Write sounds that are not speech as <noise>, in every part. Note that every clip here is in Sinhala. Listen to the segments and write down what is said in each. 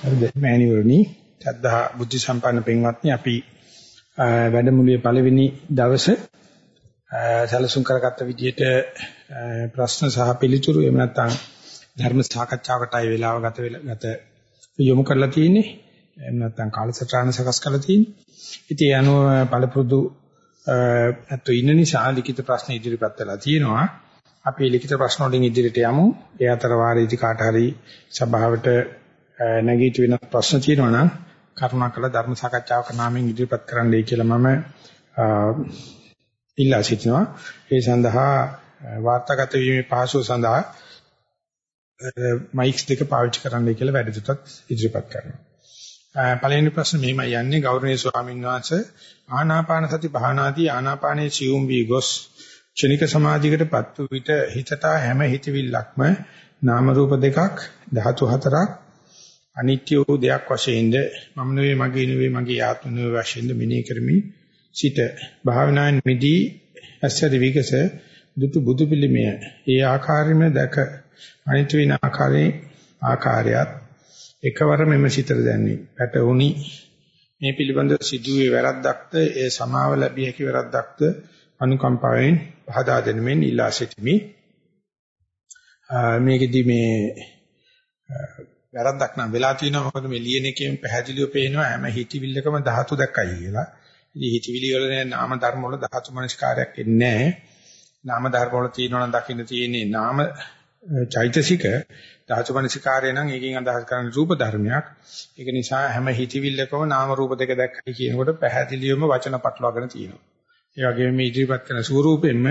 හරිද මෑණිවරණි සද්ධා බුද්ධ සම්පන්න පින්වත්නි අපි වැඩමුළුවේ පළවෙනි දවසේ සැලසුම් කරගත්ත විදිහට ප්‍රශ්න සහ පිළිතුරු එහෙම නැත්නම් ධර්ම සාකච්ඡාවකටයි වේලාව ගත ගත යොමු කරලා තියෙන්නේ. එහෙම නැත්නම් කාලසටහන සකස් කරලා තියෙන්නේ. ඉතින් අනුව පළපුරුදු අතෝ ඉන්න නිසා ලිඛිත ප්‍රශ්න ඉදිරිපත් වෙලා තියෙනවා. අපි ලිඛිත ප්‍රශ්න වලින් ඉදිරියට යමු. ඒ අතර වාරයේදී කාට හරි සභාවට නැගීට වෙන ප්‍රශ්න තියෙනවා නම් කරුණාකරලා ධර්ම සාකච්ඡාවක නාමයෙන් ඉදිරිපත් කරන්නයි කියලා මම ඉල්ලා සිටිනවා. ඒ සඳහා වාර්තාගත වීමේ පහසුව සඳහා මයික්ස් දෙක පාවිච්චි කරන්නයි කියලා වැඩිදුරටත් ඉදිරිපත් කරනවා. පළවෙනි ප්‍රශ්නේ මෙහිමයි යන්නේ ගෞරවනීය ස්වාමීන් වහන්සේ ආනාපාන සති භාවනාදී ආනාපානයේ සියුම් වී ගොස් ක්ෂණික සමාධියකටපත් වූ විට හිතට හැම හිතවිල්ලක්ම නාම රූප දෙකක් ධාතු හතරක් අනිත්‍ය වූ දෙයක් වශයෙන්ද මම නෙවෙයි මගේ නෙවෙයි මගේ ආත්ම නෙවෙයි වශයෙන්ද මෙනෙහි කරමි. සිට භාවනාවෙන් මිදී ඇස්සද විකස දුතු බුදු පිළිමය. ඒ ආකාරයෙන්ම දැක අනිත්‍ය වෙන ආකාරයේ ආකාරයත් එකවර මෙම සිතට දැන්නේ. පැටවුනි. මේ පිළිබඳ සිදුවේ වැරද්දක්ද? ඒ සමාව ලැබිය හැකි වැරද්දක්ද? අනුකම්පාවෙන් පහදා දෙනමින් ඉල්ලා සිටිමි. මේකෙදි මේ වැරද්දක් නම් වෙලා තියෙනවා මොකද මේ ලියන එකෙන් පැහැදිලිව පේනවා හැම හිතවිල්ලකම ධාතු දැක්කයි කියලා. ඉතින් හිතවිලි වල නාම ධර්ම වල ධාතු මනස්කාරයක් එන්නේ නැහැ. නාම ධර්ම වල තියෙනවා නම් දකින්න තියෙන්නේ නාම චෛතසික ධාතු මනස්කාරය නම් එකකින් අදහස් කරන්නේ රූප ධර්මයක්. ඒක නිසා හැම හිතවිල්ලකම නාම රූප දෙක දැක්කයි කියනකොට පැහැදිලිවම වචන පටලවාගෙන තියෙනවා. ඒ වගේම මේ ඉදිරිපත් කරන ස්වරූපෙන්ම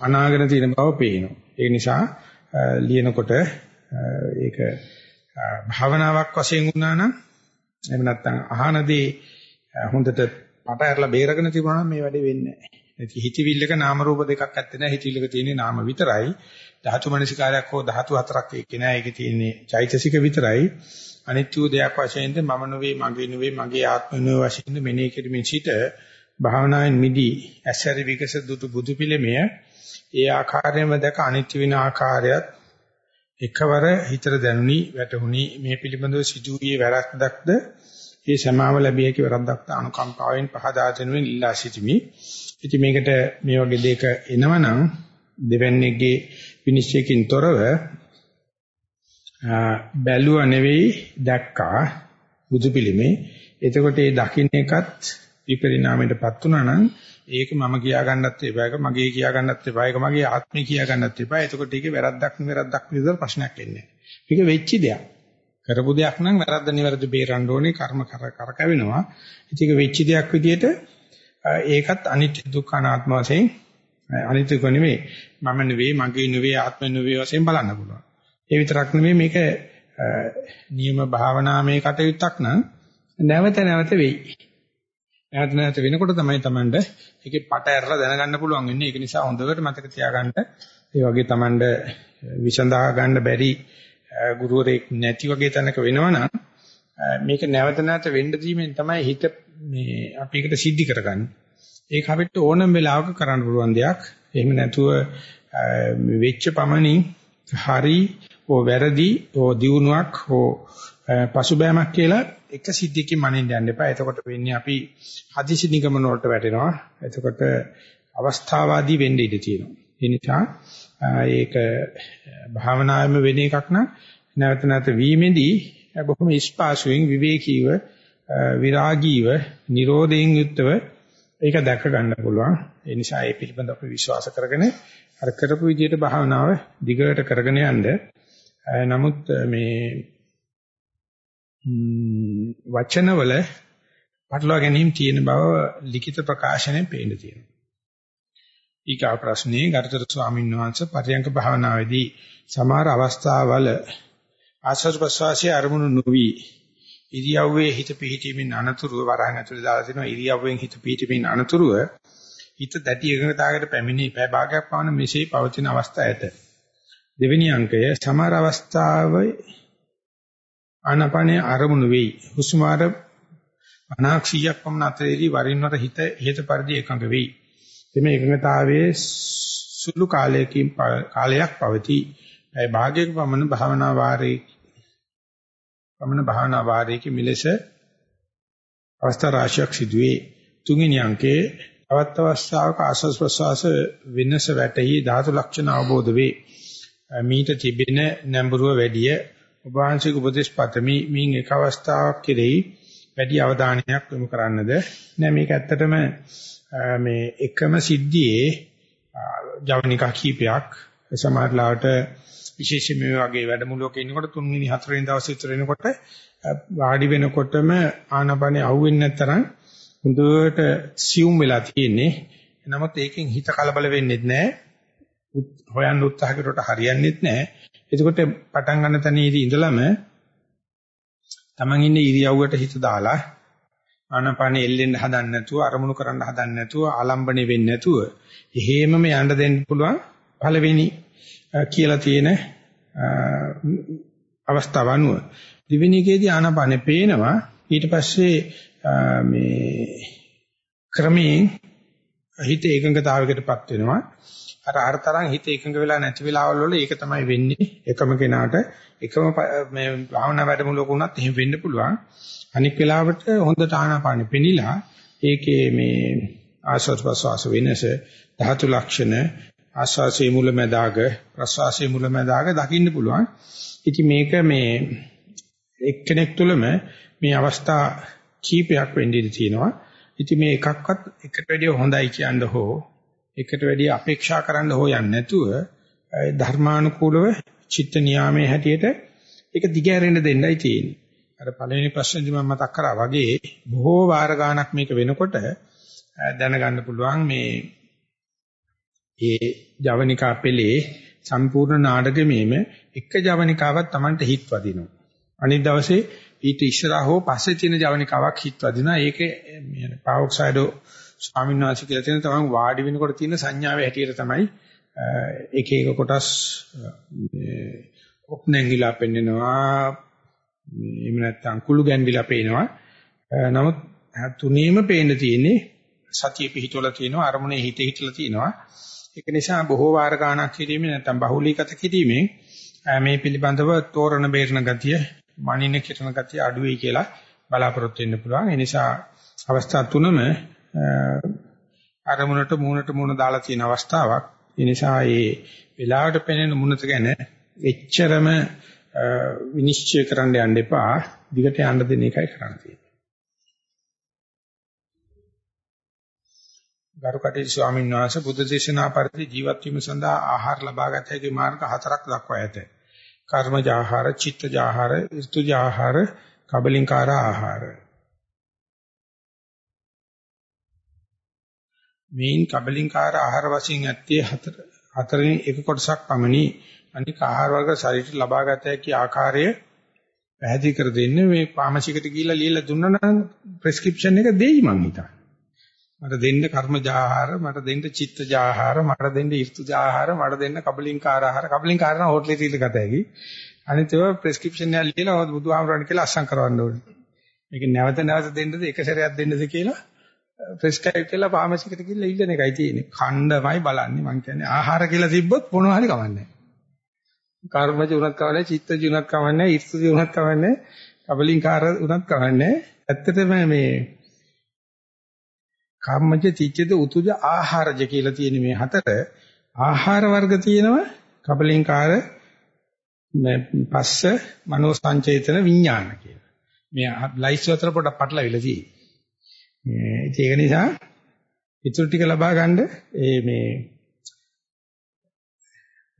අනාගෙන තියෙන බව පේනවා. ඒ නිසා ලියනකොට ඒක භාවනාවක් වශයෙන් වුණා නම් එහෙම නැත්නම් අහනදී හොඳට පට ඇරලා බේරගෙන තිබුණා නම් මේ වැඩේ වෙන්නේ නැහැ. හිතවිල්ලක නාම රූප දෙකක් ඇත්තේ නැහැ. හිතවිල්ලක තියෙන්නේ නාම විතරයි. ධාතු මනසිකාරයක් හෝ ධාතු හතරක් එක්කේ නැහැ. ඒකේ තියෙන්නේ චෛතසික විතරයි. අනිත්‍ය දෙයක් වශයෙන්ද මම නෙවෙයි මගේ නෙවෙයි මගේ ආත්ම නෙවෙයි වශයෙන් මෙනෙහි කිරීමෙන් සිට භාවනාවෙන් මිදී ඇසරි විකස දුතු බුදු පිළිමය ඒ ආකාරයෙන්ම දැක අනිත්‍ය වෙන ආකාරයත් එකවර හිතට දැනුනි වැටහුණි මේ පිළිබඳව සිදුවියේ වැරද්දක්ද ඒ සමාව ලැබිය හැකි වැරද්දක්ද අනුකම්පාවෙන් පහදා දෙනුවෙන් ඉල්ලා සිටිමි. ඉතින් මේකට මේ වගේ දෙයක එනවනම් දෙවන්නේගේ විනිශ්චයකින් තොරව බැලුවා නෙවෙයි දැක්කා බුදු පිළිමේ. එතකොට ඒ දකින්න එකත් විපරිණාමයටපත් වුණා නම් ඒක මම කියා ගන්නත් එපා ඒක මගේ කියා ගන්නත් එපා ඒක මගේ ආත්මේ කියා ගන්නත් එපා. එතකොට ඒකේ වැරද්දක් නෙවැරද්දක් විතර ප්‍රශ්නයක් එන්නේ නැහැ. මේක වෙච්ච දෙයක්. කරපු දෙයක් නම් වැරද්ද නිවැරදි බේරන්න ඕනේ කර්ම කර කරකැවෙනවා ඉතින් ඒක වෙච්ච දෙයක් විදිහට ඒකත් අනිත්‍ය දුක්ඛ අනාත්ම වශයෙන් අනිත්‍ය කොනෙමේ මම නෙවෙයි මගේ නෙවෙයි ආත්ම නෙවෙයි වශයෙන් බලන්න පුළුවන්. ඒ විතරක් නෙවෙයි මේක නියම භාවනාමය කටයුත්තක් නම් නැවත නැවත වෙයි. නැවත නැවත වෙනකොට තමයි Tamand ඒකේ පට ඇරලා දැනගන්න පුළුවන් වෙන්නේ. ඒක නිසා හොඳට මතක තියාගන්න ඒ වගේ Tamand විසඳා ගන්න බැරි ගුරුවරයෙක් නැති වගේ තැනක වෙනවනම් මේක නැවත නැවත වෙන්න දීමෙන් තමයි හිත මේ අපි එකට සිද්ධි කරගන්නේ. ඒක අපිට ඕනම වෙලාවක කරන්න පුළුවන් දෙයක්. එහෙම නැතුව වෙච්ච පමණින් හරි හෝ වැරදි හෝ දියුණුවක් හෝ පසුබෑමක් කියලා එක සිද්ධියකින් මනින්න යන්න එපා. එතකොට වෙන්නේ අපි හදිසි නිගමන වලට වැටෙනවා. එතකොට අවස්ථාවාදී වෙන්න ඉඩ තියෙනවා. ඒ නිසා ඒක භාවනාවෙම වෙන එකක් නම් නැවත නැවත වීමේදී බොහොම ස්පාසුවෙන් විවේකීව විරාගීව නිරෝධයෙන් යුක්තව ඒක දැක ගන්න පුළුවන්. ඒ නිසා ඒ පිළිබඳව අපි විශ්වාස කරගෙන අර කරපු විදිහට භාවනාව දිගට කරගෙන යන්න. නමුත් මේ වචනවල පටලවා ගැනීම තියෙන බව ලිඛිත ප්‍රකාශනයෙන් පේන්න තියෙනවා. ඊකා ප්‍රශ්නේ ගරුතර ස්වාමීන් වහන්සේ පරියංක භාවනාවේදී සමහර අවස්ථාවල ආශ්‍රද ප්‍රසවාසයේ අරමුණු නොවි ඉරියව්වේ හිත පිහිටීමෙන් අනතුරුව වරහන් ඇතුලේ දාලා තිනවා ඉරියව්වෙන් හිත පිහිටීමෙන් අනතුරුව හිත දැටි එකඟතාවයකට පැමිණි පැය භාගයක් පවන මෙසේ පවතින අවස්ථා ඇත. දෙවෙනි අංකය සමහර අවස්ථාවේ ආනපනේ අරමුණු වෙයි. හුස්ම වාර 50ක් පමණ අතරේදී වරින් වර හිත ඉහත පරිදි එකඟ වෙයි. එමෙ එකඟතාවයේ සුළු කාලයකින් කාලයක් පවතී. ඒ භාගයක පමණ භාවනා වාරේ පමණ භාවනා වාරයේ මෙලෙස අවස්ථා රාශියක් සිදුවේ. තුන්වෙනි අංකයේ තවත් අවස්ථාවක ආස්වාස් ප්‍රසවාස වෙනස වැටහි ධාතු ලක්ෂණ අවබෝධ වේ. මීට තිබෙන නැඹුරුව වැඩිය ඔබ වහන්සේගේ උපදේශ පතමි මින් එක අවස්ථාවක් කෙරෙහි වැඩි අවධානයක් යොමු කරන්නද නෑ මේක ඇත්තටම මේ එකම සිද්ධියේ ජවනිකා කීපයක් සමහරලාට විශේෂයෙන් මේ වගේ වැඩමුළුවක ඉන්නකොට තුන්වෙනි හතරවෙනි දවසේ විතර එනකොට වාඩි වෙනකොටම ආනපනේ අහුවෙන්නේ නැතරම් හොඳට සියුම් වෙලා තියෙන්නේ. නමුත් ඒකෙන් හිත කලබල වෙන්නේ නැහැ. හොයන්න උත්සාහ කරුවට හරියන්නේ නැහැ. එතකොට පටන් ගන්න තැනේදී ඉඳලම Taman ඉන්නේ ඉරියව්වට හිත දාලා ආනපනේ එල්ලෙන්න හදන්නේ නැතුව අරමුණු කරන්න හදන්නේ නැතුව ආලම්බණය වෙන්නේ නැතුව එහෙමම යන්න දෙන්න පුළුවන් පළවෙනි කියලා තියෙන අවස්ථාව අනුව. දෙවෙනි එකේදී ආනපනේ පේනවා. ඊට පස්සේ මේ ක්‍රමයෙන් හිත ඒකඟතාවයකටපත් වෙනවා. අර අරතරන් හිත එකඟ වෙලා නැති වෙලාවල් වල ඒක තමයි වෙන්නේ. එකම කෙනාට එකම මේ භාවනා වැඩමුළුවක වුණත් එහෙම වෙන්න පුළුවන්. අනික් වෙලාවට හොඳට ආනාපානෙ පෙනිලා ඒකේ මේ ආශ්වාස ප්‍රශ්වාස වෙනස ධාතු ලක්ෂණ ආශ්වාසයේ මුලැමැදාග ප්‍රශ්වාසයේ මුලැමැදාග දකින්න පුළුවන්. ඉතින් මේක මේ එක්කෙනෙක් තුළම මේ අවස්ථා කීපයක් වෙන්න ඉඩ තියෙනවා. ඉතින් මේ එකක්වත් එකට වැඩිය හොඳයි කියන්න හෝ එකට වැඩිය අපේක්ෂා කරන්න හෝ යන්නේ නැතුව ධර්මානුකූලව චිත්ත නියාමයේ හැටියට ඒක දිගහැරෙන්න දෙන්නයි තියෙන්නේ. අර පළවෙනි ප්‍රශ්නේදී මම මතක් කරා වගේ බොහෝ වාර ගාණක් මේක වෙනකොට දැනගන්න පුළුවන් මේ ඒ ජවනිකා පෙළේ සම්පූර්ණ නාටකෙමේම එක ජවනිකාවක් Tamanට හිට වදිනවා. අනිත් දවසේ ඊට ඉස්සරහා හෝ පස්සේ තියෙන ජවනිකාවක් හිට වදිනවා. ඒකේ පාවොක්සයිඩෝ ස්වාමීන් වහන්සේ කියලා තියෙන තමන් වාඩි වෙනකොට තියෙන සංඥාවේ හැටියට තමයි එක එක කොටස් ඔප්නැංගිලා පෙන්නනවා. එහෙම නැත්නම් කුළු ගැන්විලා පේනවා. නමුත් තුනීම පේන්න තියෙන්නේ සතිය පිහිටවලා තියෙනවා අරමුණේ හිත හිටලා තියෙනවා. ඒක නිසා බොහෝ වාර ගණනක් කිරීමෙන් නැත්නම් බහුලීගත කිරීමෙන් මේ පිළිබඳව තෝරන බේරන ගතිය මනින කිරණ ගතිය අඩු වෙයි කියලා බලාපොරොත්තු වෙන්න පුළුවන් ඒ නිසා අවස්ථා තුනම අරමුණට මූණට මූණ දාලා තියෙන අවස්ථාවක්. ඒ නිසා මේ වෙලාවට පෙනෙන මුණත ගැන එච්චරම විනිශ්චය කරන්න යන්න එපා. දිගට යන්න දෙන එකයි කරන්න තියෙන්නේ. ගරුකටේ ස්වාමීන් වහන්සේ බුද්ධ දේශනා පරිදි ජීවත් වීම සඳහා ආහාර ලබා ගත හැකි මාර්ග හතරක් දක්වා ඇත. කර්මජ ආහාර, චිත්තජ ආහාර, ඍතුජ ආහාර, කබලින්කාර ආහාර. මේන් කබලින්කාර ආහාර වශයෙන් ඇත්තේ හතර හතරෙන් එක කොටසක් පමණි. අනික ආහාර වර්ග ශරීරයට ලබා ගත හැකි ආකාරය පැහැදිලි කර දෙන්නේ මේ ෆාමසිකට ගිහිල්ලා ලියලා දුන්නා නම් ප්‍රෙස්ක්‍රිප්ෂන් එක දෙයි මං හිතන්නේ. මට දෙන්න කර්මජ ආහාර, මට දෙන්න චිත්තජ ආහාර, මට දෙන්න ඍතුජ ආහාර, මට දෙන්න කබලින්කාර ආහාර. කබලින්කාර නම් හෝටලේ තියලා ගත හැකි. අනිත් ඒවා ප්‍රෙස්ක්‍රිප්ෂන් එක ලියලා බුදුහාමරණ කියලා අස්සම් කරවන්න ඕනේ. මේක නැවත නැවත දෙන්නද එක සැරයක් දෙන්නද කියලා ප්‍රෙස්ක්‍රයිබ් කරලා ෆාමසි එකට ගිහලා ඉල්ලන එකයි තියෙන්නේ. ඛණ්ඩමයි බලන්නේ. මං කියන්නේ ආහාර කියලා තිබ්බොත් මොනවා හරි කවන්නේ නැහැ. කර්මජ උනත් කවන්නේ, චිත්තජ උනත් කවන්නේ, ඉර්ථජ උනත් කවන්නේ, කබලින්කාර උනත් කවන්නේ. ඇත්තටම මේ කර්මජ, චිත්තජ, උතුජ, ආහාරජ කියලා තියෙන මේ හතර ආහාර වර්ග තියෙනවා. කබලින්කාර මේ පස්ස මනෝ සංචේතන විඥාන කියලා. මේ ලයිස්ට් අතර පොඩක් පටලවිලා තියෙන්නේ. ඒක නිසා ඉතුරු ටික ලබා ගන්න ඒ මේ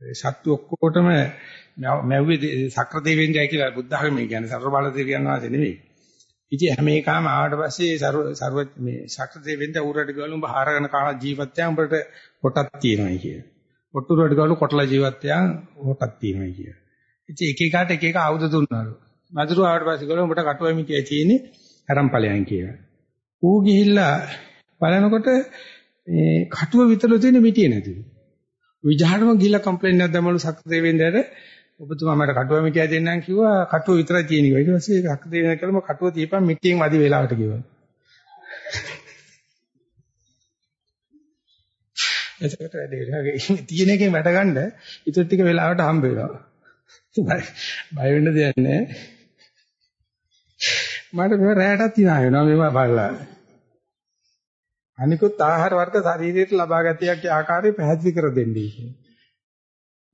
සත්තු ඔක්කොටම මැව්වේ සක්‍ර දෙවියන්ජයි කියලා බුද්ධ ආගමේ කියන්නේ සර්ව බල දෙවියන් වහන්සේ නෙවෙයි. ඉතින් හැම එකම ආවට පස්සේ සර්ව සර්ව මේ සක්‍ර දෙවියන්ට උරට ගාලු උඹ හාරගෙන කාල ජීවත් යා උඹට කොටක් තියෙනවායි කිය. ඔට්ටුරට ගාලු කොටලා ජීවත් යා කොටක් තියෙනවායි කිය. ඉතින් එක එකාට එක එක ආයුධ දුන්නාලු. මధుර ආවට පස්සේ ගාලු උඹට කටුවයි මිටියයි තියෙන්නේ අරන් ඵලයන් කියලා. ඌ ගිහිල්ලා බලනකොට මේ කටුව විතරලු තියෙන මිටිය නැතිලු. විජහාටම ගිහිල්ලා කම්ප්ලේන්ට් එකක් දැම්මලු සක්දේවෙන්දට ඔබතුමා මට කටුව මිටිය දෙන්නම් කිව්වා කටුව විතරයි තියෙන කිව්වා. ඊට පස්සේ සක්දේවෙන්ද කළම කටුව තියපන් මිටියෙන් වැඩි වෙලාවට කිව්වා. එතකොට වැඩි වෙනවා. තියෙන එකෙන් වැඩ ගන්න ඊට ටික වෙලාවට හම්බ වෙනවා. බය වෙන්න දෙයක් නැහැ. මට මේ රැයටත් hina වෙනවා මේවා බලලා. අනිකුත් ආහාර වර්ග ශරීරයට ලබා ගැතියක් ආකාරය පැහැදිලි කර දෙන්නේ කියන්නේ.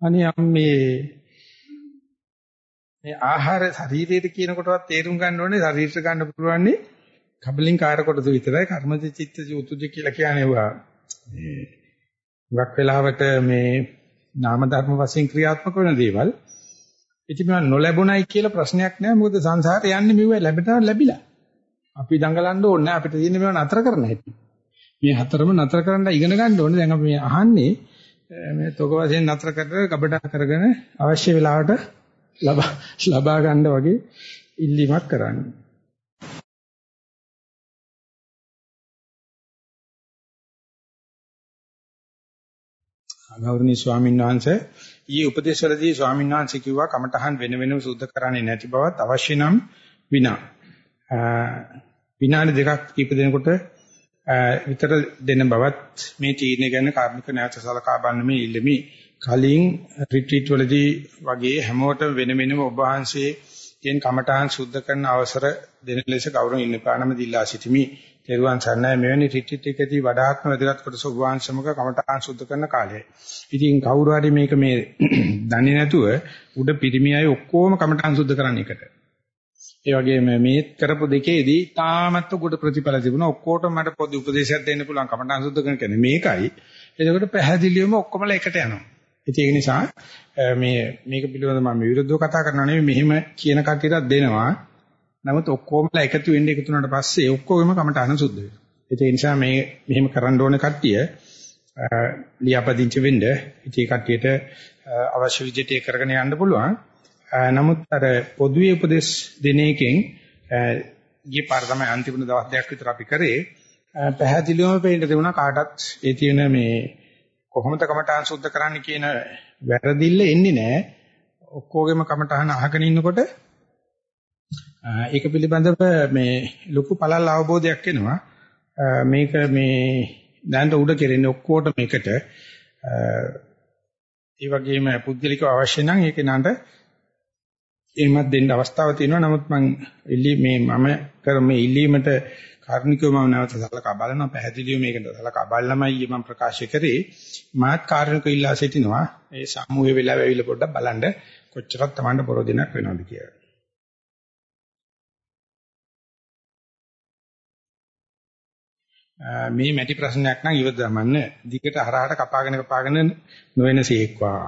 අනේ මේ මේ ආහාර ශරීරයට කියනකොටවත් තේරුම් ගන්න ඕනේ ශරීරයට ගන්න පුළුවන්නේ කබලින් කාර කොටස විතරයි කර්මජ චිත්තජ උතුජ කියලා කියන්නේ ඒවා. මේ වක් වෙලාවට මේ නාම ධර්ම වශයෙන් ක්‍රියාත්මක වෙන දේවල් ඉතින් මේවා නොලැබුණයි කියලා ප්‍රශ්නයක් නෑ මොකද සංසාරේ යන්නේ මෙව ලැබෙනවා ලැබිලා. අපි දඟලන්න ඕනේ අපිට තියෙන්නේ මේවා නතර කරන්න හැටි. මේ හතරම නතර කරන්න ඉගෙන ගන්න ඕනේ. දැන් අපි මේ අහන්නේ මේ තොග වශයෙන් නතර කරලා ගබඩා කරගෙන අවශ්‍ය වෙලාවට ලබා <laughs> ලබා ගන්න වගේ ඉල්ලීමක් කරන්නේ. ගෞරවනීය ස්වාමීන් වහන්සේ ඊයේ උපදේශවලදී ස්වාමීන් වහන්සේ කිව්වා කමඨහන් වෙන වෙනම සුද්ධ කරන්නේ නැති බවත් අවශ්‍ය නම් විනා විනාඩි දෙකක් කීප දෙනකොට විතර දෙන බවත් මේ තීරණය ගැන කාර්මික නැවත සලකා බලන්න මේ ඉල්ලමි කලින් රිට්‍රීට් වලදී වගේ හැමෝටම වෙන වෙනම ඔබ වහන්සේ කියන කමඨහන් සුද්ධ කරන අවසර දෙන ලෙස ගෞරවයෙන් ඉල්ලපානම දීලා සිටිමි තෙරුවන් සරණයි මෙවැනි රිට්‍රීට් එකදී වඩාත්ම වැදගත් කොටස ඔබ වහන්සේමක කමඨාන් සුද්ධ කරන කාලයයි. ඉතින් කවුරු හරි මේක මේ <clears throat> දන්නේ නැතුව උඩ පිරිමි අය ඔක්කොම කමඨාන් සුද්ධ කරන්න එකට. ඒ වගේම මේ කරපු දෙකේදී තාමත් උඩ ප්‍රතිඵල තිබුණා. ඔක්කොටම මට පොඩි උපදේශයක් දෙන්න පුළුවන් කමඨාන් සුද්ධ කරන කියන්නේ මේකයි. එතකොට පැහැදිලිවම ඔක්කොමලා එකට යනවා. ඉතින් ඒ නිසා මේ මේක පිළිබඳව මම විරුද්ධව කතා කරනවා නෙවෙයි මෙහෙම කියන කට්ටියටත් දෙනවා. නමුත් ඔක්කොමලා එකතු වෙන්න එකතු වුණාට පස්සේ ඔක්කොගෙම කමටහන සුද්ධ වෙනවා. ඒ නිසා මේ මෙහෙම කරන්න ඕන කට්ටිය ලියාපදිංචි වෙන්න ඉතින් කට්ටියට අවශ්‍ය විදිහට ඒක කරගෙන යන්න පුළුවන්. නමුත් අර පොදුවේ උපදේශ දෙන එකෙන් ගිය පාර තමයි අන්තිම දවස් දෙකක් විතර අපි කරේ පැහැදිලිවම පේන්න දෙුණා කාටත් ඒ තියෙන මේ කොහොමද කමඨාන් සුද්ධ කරන්න කියන වැරදිල්ල එන්නේ නැහැ. ඔක්කොගෙම කමඨාන අහගෙන ඉන්නකොට ඒක පිළිබඳව මේ ලොකු පළල් අවබෝධයක් එනවා. මේක මේ දැනට උඩ කෙරෙන්නේ ඔක්කොටම එකට. ඒ වගේම පුද්ගලිකව අවශ්‍ය නම් ඒක නට එහෙමත් දෙන්න අවස්ථාවක් තියෙනවා. නමුත් මම ඉල්ලි මේ මම කර මේ ඉල්ලීමට කාරණිකව මම නැවත සලකා බලනවා. පැහැදිලිව මේකට සලකා බලලමයි මම ප්‍රකාශ කරේ. මාත් කාරණිකව ඉල්ලා සිටිනවා. ඒ සමුහේ වෙලාව ඇවිල්ලා පොඩ්ඩක් බලන්න කොච්චරක් Tamanට පොරොදිනක් වෙනවද කියලා. මේ මැටි ප්‍රශ්නයක් නම් ඉවත දමන්න දිගට හරහට කපාගෙන කපාගෙන නොවෙනසේක්වා.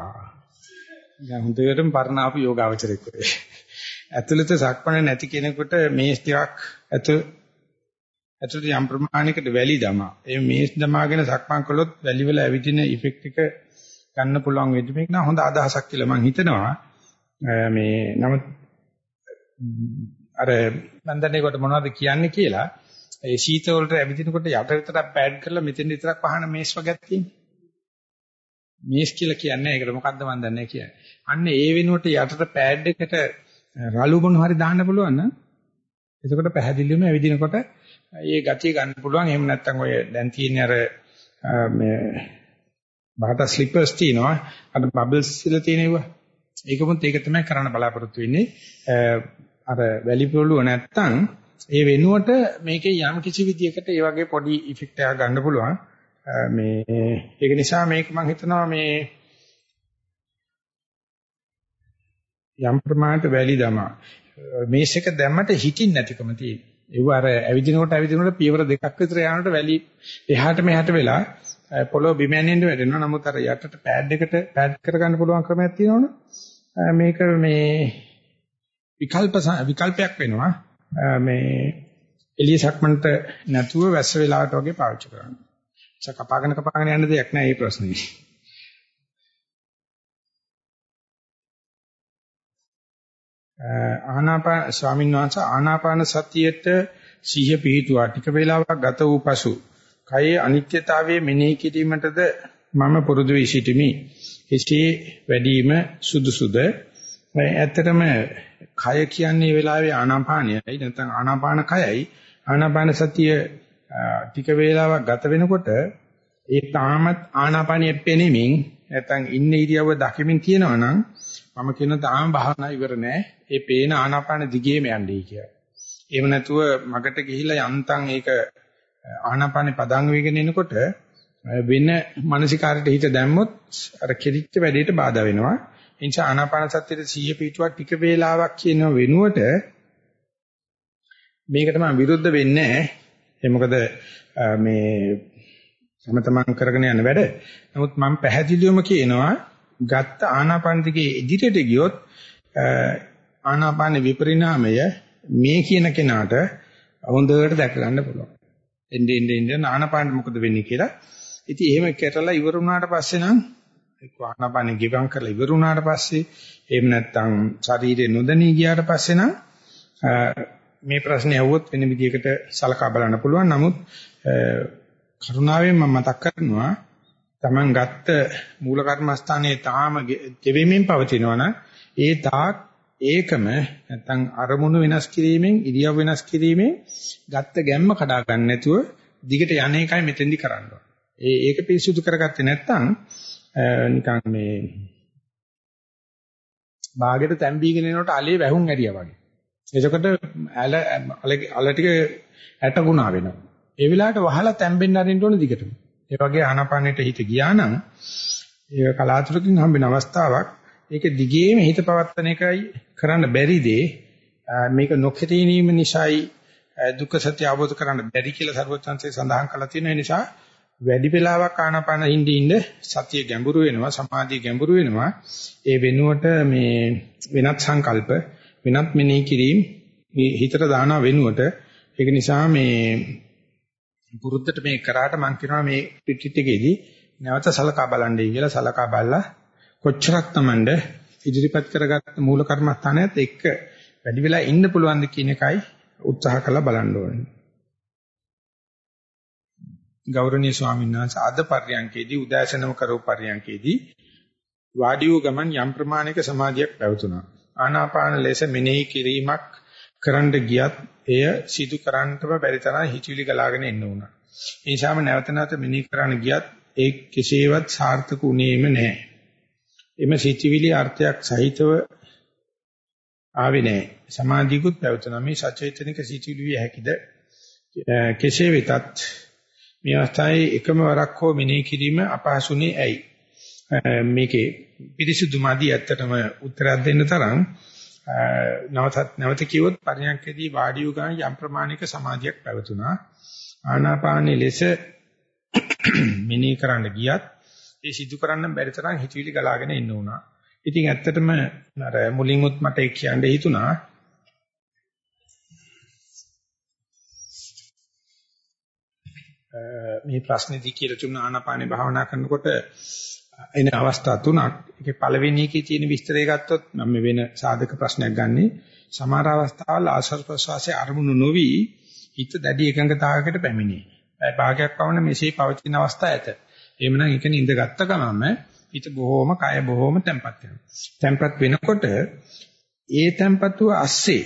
දැන් හොඳටම පරණාපු යෝගාවචරෙක් වෙයි. ඇතුළත සක්පණ නැති කෙනෙකුට මේස් ටිකක් ඇතු ඇතුළත යම් ප්‍රමාණයකට වැලි දමා. ඒ මේස් දමාගෙන සක්මන් කළොත් වැලි වල ඇවිදින ඉෆෙක්ට් එක ගන්න පුළුවන් වෙද්දි මේක නම් හොඳ අදහසක් කියලා මම හිතනවා. මේ නමුත් අර මම දන්නේ කොට මොනවද කියන්නේ කියලා ඒ ශීත වලට ඇවිදිනකොට යට විතරක් පෑඩ් කරලා මෙතෙන් විතරක් පහන මේස් වගේක් තියෙනවා. මේස් කියලා කියන්නේ ඒකට මොකද්ද මන් දන්නේ කියන්නේ. අන්න ඒ වෙනුවට යටට පෑඩ් එකට රළු මොන හරි දාන්න පුළුවන් නම් එතකොට පැහැදිලිවම ඇවිදිනකොට ඒ ගතිය ගන්න පුළුවන්. එහෙම නැත්නම් ඔය දැන් තියෙන අර මේ බාට ස්ලිපර්ස් තියෙනවා. අර බබල්ස් කියලා තියෙනවා. ඒකමුත් ඒක තමයි කරන්න බලාපොරොත්තු වෙන්නේ. අර වැලි පොළුව නැත්තම් ඒ වෙනුවට මේකේ යම් කිසි විදියකට ඒ වගේ පොඩි ඉෆෙක්ට් එකක් ගන්න පුළුවන්. මේ ඒක නිසා මේක මම හිතනවා මේ යම් ප්‍රමාණයට වැලි දමා මේස් එක දැම්මට හිටින් නැතිකම තියෙනවා. ඒව අර ඇවිදිනකොට ඇවිදිනකොට පියවර දෙකක් විතර යනකොට වැලි එහාට මෙහාට වෙලා පොළොව බිම යනින්න වැටෙනවා. නමුත් අර යටට පෑඩ් එකට පෑඩ් කරගන්න පුළුවන් ක්‍රමයක් තියෙනවනේ. මේක මේ විකල්ප විකල්පයක් වෙනවා. මේ එළිය සක්මන්ට නැතුව වැස්ස වෙලාවට වගේ පාවිච්චි කරන්න. ඒක කපාගෙන කපාගෙන යන්න දෙයක් නෑ මේ ප්‍රශ්නේ. ආනාපාන ස්වාමීන් වහන්සේ ආනාපාන සතියට සිහිය පිහිටුවා ටික වේලාවක් ගත වූ පසු කයේ අනිත්‍යතාවයේ මෙනෙහි කිරීමටද මම පුරුදු වී සිටිමි. එසේ වැඩිම සුදුසුද? ඇත්තටම කය කියන්නේ වෙලාවේ ආනාපානයයි නැත්නම් ආනාපාන කයයි ආනාපාන සතිය ටික වේලාවක් ගත වෙනකොට ඒ තාමත් ආනාපානිය පෙනෙමින් නැත්නම් ඉන්න ඉරියව්ව දකිමින් කියනවා නම් මම කියන තාම භාවනා ඉවර නෑ ඒ පේන ආනාපාන දිගේම යන්නේ කියලා. එහෙම නැතුව මගට ගිහිලා යන්තම් ඒක ආනාපානේ පදංග වේගෙන එනකොට වෙන මානසිකාරයට හිත දැම්මොත් අර කෙලිච්ච වැඩේට බාධා වෙනවා. ඒ නිසා ආනාපාන සතියේ 100 පිටුවක් ටික වේලාවක් කියන වෙනුවට මේකට මම විරුද්ධ වෙන්නේ නැහැ. ඒ මොකද මේ තම තමන් කරගෙන යන වැඩ. නමුත් මම පැහැදිලිවම කියනවා ගත්ත ආනාපාන දිගේ ඉදිරියට ගියොත් ආනාපාන විපරිණාමය මේ කියන කෙනාට හොඳට දැක ගන්න පුළුවන්. එන්නේ එන්නේ එන්නේ ආනාපාන මොකද වෙන්නේ කියලා. ඉතින් එහෙම කරලා ඉවර වුණාට පස්සේ නම් එක්ක ආනාපාන ගිවම් කරලා ඉවර වුණාට පස්සේ එහෙම නැත්නම් ශරීරේ නොදැනී ගියාට පස්සේ නම් මේ ප්‍රශ්නේ ඇහුවොත් වෙන විදිහකට සලකා බලන්න පුළුවන්. නමුත් කරුණාවෙන් මම මතක් කරනවා Taman ගත්ත මූල කර්මස්ථානයේ තාම දෙවෙමින් පවතිනවනම් ඒ තාක් ඒකම නැත්නම් අරමුණු වෙනස් කිරීමෙන් ඉරියව් වෙනස් කිරීමෙන් ගත්ත ගැම්ම කඩා ගන්න නැතුව දිගට යන එකයි මෙතෙන්දි කරන්න ඒ ඒක පිරිසුදු කරගත්තේ නැත්නම් නිකන් මේ ਬਾගෙට තැම්බීගෙන එනකොට අලේ වැහුම් ඇරියා වගේ. එතකොට ඇල අල ටික ඇටගුණා වෙනවා. ඒ වෙලාවට වහලා තැම්බෙන්න අරින්න ඕන දිගටම. ඒ වගේ ආනාපානෙට හිත ගියා නම් ඒක කලාතුරකින් හම්බෙන අවස්ථාවක්. ඒක දිගේම හිත පවත්තන එකයි කරන්න බැරි දේ. මේක නොකිරීම නිසායි දුක්ඛ සත්‍ය අවබෝධ කරගන්න බැරි කියලා සර්වචන්සේ සඳහන් කරලා තියෙන නිසා වැඩි වෙලාවක් ආනාපාන හින්දි ඉන්න සතිය ගැඹුරු වෙනවා සමාධිය ගැඹුරු වෙනවා ඒ වෙනුවට මේ වෙනත් සංකල්ප වෙනත් මෙනෙහි කිරීම හිතට දාන වෙනුවට ඒක නිසා මේ පුරුද්දට මේ කරාට මම කියනවා මේ පිටිට එකේදී නැවත සලකා බලන්නයි කියලා සලකා බලලා කොච්චරක් Tamand ඉදිරිපත් කරගත්ත මූල කර්මස්ථානයත් එක්ක වැඩි වෙලා ඉන්න පුළුවන්ද කියන එකයි උත්සාහ කරලා බලන්න ඕනේ. ගෞරවනීය ස්වාමීන් වහන්සේ අද පර්යංකේදී උදෑසනම කරව පර්යංකේදී වාඩි වූ ගමන් යම් ප්‍රමාණික සමාධියක් පැවතුණා. ආනාපාන ලෙස මෙනෙහි කිරීමක් කරන්න ගියත් එය සිදු කරන්නටම බැරි තරම් හිචිලි ගලාගෙන එන්න උනා. ඒ නිසාම නැවත නැවත මෙනෙහි කරන්න ගියත් ඒ කෙසේවත් සාර්ථක උනේම නැහැ. එම සිතිවිලි අර්ථයක් සහිතව ආවේ නැහැ. සමාධියකුත් පැවතුණා. මේ සචේතනික සිතිවිලි විය හැකිද? කෙසේ වෙතත් මේ අවස්ථාවේ එකම වරක් හෝ මෙනෙහි කිරීම අපහසුනේ ඇයි? මේකේ පිරිසුදු මදි ඇත්තටම උත්තරයක් දෙන්න තරම් නවතත් නැවත කිව්වොත් පරියන්කේදී වාඩි වූ ගමන් යම් ප්‍රමාණික සමාධියක් පැවතුණා. ආනාපානයේ ලෙස <clears throat> මෙනෙහි කරන්න ගියත් ඒ සිදු කරන්න බැරි තරම් හිතවිලි ගලාගෙන ඉන්න උනා. ඉතින් ඇත්තටම අර මුලින්මුත් මට ඒ කියන්න හිතුණා. මේ ප්‍රශ්නේදී කියලා තුන ආනාපානේ භාවනා කරනකොට එන අවස්ථා තුනක්. ඒකේ පළවෙනි එකේ තියෙන විස්තරය ගත්තොත් මම වෙන සාධක ප්‍රශ්නයක් ගන්නෙ. සමහර අවස්ථාවල ආශ්වාස ප්‍රශ්වාසයේ අරමුණු නොවි හිත දැඩි එකඟතාවයකට පැමිණේ. ඒ භාගයක් පවන මෙසේ පවතින අවස්ථා ඇත. එහෙමනම් ඒක නිඳ ගත්ත ගමම හිත බොහොම කය බොහොම තැම්පත් වෙනවා. තැම්පත් වෙනකොට ඒ තැම්පතුව අස්සේ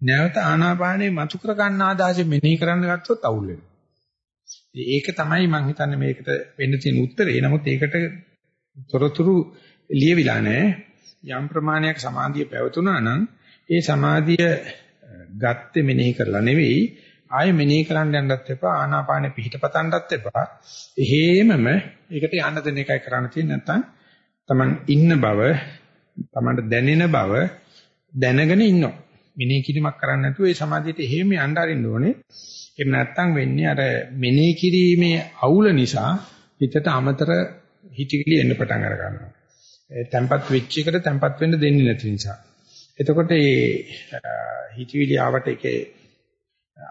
නැවත ආනාපානේ මතු කර ගන්න ආදාසෙ මෙනෙහි කරන්න ගත්තොත් අවුල් වෙනවා. ඒක තමයි මම හිතන්නේ මේකට වෙන්න තියෙන උත්තරේ. නමුත් ඒකට තොරතුරු ලියවිලා නැහැ. යම් ප්‍රමාණයක් සමාධිය පැවතුනා නම් ඒ සමාධිය ගත්තේ මෙනෙහි කරලා නෙවෙයි ආයෙ මෙනෙහි කරන්න යන්නත් එපා ආනාපානෙ පිහිටපතන්නත් එපා. එහෙමම ඒකට යන්න දෙන එකයි කරන්න තියෙන්නේ නැත්නම් Taman ඉන්න බව Tamanට දැනෙන බව දැනගෙන ඉන්නවා. මෙනෙහි කිරීමක් කරන්නේ නැතුව ඒ සමාධියට එහෙම යන්න අරින්න ඕනේ. එහෙම නැත්නම් වෙන්නේ අර මෙනෙහි කිරීමේ අවුල නිසා හිතට අමතර හිතවිලි එන්න පටන් අර ගන්නවා. ඒ tempat වෙච්ච එකට tempat වෙන්න දෙන්නේ නැති නිසා. එතකොට මේ හිතවිලි ආවට ඒකේ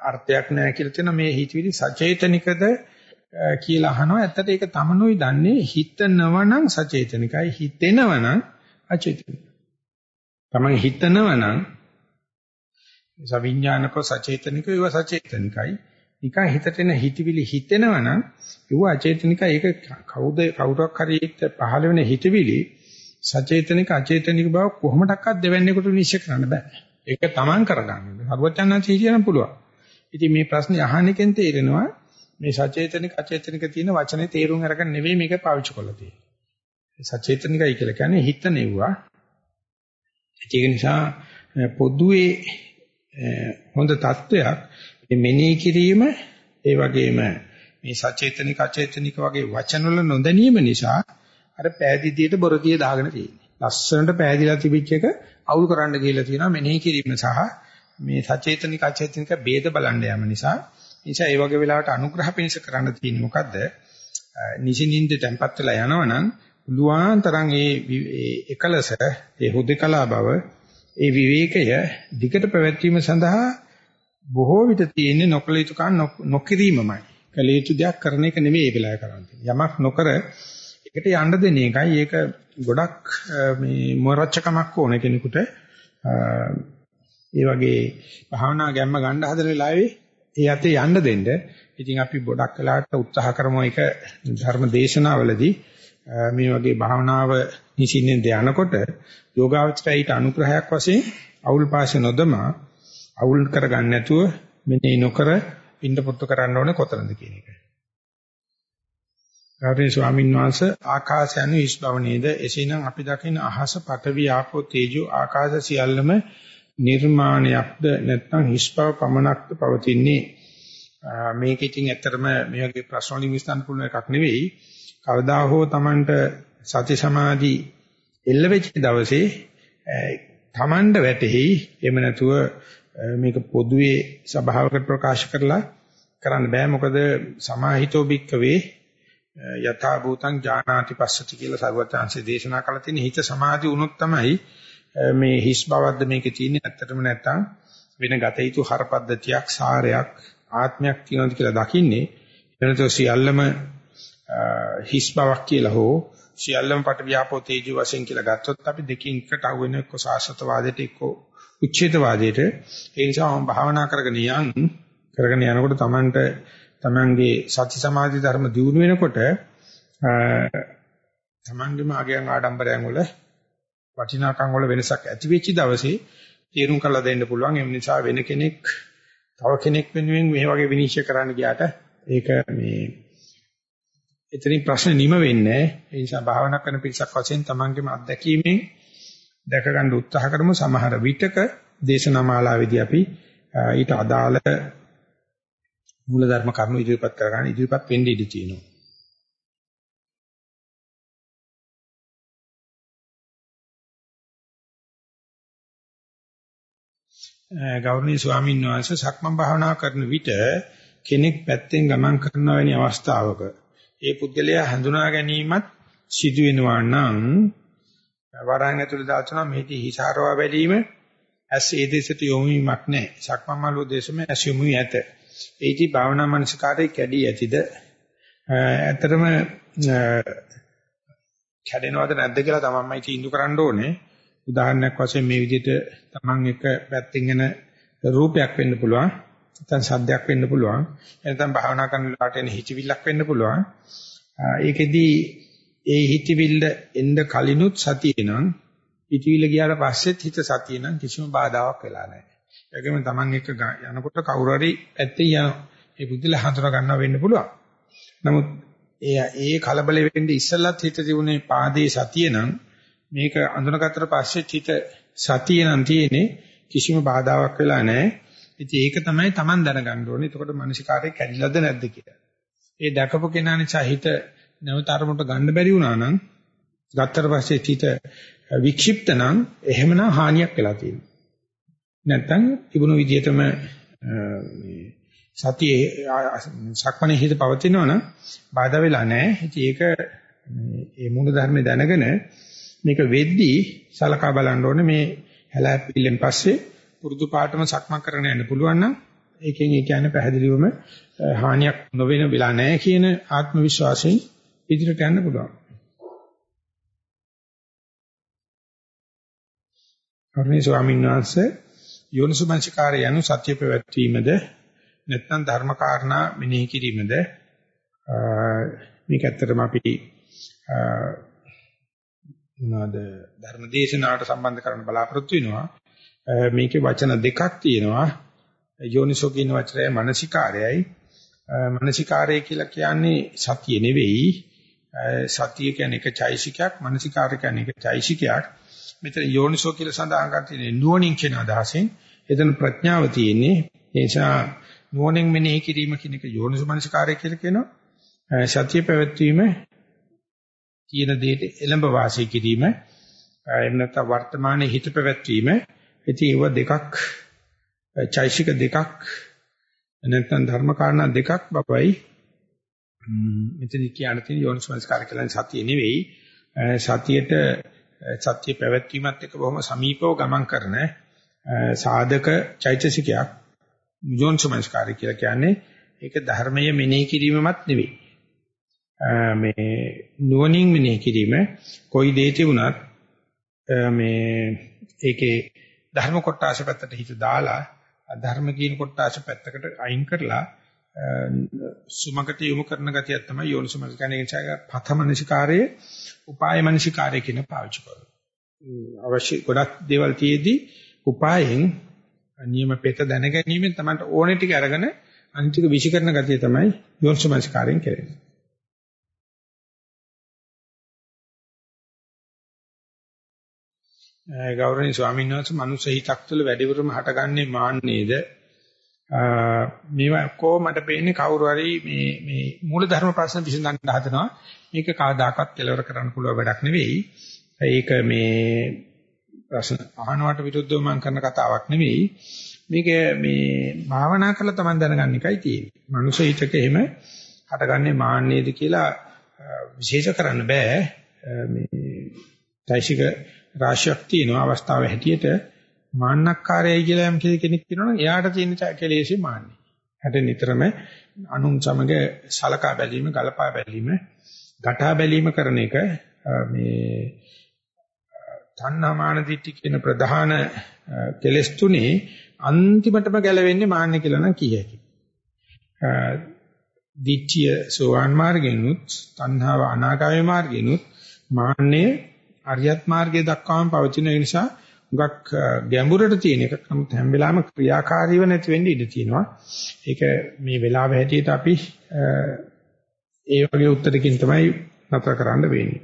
අර්ථයක් නැහැ කියලා තියෙන මේ හිතවිලි සචේතනිකද කියලා අහනවා. ඇත්තට ඒක තමනුයි දන්නේ හිතනවනම් සචේතනිකයි හිතෙනවනම් අචේතනිකයි. තමන් හිතනවනම් සවිඥානික සචේතනික ඒව සචේතනිකයි. නිකන් හිතට එන හිතවිලි හිතෙනවා නම් ඒව අචේතනිකයි. ඒක කවුද කවුරක් හරි පහළ වෙන හිතවිලි සචේතනික අචේතනික බව කොහොමඩක්වත් දෙවන්නේකට නිශ්චය කරන්න බෑ. ඒක තමන් කරගන්න. සර්වචන්නං සීතියනම් පුළුවන්. ඉතින් මේ ප්‍රශ්නේ අහන්නකෙන් තේරෙනවා මේ සචේතනික අචේතනික තියෙන වචනේ තේරුම් අරගෙන නෙවෙයි මේක පාවිච්චි කරලා තියෙන්නේ. සචේතනිකයි කියලා කියන්නේ හිතනෙව්වා. ඒක නිසා පොදුවේ හොඳ தত্ত্বයක් මේ මෙනෙහි කිරීම ඒ වගේම මේ සචේතනික අචේතනික වගේ වචනවල නොදැනීම නිසා අර පෑදීදියට බොරදිය දාගෙන තියෙනවා. ලස්සනට පෑදිලා තිබිච්ච එක අවුල් කරන්න ගිහිල්ලා තියෙනවා මෙනෙහි කිරීම සහ මේ සචේතනික අචේතනික ભેද බලන්න යාම නිසා නිසා ඒ වගේ වෙලාවට අනුග්‍රහ පිණිස කරන්න තියෙන්නේ මොකද්ද? නිසින්ින්ද tempත් වෙලා යනවනම් පුළුවන් තරම් ඒ එකලස ඒ හුදකලා බව ඒ විවේකය දිගට පැවැත්වීම සඳහා බොහෝ විට තියෙන්නේ නොකල යුතු කන් නොකිරීමමයි. කල යුතු දෙයක් කරන එක නෙවෙයි ඒ වෙලාවේ කරන්නේ. යමක් නොකර එකට යන්න දෙන එකයි. ඒක ගොඩක් මේ මොරච්චකමක් ඕන කෙනෙකුට. ඒ වගේ භාවනා ගැම්ම ගන්න හදන වෙලාවේ ඒ අතේ යන්න දෙන්න. ඉතින් අපි ගොඩක් වෙලාවට උත්සාහ කරමු ඒක ධර්ම දේශනාවලදී මේ වගේ භාවනාව නිසින්ෙන් ධානකොට යෝගාවචරයට අනුග්‍රහයක් වශයෙන් අවුල් පාෂ නොදමා අවුල් කරගන්න නැතුව මෙන්නේ නොකර පින්න පුත්තු කරන්න ඕනේ කොතනද කියන එක. ගෞරවනීය ස්වාමීන් වහන්සේ ආකාශ යන ඊස් බව නේද? එසේනම් අපි දකින අහස පඨවි ආපෝ තේජෝ ආකාශ සියල්ලම නිර්මාණයක්ද නැත්නම් හිස් බව පමණක්ද පවතින්නේ? මේක ඉතින් ඇත්තටම මේ වගේ ප්‍රශ්න වලින් විසඳන්න පුළුවන් එකක් නෙවෙයි. කවදා හෝ Tamanට සති සමාධි එල්ල වෙච්ච දවසේ Tamanට වැටෙහි එහෙම නැතුව මේක පොදුවේ සභාවකට ප්‍රකාශ කරලා කරන්න බෑ. මොකද සමාහිතෝ බික්කවේ යථා භූතං ඥානාති පස්සති කියලා සර්වඥාන්සේ දේශනා කළ තියෙන හිත සමාධි වුණොත් තමයි මේ හිස් බවද්ද මේකේ තියෙන්නේ ඇත්තටම නැත්තම් වෙන ගත යුතු හරපද්ධතියක් සාරයක් ආත්මයක් තියෙනවද කියලා දකින්නේ. එනතෝ සියල්ලම හිස් බවක් කියලා හෝ සියල්ලම පට ව්‍යාපෝ තේජෝ වශයෙන් කියලා ගත්තොත් අපි දෙකින් එකට අහුවෙන එක්ක සාස්වතවාදයට එක්ක උච්ඡේදවාදයට ඒ නිසා මම භාවනා කරගෙන යන් කරගෙන යනකොට Tamanට Tamanගේ සති සමාධි ධර්ම දියුණු වෙනකොට Tamanගේම ආගයන් ආඩම්බරයන් වල වටිනාකම් වල වෙනසක් ඇති වෙච්ච දවසේ තීරුම් කරලා දෙන්න පුළුවන්. ඒ නිසා වෙන කෙනෙක් තව කෙනෙක් වෙනුවෙන් මේ වගේ විනිශ්චය කරන්න ගියාට ඒක මේ එතනින් ප්‍රශ්න නිම වෙන්නේ ඒ නිසා භාවනා කරන පිරිසක් වශයෙන් තමන්ගේම අත්දැකීමෙන් දැක ගන්න උත්සාහ කරමු. සමහර විටක දේශනා මාලාවේදී අපි ඊට අදාළ මූලධර්ම කරුණු ඉදිරිපත් කරගන්න ඉදිරිපත් වෙන්න ඉඩ තියෙනවා. ගෞරවනීය ස්වාමීන් වහන්සේ සක්මන් භාවනා කරන විට කෙනෙක් පැත්තෙන් ගමන් කරන වැනි අවස්ථාවක ඒ පුද්ගලයා හඳුනා ගැනීමත් සිදු වෙනවා නම් වරහන් ඇතුළේ දාචනා මේටි හිසාරවා බැලීම ඇස් ඒ දෙසට යොමු වීමක් නැහැ. සක්මන් මළුව දෙසම ඇස් යොමු වී ඇත. ඒටි භාවනා මනසකාරයේ කැඩී ඇතිද? ඇත්තටම කැඩෙනවද නැද්ද කියලා තමන්මයි තීන්දුව කරන්න ඕනේ. උදාහරණයක් වශයෙන් මේ විදිහට තමන් එක පැත්තෙන් එන රූපයක් වෙන්න පුළුවන්. නැත්නම් සද්දයක් වෙන්න පුළුවන්. නැත්නම් භාවනා කරන වෙලාවට එන හිතවිල්ලක් වෙන්න පුළුවන්. ඒකෙදි ඒ හිතවිල්ල එන්න කලිනුත් සතියේ නම් හිතවිල්ල ගියාට පස්සෙත් හිත සතියේ නම් කිසිම බාධාවක් වෙලා නැහැ. ඒකෙම Taman එක යනකොට කවුරු හරි පැත්තේ යන ඒ බුද්ධිල හඳුනා ගන්නව වෙන්න පුළුවන්. නමුත් ඒ ඒ කලබල වෙන්නේ ඉස්සල්ලත් හිත තිබුණේ පාදේ සතියේ නම් මේක අඳුනගත්තට පස්සේ හිත සතියේ නම් තියෙන්නේ කිසිම බාධාවක් වෙලා නැහැ. ඉතින් ඒක තමයි Taman දැනගන්න ඕනේ. එතකොට මානසිකාරය කැඩිලාද නැද්ද කියලා. ඒ දැකපු කෙනා නිසා හිත නැවත අරමුණට ගන්න බැරි වුණා නම් ගත්තට පස්සේ හිත වික්ෂිප්ත නම් එහෙමනම් හානියක් වෙලා තියෙනවා. නැත්තම් තිබුණු විදිහටම සතියේ සක්මණේ හිත පවතිනවා නම් බාධා වෙලා නැහැ. ඉතින් ඒක මේ මූල ධර්ම දැනගෙන මේක වෙද්දී සලකා බලන්න ඕනේ මේ හැලැප්පිල්ලෙන් පස්සේ පුරුදු පාටම සක්මන් කරගෙන යන්න පුළුවන් නම් ඒකෙන් ඒ කියන්නේ පැහැදිලිවම හානියක් නොවෙන වෙලා නැහැ කියන ආත්ම විශ්වාසයෙන් ඉදිරියට යන්න පුළුවන්. කරුණී ස්වාමීන් වහන්සේ යෝනිසුමංසකාරය යනු සත්‍ය ප්‍රවැත්වීමද නැත්නම් ධර්ම කාරණා මෙනෙහි කිරීමද මේක ඇත්තටම අපි මොනවාද ධර්ම දේශනාවට සම්බන්ධ කරන්න බලාපොරොත්තු වෙනවා මේකේ වචන දෙකක් තියෙනවා. යෝනිසෝ කියන වචනය මානසිකාරයයි. මානසිකාරය කියලා කියන්නේ සතිය නෙවෙයි. සතිය කියන්නේ එක චෛසිකයක් මානසිකාරය කියන්නේ එක චෛසිකයක්. මෙතන යෝනිසෝ කියලා සඳහන් කර තියෙන්නේ නුවණින් කියන අදහසෙන්. එතන ප්‍රඥාව තියෙන්නේ. ඒ නිසා නුවණින් මෙනෙහි කිරීම කියන එක යෝනිසමනසිකාරය කියලා කියනවා. සතිය පැවැත්වීම කියන දෙයට එළඹ වාසය කිරීම. එහෙම නැත්නම් වර්තමානයේ හිත පැවැත්වීම. ඉතින් ඒව දෙකක් චෛසික දෙකක් නැත්නම් ධර්ම කාරණා දෙකක් බබයි මෙතන කියන්න තියෙන යෝනිසමස්කාර කියලා සතිය නෙවෙයි. සතියට සත්‍ය පැවැත්වීමත් එක්ක බොහොම සමීපව ගමන් කරන සාධක චෛතසිකයක් යෝනිසමස්කාරය කියලා කියන්නේ ඒක ධර්මයේ මෙනෙහි කිරීමමත් නෙවෙයි. මේ නුවණින් මෙනෙහි කිරීම කොයි දේ තිබුණත් මේ ඒකේ ධර්ම කොටාශ පැත්තට හිත දාලා ධර්ම කියන කොටාශ පැත්තකට අයින් කරලා සුමකට යොමු කරන ගතිය තමයි යෝනිසමස් කියන්නේ ඒ පථම නිසිකාරයේ උපාය මනසිකාරය කියන පාවිච්චි කරනවා. අවශ්‍ය ගොඩක් දේවල් තියේදී උපායෙන් නියම පෙත දැන ගැනීමෙන් තමයි ඕනේ ටික අරගෙන අනිත් ටික විශ්ිකරන ගතිය තමයි යෝනිසමස්කාරයෙන් කරන්නේ. ගෞරවනීය ස්වාමීන් වහන්සේ මනුස්ස හිතක් තුළ වැඩිවරම හටගන්නේ මාන්නේද? මේවා කොහොමද පේන්නේ කවුරු හරි මේ මේ මූල ධර්ම ප්‍රශ්න විසඳන්න හදනවා. මේක කවදාකවත් කෙලවර කරන්න පුළුවන් වැඩක් නෙවෙයි. ඒක මේ ප්‍රශ්න අහනවට විරුද්ධව මම කරන කතාවක් නෙවෙයි. මේක මේ භාවනා කරලා තමයි දැනගන්න එකයි තියෙන්නේ. මනුස්ස හිතක එහෙම හටගන්නේ මාන්නේද කියලා විශේෂ කරන්න බෑ. මේ ත්‍යිශික රාශියක් තියෙනවා අවස්ථාවේ හැටියට මාන්නක්කාරයයි කියලා යම් කෙනෙක් කියනවනම් එයාට තියෙන කෙලෙසි මාන්නේ. හැට නිතරම අනුන් සමග සලකා බැලීම, ගලපා බැලීම, ගටා බැලීම කරන එක මේ තණ්හාමාන දිට්ඨි කියන ප්‍රධාන කෙලෙස් තුනේ අන්තිමටම ගැලවෙන්නේ මාන්නේ කියලා නම් කිය හැකියි. දිට්ඨිය සෝවාන් මාර්ගෙනුත් තණ්හාව අනාගාමී මාර්ගෙනුත් මාන්නේ අරියත් මාර්ගයේ දක්වාම පවතින නිසා හුඟක් ගැඹුරට තියෙන එක නමුත් හැම වෙලාවෙම ක්‍රියාකාරීව නැති වෙන්න ඉඩ තියෙනවා. ඒක මේ වෙලාව හැටියට අපි ඒ වගේ උත්තරකින් තමයි නතර කරන්න වෙන්නේ.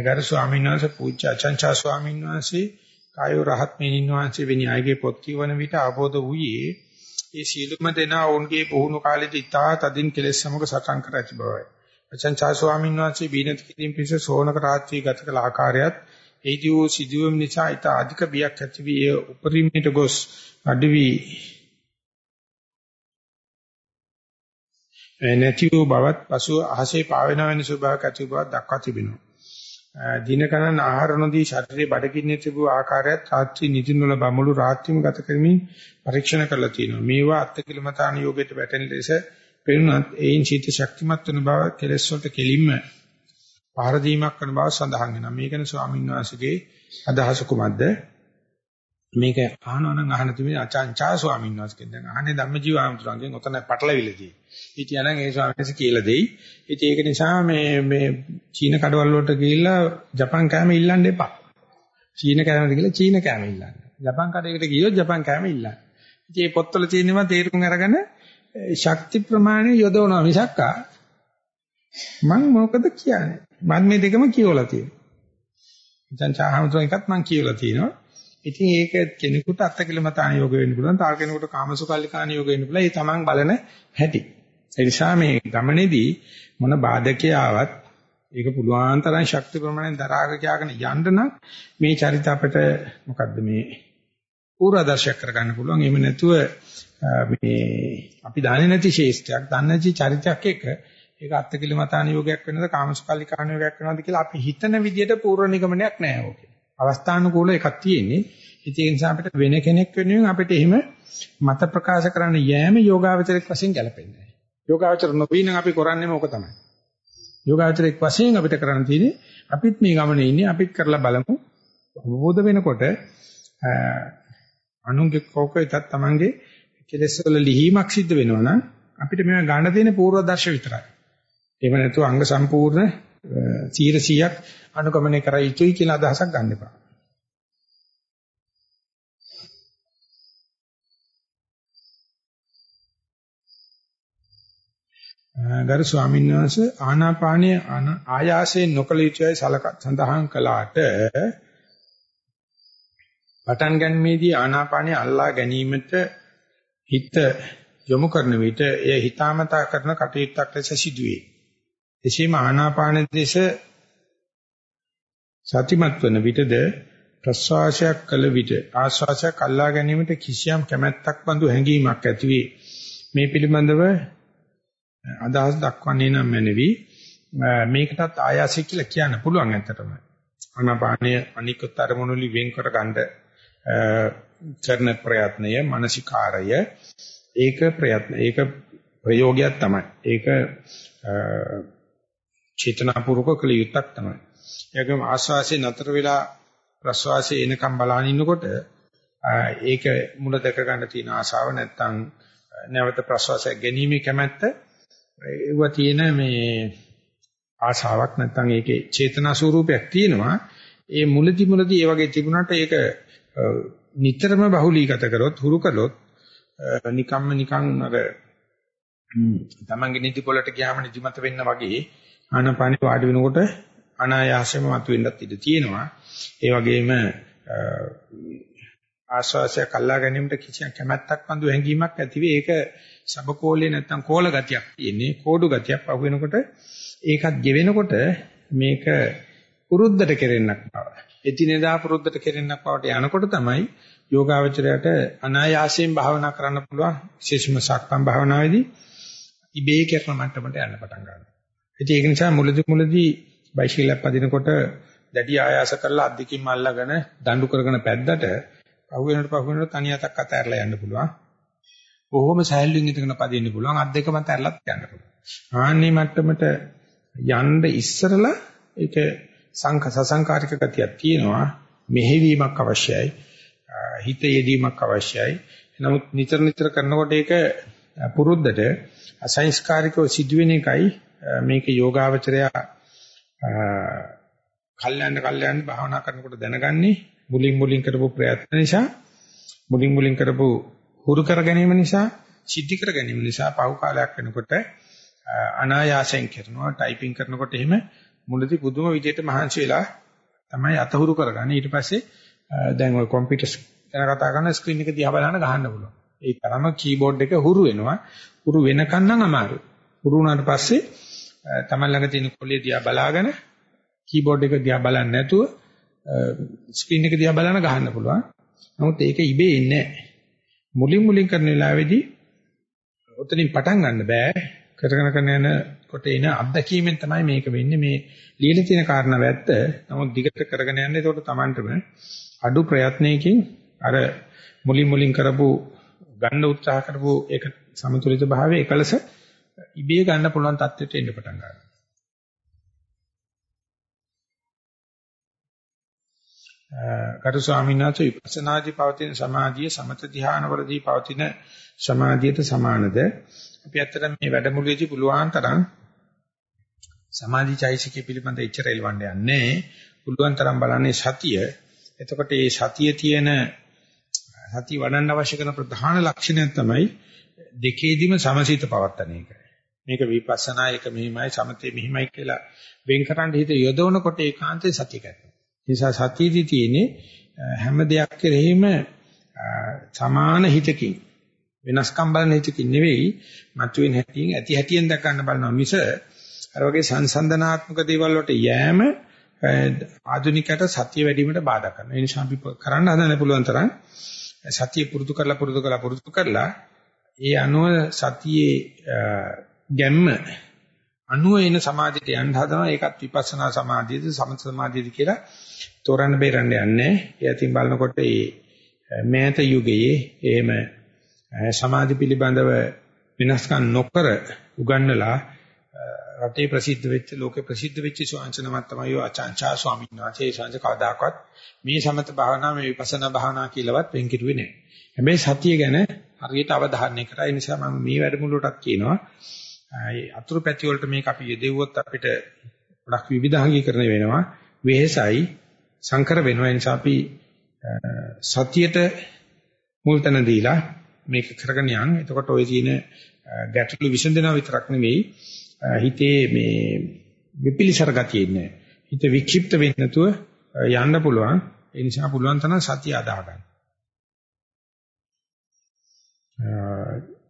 ගරු ස්වාමීන් වහන්සේ පූජ්‍ය අචංචා ස්වාමීන් වහන්සේ කායෝ රහත් මෙනින් වහන්සේ වෙනි අයගේ පොත් කියවන විට ආબોධ වූයේ ඒ සීලුම දෙනා ඔවුන්ගේ පුහුණු කාලෙදී ඉතා තදින් කෙලෙස් සමග සටන් කර ඇති බවයි. අචංචා ස්වාමීන් වහන්සේ බීනත් කිරීම පිණිස සෝනක රාත්‍රී ගත කළ ආකාරයත් ඒදී වූ සිදුවීම් නිසා ඊට අධික බියක් ඇති වී උපරිමයට ගොස් අඩවි නැති වූ බවත් පසුව අහසේ පාවෙන වෙන ස්වභාවයක් ඇති බව දක්වා තිබෙනවා. දින ගණන් ආහාර නොදී ශරීරයේ බඩගින්නේ තිබූ ආකාරයත් රාත්‍රී නිදිනවල බමුළු රාත්‍රියම ගත කරමින් පරීක්ෂණ කරලා තියෙනවා. මේවා අත්කිලමතාන යෝගයට වැටෙන ලෙස පෙනුනත් ඒයින් සිත ශක්තිමත් වන බව කෙලෙස් වලට කෙලින්ම පහර දීමක් කරන බව සඳහන් වෙනවා. මේකන ස්වාමීන් වහන්සේගේ අදහස කුමක්ද? මේක අහනවා නම් අහන තුමේ අචාන්චා ස්වාමීන් වහන්සේගෙන් දැන් අහන්නේ ධම්මජීව ආමතුරුන්ගෙන් ඔතන පටලවිලදී. හිටියානම් ඒ ස්වාමීන් වහන්සේ කියලා දෙයි. ඉතින් ඒක නිසා මේ මේ චීන කඩවල වලට ගිහිල්ලා ජපන් කෑම ඉල්ලන්න එපා. චීන කෑමද කියලා චීන කෑම ඉල්ලන්න. ජපන් කඩේකට ගියොත් ජපන් කෑම ඉල්ලන්න. ඉතින් මේ පොත්වල තියෙනවා තේරුම් අරගෙන ශක්ති ප්‍රමාණය යොදවනවා මිසක් මම මොකද කියන්නේ? මම මේ දෙකම කියවලා තියෙනවා. දැන් චාහමතුන් එකත් මම කියවලා තියෙනවා. ඉතින් ඒක කෙනෙකුට අත්කලමතාන යෝග වෙන්න පුළුවන්. තව කෙනෙකුට කාමසුකල්ලිකාන යෝග වෙන්න පුළුවන්. ඒ තමන් බලන හැටි. ඒ නිසා මේ ගමනේදී මොන බාධකේ ආවත් ඒක පුළුවන් තරම් ශක්ති ප්‍රමාණයෙන් දරාගෙන යන්න නම් මේ චරිත අපිට මොකද්ද මේ පූර්වාදර්ශයක් කරගන්න පුළුවන්. එහෙම නැතුව මේ අපි දන්නේ නැති ශේෂ්ත්‍රයක්, දන්නේ නැති චරිතයක් එක්ක ඒක අත්කිලමතාන යෝගයක් වෙනවද කාමසුකල්ලිකාන යෝගයක් වෙනවද කියලා අපි හිතන විදිහට පූර්ව නිගමනයක් නැහැ ඕකේ. අවස්ථානුකූල එකක් තියෙන්නේ. ඒ නිසා අපිට වෙන කෙනෙක් වෙනුවෙන් අපිට එහෙම මත ප්‍රකාශ කරන්න යෑම යෝගාවචරයක් වශයෙන් ගැලපෙන්නේ නැහැ. යෝගාවචර නොවී නම් අපි කරන්නේම ඕක තමයි. යෝගාවචරයක් වශයෙන් අපිට කරන්න තියෙන්නේ අපිත් මේ ගමනේ ඉන්නේ අපිත් කරලා බලමු. අවබෝධ වෙනකොට අනුන්ගේ කෝකෙතත් තමන්ගේ කෙලෙස් වල ලිහිමක් සිද්ධ වෙනවා නම් අපිට මේවා ගන්න තියෙන පූර්වදර්ශ විතරයි. එහෙම නැතුව අංග සම්පූර්ණ 100ක් අනුගමනය කර යුතුයි කියලා අදහසක් ගන්න එපා. ගරු ස්වාමීන් වහන්සේ ආනාපානයේ ආයාසයෙන් නොකල යුතුයි සඳහන් කළාට පටන් ගැනීමේදී ආනාපානිය අල්ලා ගැනීමට හිත යොමු කරන විට එය හිතාමතා කරන කටයුත්තක් ලෙස සිදුවේ. එසේම ආනාපාන දේශ සතිමත් වන විටද ප්‍රස්වාසයක් කළ විට ආශ්වාසයක් අල්ලා ගැනීමට කිසියම් කැමැත්තක් බඳු හැඟීමක් ඇතිවේ. මේ පිළිබඳව අදහස් දක්වන්නේ නම් මැනවි. මේකටත් ආයාසය කියලා කියන්න පුළුවන් ඇත්තටම. ආනාපානය අනිකුත් අරමුණු වලින් වෙන් කර ගන්න කරන ප්‍රයත්නය මානසිකාරය ඒක ප්‍රයත්න ඒක ප්‍රයෝගයක් තමයි. ඒක චේතනාපූර්වක කළ යුත්තක් තමයි. ඒකම ආස්වාසේ නතර වෙලා ප්‍රස්වාසයේ එනකම් බලන ඉන්නකොට ඒක මුල දැක ගන්න තියෙන ආශාව නැත්තම් නැවත ප්‍රස්වාසය ගැනීමේ කැමැත්ත ඒව තියෙන මේ ආශාවක් නැත්තම් ඒකේ චේතනා ස්වරූපයක් තියෙනවා ඒ මුලදි මුලදි ඒ වගේ තිබුණාට ඒක නිතරම බහුලීගත කරොත් හුරු කළොත් නිකම්ම නිකන් අර තමන්ගේ නිදි පොළට ගියාම නිදිමත වෙන්න වගේ ආනපානෙ වාඩි වෙනකොට අනායාසයෙන්ම මතුවෙන්නත් ඉඩ තියෙනවා. ඒ වගේම ආශ්වාසය කල්ලා ගැනීමට කිසියම් කැමැත්තක් බඳු හැඟීමක් ඇති වෙයි. ඒක සබකෝලේ නැත්තම් කෝල ගතියක් තියෙන්නේ. කෝඩු ගතියක් පහු වෙනකොට ඒකත් ගෙවෙනකොට මේක පුරුද්දට කෙරෙන්නක් බව. එදිනෙදා පුරුද්දට කෙරෙන්නක් බවට යනකොට තමයි යෝගාවචරයට අනායාසයෙන් භාවනා කරන්න පුළුවන්. විශේෂම සක්මන් භාවනාවේදී ඉබේ කරන මට්ටමට යන්න පටන් ගන්නවා. ඉතින් ඒක නිසා මුලදි මුලදි බයිසිකලයක් පදිනකොට දැඩි ආයාස කරලා අද්දිකින් අල්ලගෙන දඬු කරගෙන පැද්දට පහු වෙනකොට පහු වෙනකොට තනි අතක් අතහැරලා යන්න පුළුවන්. බොහොම සහැල්ලුවෙන් ඉඳගෙන පදින්න පුළුවන්. අත් දෙකම අතහැරලත් යන්න පුළුවන්. ආන්නේ මට්ටමට යන්න ඉස්සරලා ඒක සංක සසංකාරික ගතියක් තියෙනවා. මෙහෙවීමක් අවශ්‍යයි. හිත යෙදීමක් අවශ්‍යයි. නමුත් නිතර නිතර කරනකොට ඒක පුරුද්දට අසංස්කාරිකව සිදුවෙන එකයි මේක යෝගාවචරය කල්යන්න කල්යන්න භාවනා කරනකොට දැනගන්නේ මුලින් මුලින් කරපු ප්‍රයත්න නිසා මුලින් මුලින් කරපු හුරු කර ගැනීම නිසා සිද්ධි කර ගැනීම නිසා පහු කාලයක් වෙනකොට අනායාසයෙන් කරනවා ටයිපින් කරනකොට එහෙම මුලදී පුදුම විදිහට මහන්සි වෙලා තමයි අතහුරු කරගන්නේ. ඊට පස්සේ දැන් ඔය කම්පියුටර් ගැන කතා කරන ස්ක්‍රීන් එක දිහා බලන ගහන්න පුළුවන්. ඒ තරම කීබෝඩ් එක හුරු වෙනවා. හුරු වෙනකන් නම් අමාරුයි. හුරු වුණාට පස්සේ තමන් ළඟ තියෙන කොලේ දිහා බලාගෙන කීබෝඩ් එක දිහා බලන්නේ නැතුව ස්ක්‍රීන් එක දිහා බලන ගහන්න පුළුවන්. නමුත් ඒක ඉබේ ඉන්නේ මුලින් මුලින් කරන වෙලාවේදී ඔතනින් පටන් ගන්න බෑ. කරගෙන කරන යනකොට එන අත්දැකීමෙන් තමයි මේක වෙන්නේ. මේ ලියලා තියෙන කාරණාව ඇත්ත. නමුත් දිගට කරගෙන යන්න ඒකට Tamanටම අඩු ප්‍රයත්නයකින් අර මුලින් මුලින් කරපු ගන්න උත්සාහ කරපු ඒක සමතුලිත භාවයේ එකලස ඉබේ ගන්න පුළුවන් තත්ත්වයට එන්න පටන් ගන්නවා. ගරු ස්වාමීන් වහන්සේ විපස්සනාදී පවතින සමාධිය සමත ධ්‍යානවලදී පවතින සමාධියට සමානද? අපි ඇත්තට මේ වැඩමුළුවේදී පුළුවන් තරම් සමාධි චෛසිකය පිළිබඳ ඉච්චර එලවන්න යන්නේ. පුළුවන් තරම් බලන්නේ සතිය. එතකොට මේ සතියේ තියෙන සතිය වඩන්න අවශ්‍ය කරන ප්‍රධාන ලක්ෂණය තමයි දෙකේදීම සමසිත පවත්තන එක. මේක විපස්සනා එක මෙහිමයි සමතේ මෙහිමයි කියලා වෙන් කරන්න හිත යොදවනකොට ඒකාන්තේ සතිය කරනවා. නිසා සතියදී තියෙන්නේ හැම දෙයක් කෙරෙහිම සමාන හිතකින් වෙනස්කම් බලන හිතකින් නෙවෙයි මතුවෙන හැටියෙන් ඇති හැටියෙන් දැක ගන්න බලනවා මිස අර වගේ සංසන්දනාත්මක දේවල් වලට යෑම ආධුනිකයට සතිය වැඩිවීමට බාධා කරනවා. ඒ නිසා අපි කරන්න හදන්න පුළුවන් තරම් සතිය පුරුදු කරලා පුරුදු කරලා පුරුදු කරලා ඒ අනුව සතියේ ගැම්ම අනුව එන සමාධියට යන්න හදනවා ඒකත් විපස්සනා සමාධියද සමථ සමාධියද කියලා තෝරන්න බේරන්න යන්නේ. ඒ අතින් බලනකොට මේ මෑත යුගයේ එහෙම සමාධි පිළිබඳව විනාශකම් නොකර උගන්වලා රටේ ප්‍රසිද්ධ වෙච්ච ලෝකේ ප්‍රසිද්ධ වෙච්ච ස්වාංශනමත් තමයි ආචාන්චා ස්වාමීන් වහන්සේ ඒ ශාංශ කවදාකවත් මේ සමත භාවනා මේ විපස්සනා භාවනා කියලාවත් වෙන් කිරුවේ නැහැ. හැබැයි සතිය ගැන හරියට අවධාරණය කරා. ඒ නිසා මම මේ වැඩමුළුවටත් කියනවා අතුරු පැති වලට මේක අපි යෙදුවොත් අපිට ගොඩක් විවිධාංගීකරණය වෙනවා. වෙහෙසයි සංකර වෙනවා. ඒ නිසා අපි සතියට මුල් තැන දීලා මේක කරගෙන යන්. එතකොට ওই තියෙන ගැටලු විසඳනවා විතරක් නෙවෙයි හිතේ මේ විපිලිසර ගතිය ඉන්නේ. හිත වික්ෂිප්ත වෙන්නේ නැතුව යන්න පුළුවන්. ඒ නිසා පුළුවන් තරම් සතිය අදා ගන්න.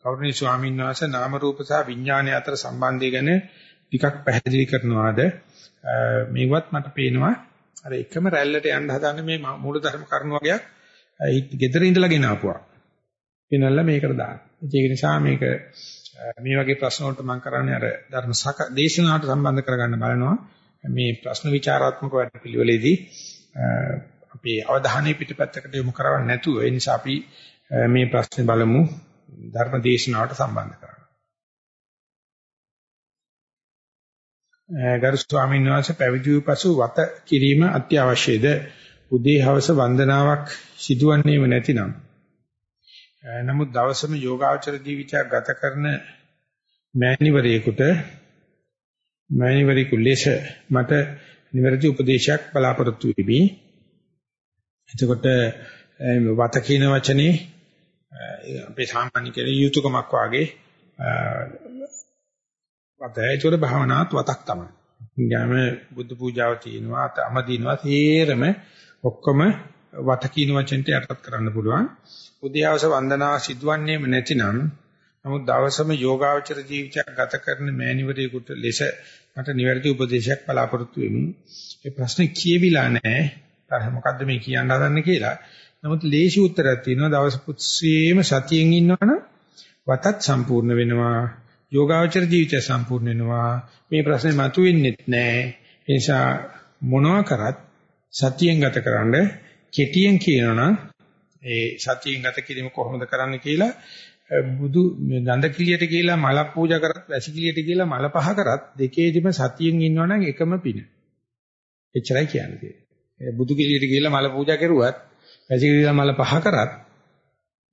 කෞරණී ස්වාමීන් වහන්සේ නාම රූප සහ විඥානය අතර සම්බන්ධය ගැන ටිකක් පැහැදිලි කරනවාද මේවත් මට පේනවා අර එකම රැල්ලට යන්න හදන්නේ මේ මූලධර්ම කරුණු වගේක් ගෙදර ඉඳලා ගෙන ආපුවා. වෙනල්ලා මේකට දාන්න. ඒක නිසා මේක මේ වගේ ප්‍රශ්න වලට මම කරන්නේ අර ධර්ම සක දේශනාවට සම්බන්ධ කරගන්න බලනවා. මේ ප්‍රශ්න විචාරාත්මක වැඩපිළිවෙලේදී අපේ අවධානය පිටපැත්තකට යොමු කරවන්නේ නැතුව ඒ නිසා අපි මේ ප්‍රශ්නේ බලමු ධර්ම දේශනාවට සම්බන්ධ කරගන්න. ගරු ස්වාමීන් වහන්සේ පැවිදි වූ පසු වත කිරීම අත්‍යවශ්‍යද? උදේ හවස වන්දනාවක් සිදුවන්නේම නැතිනම්. නමුත් දවසම යෝගාචර ජීවිතයක් ගත කරන මෑණිවරයෙකුට මෑණිවරයෙකු ලෙස මට නිවැරදි උපදේශයක් බලාපොරොත්තු වෙමි. එතකොට වත කියන වචනේ අපේ සාමාන්‍ය කෙරේ යුතුයකමක් වාගේ වතේ ඒතර භාවනාවත් වතක් තමයි. ඥාම බුද්ධ පූජාව තියෙනවා අතම දිනවා තේරම ඔක්කොම වත කියන වචෙන්ට යටපත් කරන්න පුළුවන්. උදයාවස වන්දනාව සිදුවන්නේම නැතිනම් නමුත් දවසම යෝගාවචර ජීවිතයක් ගත කරන මෑණිවරයෙකුට ලෙස මට නිවැරදි උපදේශයක් බලාපොරොත්තු වෙමි. ඒ ප්‍රශ්නේ කියවිලා නැහැ. මොකද්ද මේ කියන්න හදන්නේ කියලා. නමුත් ලේසි උත්තරයක් තියෙනවා දවස් පුත්සීම සතියෙන් ඉන්නවනම් වතත් සම්පූර්ණ වෙනවා. යෝගාවචර ජීවිතය සම්පූර්ණ වෙනවා. මේ ප්‍රශ්නේ මතුවෙන්නේ නැහැ. ඒ නිසා මොනවා කරත් සතියෙන් ගතකරනද කෙටියෙන් කියනවනම් ඒ සතියෙන් ගත කිරීම කොහොමද කරන්න කියලා බුදු මේ ගඳ කිලියට කියලා මල පූජා කරත් වැසි කිලියට කියලා මල පහ කරත් දෙකේදිම සතියෙන් ඉන්නවනම් එකම පින. එච්චරයි කියන්නේ. බුදු කිලියට කියලා මල පූජා කරුවත් වැසි කිලියට මල පහ කරත්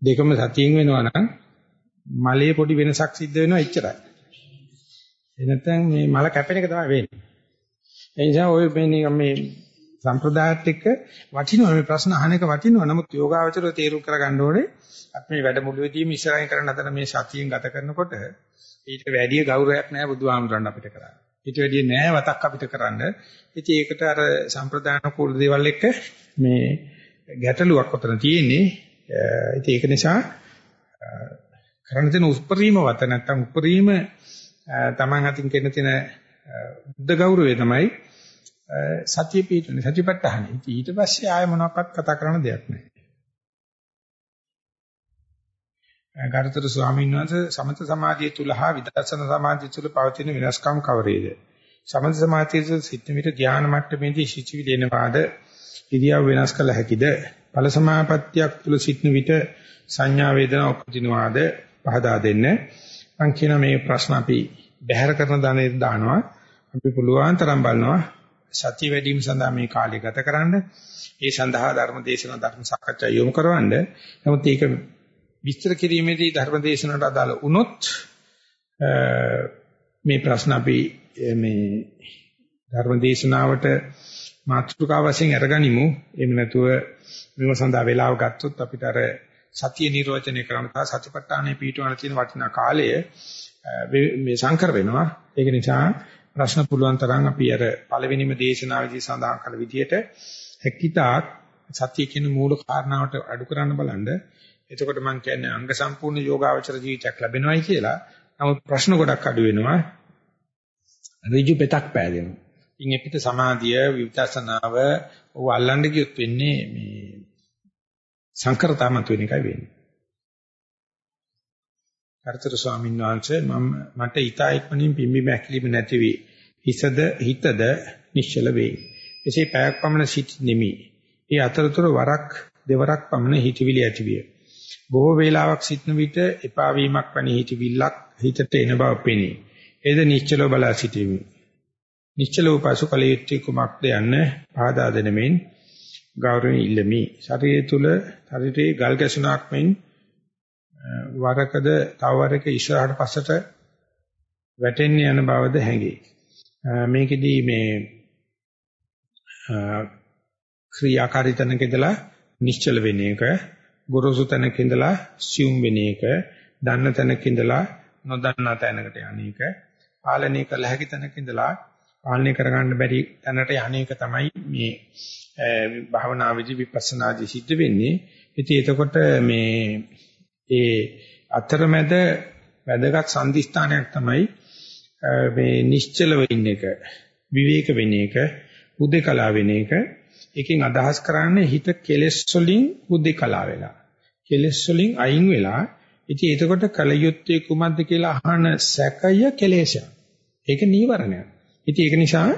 දෙකම සතියෙන් වෙනවා නම් මලේ පොඩි වෙනසක් සිද්ධ වෙනවා එච්චරයි. ඒ නැත්නම් මේ මල කැපෙන එක තමයි වෙන්නේ. ඒ නිසා ඔය මේ මේ සම්ප්‍රදායත් එක්ක වටිනවා මේ ප්‍රශ්න අහන එක වටිනවා. නමුත් යෝගාවචරය තේරුම් කරගන්න ඕනේ අපි මේ වැඩමුළුවේදීම ඉස්සරහින් කරන අතර මේ සතියෙන් ගත කරනකොට ඊට වැඩි ගෞරවයක් නැහැ බුදුහාමුදුරන් අපිට කරන්නේ. ඊට වැඩි නැහැ වතක් අපිට කරන්න. ඉතින් ඒකට අර සම්ප්‍රදාන කුල දේවල් එක්ක මේ ගැටලුවක් උතන තියෙන්නේ. ඉතින් ඒක නිසා කරන්න තියෙන උපරිම වත නැත්තම් උපරිම තමන් අතින් කෙන තියෙන බුද්ධ ගෞරවය තමයි සතිය පිටුනේ සතිපට්ඨානෙ. ඊට පස්සේ ආය මොනවක්වත් කතා කරන්න දෙයක් නැහැ. ගරුතර ස්වාමීන් වහන්සේ සමත සමාධිය තුල හා විදර්ශනා සමාධිය තුල පවතින වෙනස්කම් කවරේද? සමත සමාධිය තුල සිටින විට ධ්‍යාන මට්ටමේදී සිචිවිලි එනවාද? ඉරියව් වෙනස් කළ හැකිද? ඵල සමාපත්තියක් තුල සිටින විට සංඥා වේදනා උපදිනවාද? පහදා දෙන්න. මම කියන මේ ප්‍රශ්න අපි බැහැර කරන දණේ දානවා. අපි පුළුවන් තරම් බලනවා සතිය වැඩි වීම සඳහා මේ කාලය ගත කරන්න. ඒ සඳහා ධර්ම දේශනා ධර්ම සාකච්ඡා යොමු කරවන්න. නමුත් ඒක විස්තර කිරීමේදී ධර්ම දේශනාවට අදාළ වුණොත් මේ ප්‍රශ්න අපි මේ ධර්ම දේශනාවට මාතෘකාව වශයෙන් අරගනිමු. එහෙම නැතුව මේව සඳහා වේලාව ගත්තොත් අපිට අර සතිය නිර්වචනය කරන්න තා සතිපට්ඨානයේ පිටවන තියෙන වටිනා කාලය මේ සංකර වෙනවා. ඒක නිසා ප්‍රශ්න පුළුවන් තරම් අපි අර පළවෙනිම දේශනාවේදී සඳහන් කළ විදිහට හැකිතාක් සතිය කියන මූල කාරණාවට අඩු කරන්න බලන්න. එතකොට මම කියන්නේ අංග සම්පූර්ණ යෝගාවචර ජීවිතයක් ලැබෙනවයි කියලා. නමුත් ප්‍රශ්න ගොඩක් අඩු වෙනවා. ඍජු පෙතක් පෑදෙනවා. ඉන් එපිට සමාධිය විපස්සනාව ඔව අල්ලන්න ගියොත් වෙන්නේ මේ සංකරතාමත් වෙන එකයි වෙන්නේ. කර්තෘ ස්වාමීන් වහන්සේ මම මට ඊතා ඉක්මනින් පිම්බි මැකිලිම නැති වී හිසද හිතද නිශ්චල වේ. එසේ පැයක් පමණ සිට නිමි. ඒ අතරතුර වරක් දෙවරක් පමණ හිතවිලි ඇතිවිය. බොහෝ වේලාවක් සිටන විට එපා වීමක් වැනි හිතවිල්ලක් හිතට එන බව පෙනේ. එද නිශ්චලව බලා සිටීමි. නිශ්චල වූ පසු කල යුත්තේ කුමක්ද යන්න පාදා දෙනමින් ගෞරවයෙන් ඉල්ලමි. ශරීරය තුල ශරීරයේ ගල් ගැසුණක් මෙන් වරකද තව වරක ඉස්සරහට පස්සට වැටෙන්න යන බවද හැඟේ. මේකෙදී මේ ක්‍රියාකාරී තැනක ඉඳලා නිශ්චල වෙන එක ගොරෝසු තැනක ඉඳලා සියුම් වෙන එක, දන්න තැනක ඉඳලා නොදන්නා තැනකට යන එක, පාලනය කළ හැකි තැනක ඉඳලා පාලනය කරගන්න බැරි තැනට යන්නේක තමයි මේ භාවනාවේදී විපස්සනාදී සිද්ධ වෙන්නේ. ඉතින් එතකොට මේ ඒ අතරමැද වැදගත් සම්දිස්ථානයක් තමයි මේ නිශ්චලව ඉන්න එක විවේක වෙන එක උදේකලා වෙන එක. එකෙන් අදහස් කරන්නේ හිත කෙලෙස් වලින් උදේකලා වෙලා. කෙලෙස් වලින් අයින් වෙලා ඉතින් එතකොට කලයුත්තේ කුමක්ද කියලා අහන සැකය කෙලෙසයක්. ඒක නීවරණයක්. ඉතින් ඒක නිසා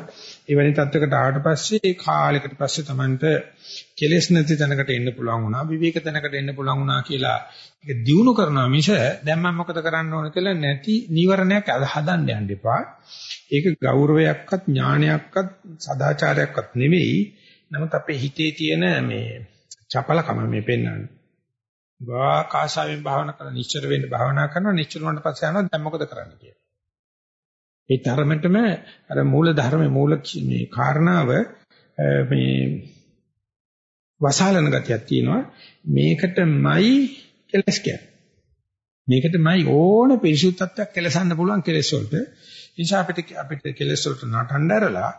එවැනි තත්වයකට ආවට පස්සේ ඒ කාලයකට පස්සේ Tamanට කෙලෙස් නැති තැනකට එන්න පුළුවන් වුණා විවේක තැනකට එන්න පුළුවන් වුණා කියලා ඒක දිනු කරනවා මිස දැන් මම මොකද කරන්න ඕන කියලා නැති නීවරණයක් හදන්න යන්න එපා. ඒක ගෞරවයක්වත් ඥානයක්වත් සදාචාරයක්වත් නෙවෙයි. නමුත් අපේ හිතේ තියෙන මේ චපලකම මේ පෙන්වන්නේ. වා කාසාවෙන් භාවනා කරන නිශ්චල වෙන්න භාවනා කරනවා නිශ්චල වුණාට පස්සේ යනවා දැන් මොකද කරන්න කියලා. ඒ තරමටම අර මූල ධර්මයේ මූල මේ කාරණාව මේ වසාලන ගතියක් තියෙනවා මේකටමයි කෙලස් කියන්නේ. මේකටමයි ඕන පිරිසුදු තත්ත්වයක් කෙලසන්න පුළුවන් කෙලස් වලට. ඒ නිසා අපිට අපිට කෙලස් වලට නටඬරලා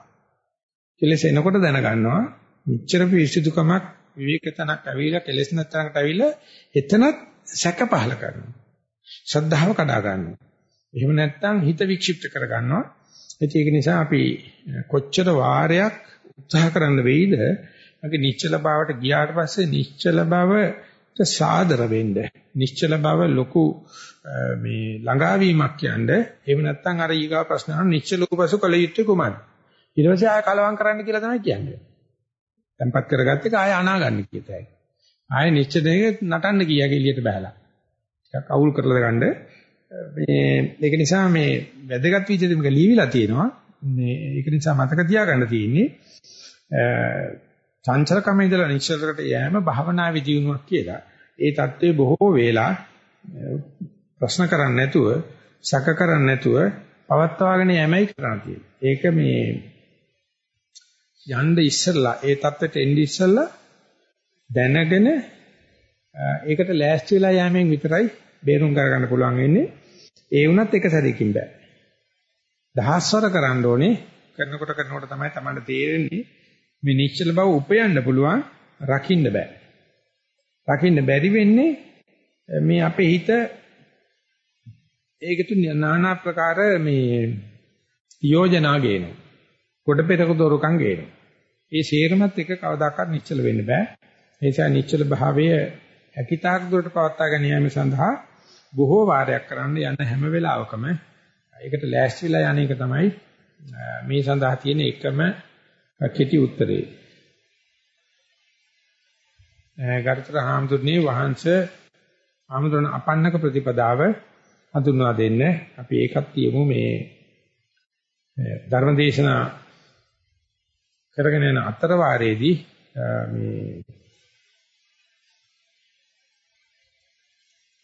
කෙලස් එනකොට දැනගන්නවා මෙච්චර පිරිසුදුකමක් විවේකතනක් ඇවිල්ලා කෙලස් නැත්තනකට ඇවිල්ලා එතනත් සැක පහල කරනවා. ශ්‍රද්ධාව කඩා ගන්නවා. එහෙම නැත්නම් හිත වික්ෂිප්ත කර ගන්නවා. ඒක නිසා අපි කොච්චර වාරයක් උත්සාහ කරන්න වෙයිද? මගේ නිශ්චල භාවයට ගියාට පස්සේ නිශ්චල බවට සාදර වෙන්න. නිශ්චල බව ලොකු මේ ළඟාවීමක් කියන්නේ එහෙම නැත්නම් අර ඊගා ප්‍රශ්න අහන නිශ්චල උපසු කල යුත්තේ කුමක්ද? ඊට පස්සේ ආය කලවම් කරන්න කියලා තමයි කියන්නේ. tempat කරගත්තේ ආය අනාගන්න කියතයි ආය නිශ්චලයේ නටන්න ගියා එළියට බහලා ටිකක් අවුල් කරලා ගන්න. මේ ඒක නිසා මේ වැදගත් විදිහට මේක ලියවිලා තියෙනවා. මේ ඒක නිසා මතක තියාගන්න තියෙන්නේ චංචලකම ඉඳලා නිශ්චලකට යෑම භවනාවේ ජීවුණක් කියලා. ඒ தત્ත්වය බොහෝ වෙලා ප්‍රශ්න කරන්නේ නැතුව, සැක කරන්නේ නැතුව පවත්වාගෙන යෑමයි කරන්නේ. ඒක මේ යන්න ඉස්සෙල්ලා ඒ தත්ත්වයට එන්න ඉස්සෙල්ලා දැනගෙන ඒකට ලෑස්ති වෙලා යෑමෙන් විතරයි බේරුම් කරගන්න පුළුවන් වෙන්නේ. ඒ වුණත් එක සැරයකින් බෑ. දහස්වර කරන්න ඕනේ. කරනකොට කරනකොට තමයි Tamanට තේරෙන්නේ මේ නිශ්චල බව උපයන්න පුළුවන් රකින්න බෑ. රකින්න බැරි වෙන්නේ මේ අපේ හිත ඒකට নানা ප්‍රකාර මේ යෝජනා ගේනවා. කොට පෙරක දොරකම් ගේනවා. ඒ සේරමත් එක කවදාකවත් නිශ්චල වෙන්න බෑ. ඒ නිසා නිශ්චල භාවය හැකිතාක් දුරට පවත්වා ගැනීම සඳහා බොහෝ වාරයක් කරන්න යන හැම වෙලාවකම ඒකට ලෑස්ති වෙලා යන එක තමයි මේ සඳහා තියෙන එකම කෙටි උත්තරේ. ගරුතර හාමුදුරනේ වහන්සේ හාමුදුරන අපන්නක ප්‍රතිපදාව හඳුන්වා දෙන්න. අපි ඒකත් තියමු මේ ධර්මදේශනා කරගෙන යන අතර වාරයේදී මේ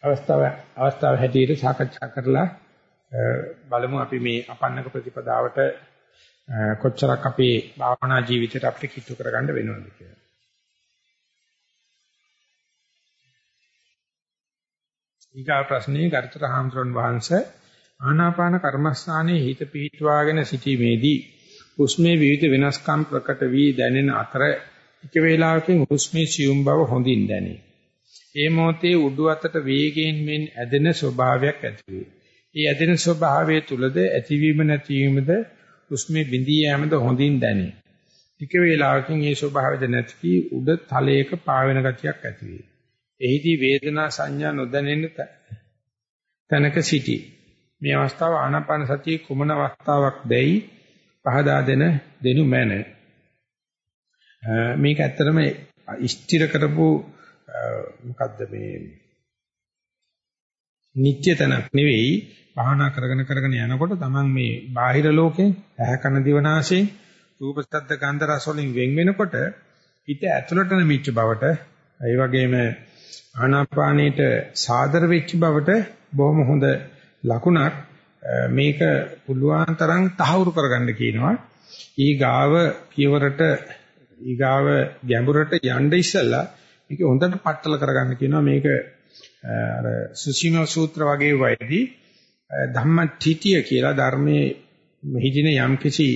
අවස්ථාව අවස්ථාව හැටියට සාකච්ඡා කරලා බලමු අපි මේ අපන්නක ප්‍රතිපදාවට කොච්චරක් අපේ භාවනා ජීවිතයට අපිට කිට්ටු කරගන්න වෙනවද කියලා. ඊගා ප්‍රශ්නේ ගරුතර හාමුදුරන් වහන්සේ ආනාපාන කර්මස්ථානයේ හිත පිහිටුවාගෙන සිටීමේදී හුස්මේ විවිධ වෙනස්කම් ප්‍රකට වී දැනෙන අතර එක වේලාවකින් හුස්මේ සියුම් බව හොඳින් දැනේ. ඒ මොහොතේ උඩු අතට වේගයෙන් මෙන් ඇදෙන ස්වභාවයක් ඇති වේ. ඒ ඇදෙන ස්වභාවය තුලද ඇතිවීම නැතිවීමද හුස්මේ බිඳී යෑමද හොඳින් දැනේ. ටික වේලාවකින් මේ ස්වභාවයද නැති වී උඩ තලයක පාවෙන ගතියක් ඇති වේ. එහිදී වේදනා සංඥා නොදැනෙන තැනක සිටී. මේ අවස්ථාව ආනාපාන සතියේ කුමන අවස්ථාවක් දැයි පහදා දෙන දෙනු මැන. මේක ඇත්තටම ස්ථිර කරපු මොකද්ද මේ නිත්‍ය තනක් නෙවෙයි භාවනා කරගෙන කරගෙන යනකොට තමන් මේ බාහිර ලෝකේ ඇහැ කන දිවනාසයෙන් රූප ශබ්ද ගන්ධ රස වලින් වෙන් වෙනකොට හිත ඇතුළට නැමිච්ච බවට ඒ වගේම ආනාපානීට සාදර වෙච්ච බවට බොහොම හොඳ ලකුණක්. මේක පුළුවන් තරම් තහවුරු කරගන්න කියනවා. ඊ ගාව පියවරට ඊ ගාව ගැඹුරට යන්න ඉස්සලා මේක හොඳට පටල කරගන්න කියනවා. මේක අර සුසීම සූත්‍ර වගේ වෙයිදී ධම්මඨිතිය කියලා ධර්මයේ මෙහිදින යම්කිසි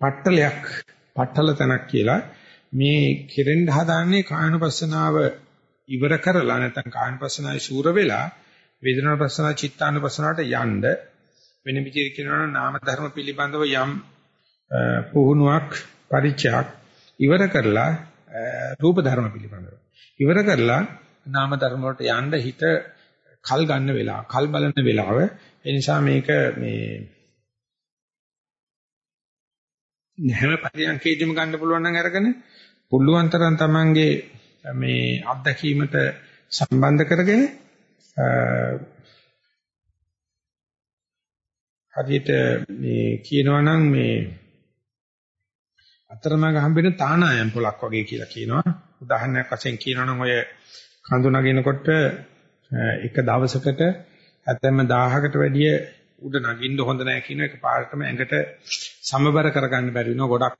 පටලයක් පටල තැනක් කියලා මේ කෙරෙන්න හදාන්නේ කායනුපස්සනාව ඉවර කරලා නැත්නම් කායනුපස්සනාවේ ශූර වෙලා වේදනානුපස්සනා චිත්තානුපස්සනාවට යන්න වෙන විදිහට කියනවා නම් නාම ධර්ම පිළිබඳව යම් පුහුණුවක් පරිචයක් ඉවර කරලා රූප ධර්ම පිළිබඳව. ඉවර කරලා නාම ධර්ම වලට යන්න හිත කල් ගන්න වෙලාව කල් බලන වෙලාව. ඒ නිසා මේක මේ හැම පරියන්කේදීම ගන්න පුළුවන් නම් අරගෙන පුළුවන් තරම් තමන්ගේ මේ අත්දැකීමට සම්බන්ධ කරගෙන හදිට මේ කියනවා නම් මේ අතරමඟ හම්බෙන තානායම් පොලක් වගේ කියලා කියනවා. උදාහරණයක් වශයෙන් කියනවා නම් ඔය කඳු නගිනකොට එක දවසකට ඇතැම්ම 1000කට වැඩිය උඩ නගින්න හොඳ නැහැ කියන එක පාරටම ඇඟට සමබර කරගන්න බැරි වෙනවා. ගොඩක්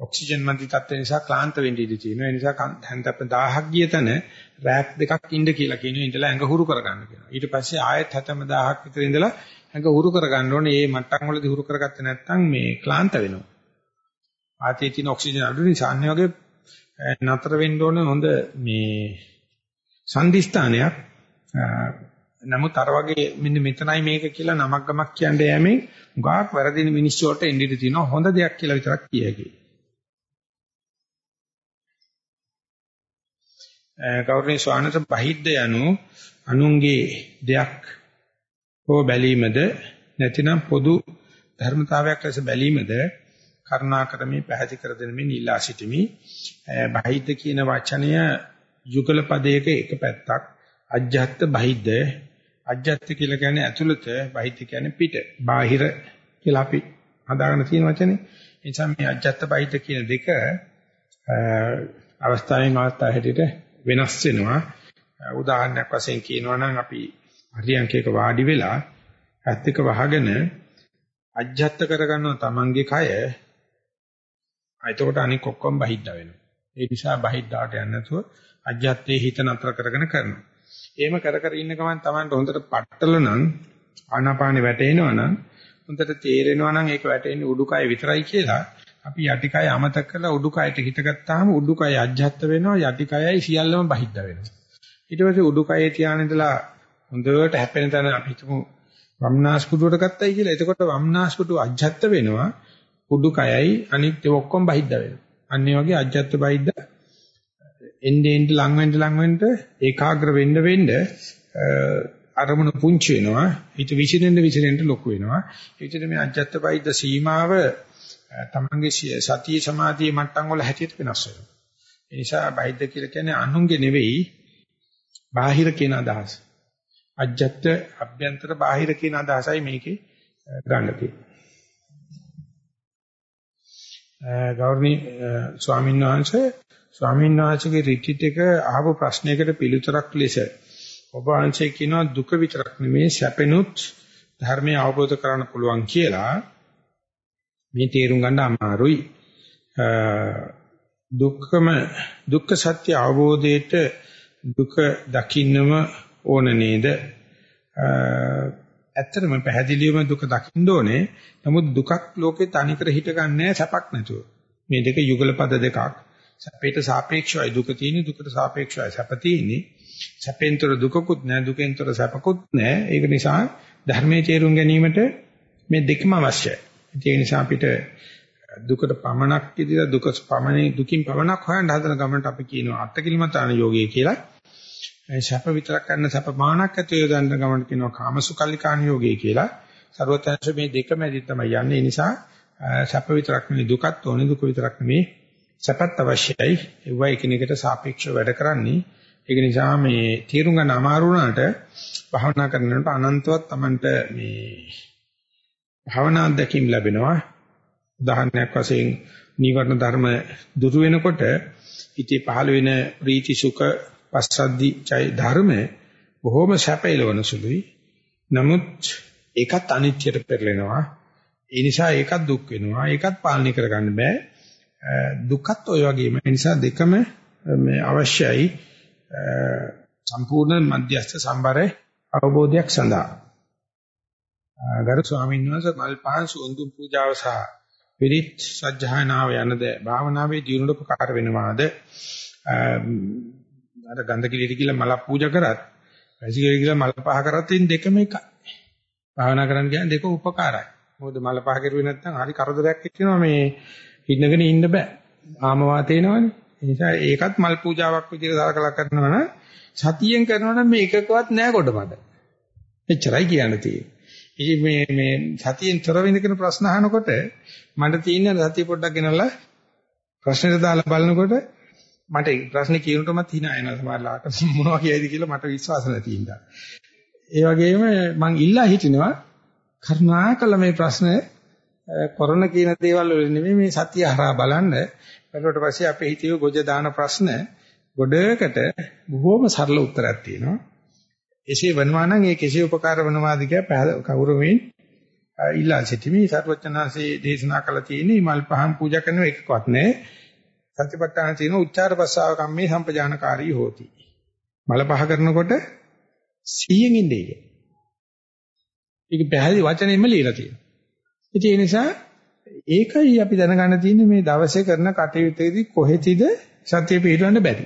ඔක්සිජන් මන්දි තත්ත්ව නිසා ක්ලාන්ත වෙන්න ඉඩ තියෙනවා. ඒ නිසා හැන්දප්ප 1000ක් ගිය තැන රෑක් දෙකක් ඉන්න කියලා කියනවා. ඉඳලා ඇඟ හුරු කරගන්න කියනවා. ඊට පස්සේ ආයෙත් හැතැම්ම 1000ක් විතර ඉඳලා ඇඟ හුරු කරගන්න ඕනේ. මේ මට්ටම් වලදී හුරු කරගත්තේ නැත්නම් මේ ක්ලාන්ත වෙනවා. ආතේ තියෙන ඔක්සිජන් අඩු නිසා අන්න වගේ නතර වෙන්න ඕන හොඳ මේ සංදිස්ථානයක් නමුත් අර වගේ මෙන්න මෙතනයි මේක කියලා නමක් ගමක් කියන්නේ යෑමෙන් උගාක් වැරදින මිනිස්සු වලට එන්නේ තියෙනවා හොඳ දෙයක් කියලා විතරක් කිය හැකියි. ගෞරවනීය ස්වාමීන් බහිද්ද යනු අනුන්ගේ දෙයක් හෝ බැලීමද නැතිනම් පොදු ධර්මතාවයක් ලෙස බැලීමද කරුණාකර මේ පැහැදිලි කර දෙන්න මේ නිලා සිටිමි. බහිද්ද කියන වචනය යුගල පදයක එක පැත්තක් අජ්ජත් බහිද්ද අජ්ජත් කියලා කියන්නේ ඇතුළත බහිද්ද කියන්නේ පිට. බාහිර කියලා අපි හදාගෙන තියෙන වචනේ. ඒ නිසා මේ අජ්ජත් බහිද්ද කියන දෙක අවස්ථාවෙන් අවස්ථාව හැටියට වෙනස් වෙනවා. උදාහරණයක් වශයෙන් කියනවා නම් අපි හරියන්කේක වාඩි වෙලා ඇත් දෙක වහගෙන අජ්ජත් කරගන්නවා තමන්ගේ කය එතකොට අනික ඔක්කොම බහිද්දා වෙනවා. ඒ නිසා බහිද්දාට යන්නේ නැතුව අජ්ජත්තේ හිත නතර කරගෙන කරනවා. එහෙම කර කර ඉන්න ගමන් Tamanට හොඳට පట్టල නම් ආනාපානෙ වැටෙනවා නම් හොඳට තේරෙනවා නම් ඒක වැටෙන්නේ උඩුකය විතරයි කියලා අපි යටිකය අමතක කරලා උඩුකයට හිතගත්තාම උඩුකය අජ්ජත් වෙනවා යටිකයයි සියල්ලම බහිද්ද වෙනවා. ඊට පස්සේ උඩුකයේ තියාන ඉඳලා හොඳට හැපෙන තැන අපි හිතමු වම්නාස්පුඩුවට ගත්තයි කියලා. එතකොට වම්නාස්පුඩුව අජ්ජත් වෙනවා උඩුකයයි අනිත් ඔක්කොම බහිද්ද වෙනවා. අන්න ඒ වගේ අජ්ජත් බහිද්ද එන්නේ එන්නේ ලඟ වෙන්න ලඟ වෙන්න ඒකාග්‍ර වෙන්න වෙන්න අරමුණ පුංචි වෙනවා. හිත විසිරෙන්න විසිරෙන්න ලොකු වෙනවා. ඒ විදිහට මේ අජත්ත බයිද්ද සීමාව තමන්ගේ සතිය සමාධියේ මට්ටම් වල හැටියට වෙනස් වෙනවා. ඒ නිසා බයිද්ද කියලා කියන්නේ අනුන්ගේ නෙවෙයි බාහිර කියන අදහස. අජත්ත අභ්‍යන්තර බාහිර කියන අදහසයි මේකේ ගන්න තියෙන්නේ. ගෞරවනීය ස්වාමීන් වහන්සේ ස්වාමීන් වහන්සේගේ රිට්‍රීට් එක අහපු ප්‍රශ්නයකට පිළිතුරක් ලෙස ඔබ වහන්සේ කියනවා දුක විතරක් නෙමේ සැපෙනුත් ධර්මය අවබෝධ කරගන්න පුළුවන් කියලා. මේ තේරුම් ගන්න අමාරුයි. දුක්ඛම දුක්ඛ සත්‍ය අවබෝධයට දුක දකින්නම ඕන නේද? ඇත්තටම පැහැදිලිවම දුක දකින්න ඕනේ. නමුත් දුකක් ලෝකේ තනිකර හිට ගන්නෑ සැපක් නැතුව. මේ දෙක යුගල පද දෙකක්. සැපේට සාපේක්ෂවයි දුක තියෙන්නේ දුකට සාපේක්ෂවයි සැප තියෙන්නේ. සැපෙන්තර දුකකුත් නැහැ දුකෙන්තර සැපකුත් නැහැ. ඒක නිසා ධර්මයේ තේරුම් ගැනීමට මේ දෙකම අවශ්‍යයි. ඒ නිසා අපිට දුකට පමණක් ඉදිරිය දුක පමණේ දුකින් පමණක් හොයන්න හදන ගමනට අපි කියනවා අත්කිලමතාන යෝගය කියලා. සැප විතරක් කරන සැප මානක් ඇති යොදන්න ගමනට කියනවා කාමසුකල්ලිකාන යෝගය කියලා සර්වත්‍ංශ මේ දෙකමැදි තමයි යන්නේ ඒ නිසා සැප විතරක් නෙවෙයි දුකත් ඕනේ දුක විතරක් නෙවෙයි සැපත් අවශ්‍යයි. ඒවා එකිනෙකට සාපේක්ෂව වැඩ කරන්නේ. ඒක නිසා මේ තීරුම් ගන්න අමාරු වුණාට භාවනා කරනකොට අනන්තවත් Tamanට මේ භාවනා අධ්‍යක්ීම් ලැබෙනවා. උදාහරණයක් වශයෙන් නීවරණ ධර්ම දුරු වෙනකොට ඉතී පහළ වෙන ප්‍රීති සුඛ පස්සද්ධි චෛ ධර්ම බොහොම සැපයලවන සුළුයි. නමුත් ඒකත් අනිත්‍යයට පෙරලෙනවා. ඒ නිසා ඒකත් දුක් වෙනවා. ඒකත් පාලනය කරගන්න බෑ. දුකත් ওই වගේම ඒ නිසා දෙකම මේ අවශ්‍යයි සම්පූර්ණ මධ්‍යස්ථ සම්බර අවබෝධයක් සඳහා ගරු ස්වාමීන් වහන්සේ මල් පහන් සුන්දුම් පූජාව සහ පිරිත් සජ්ජායනාව යනද භාවනාවේ දියුණුවට උපකාර වෙනවාද අර ගන්ධ කිලිට කියලා මල පූජා කරත් වැසිකිලි කියලා මල පහ කරත් ඉන් දෙකම එකයි. භාවනා කරන්න කියන්නේ දෙක උපකාරයි. මොකද මල පහ කරුවේ නැත්නම් හරි කරදරයක් හිටිනවා මේ ඉන්නගෙන ඉන්න බෑ. ආම වාතේනවනේ ඒ නිසා ඒකත් මල් පූජාවක් විදිහට සලකලා කරනවා නම් සතියෙන් කරනවා නම් මේ එකකවත් නෑ කොටමඩ එච්චරයි කියන්න තියෙන්නේ. ඉතින් මේ මේ සතියෙන් තොර වෙනකන ප්‍රශ්න අහනකොට මට තියෙන සතිය පොඩ්ඩක් ගෙනල්ලා ප්‍රශ්නෙට දාලා බලනකොට මට ප්‍රශ්නේ කියනකොටම hina එනවා සමහරලාට මොනවා කියයිද කියලා මට විශ්වාස නැති ඉඳා. ඒ වගේම මං ඉල්ලා හිටිනවා කරුණාකර මේ ප්‍රශ්න කොරෝනා කියන දේවල් වල නෙමෙයි මේ සතිය හරහා බලන්න. ඊට පස්සේ අපේ හිතේ ගොජ දාන ප්‍රශ්න ගොඩකට බොහොම සරල උත්තරයක් තියෙනවා. එසේ වනවා නම් ඒ කෙසේ උපකාර වනවාද කියලා කවුරුමින් ඉල්ලා සිටිමි. සර්වචනාසේ දේශනා කළ තියෙන්නේ මල් පහන් පූජා කරන එකකවත් නෑ. සතිපට්ඨාන තියෙන උච්චාර පස්සාව කම්මේ සම්පජානකාරී හෝති. මල පහ කරනකොට සිහියෙන් ඉන්නේ ඒක. ඒක පැහැදිලි වචනෙන්ම ලියලා තියෙනවා. ඉතින් ඒ නිසා ඒකයි අපි දැනගන්න තියෙන්නේ මේ දවසේ කරන කටයුත්තේදී කොහෙතිද සතිය පිටවන්න බැරි.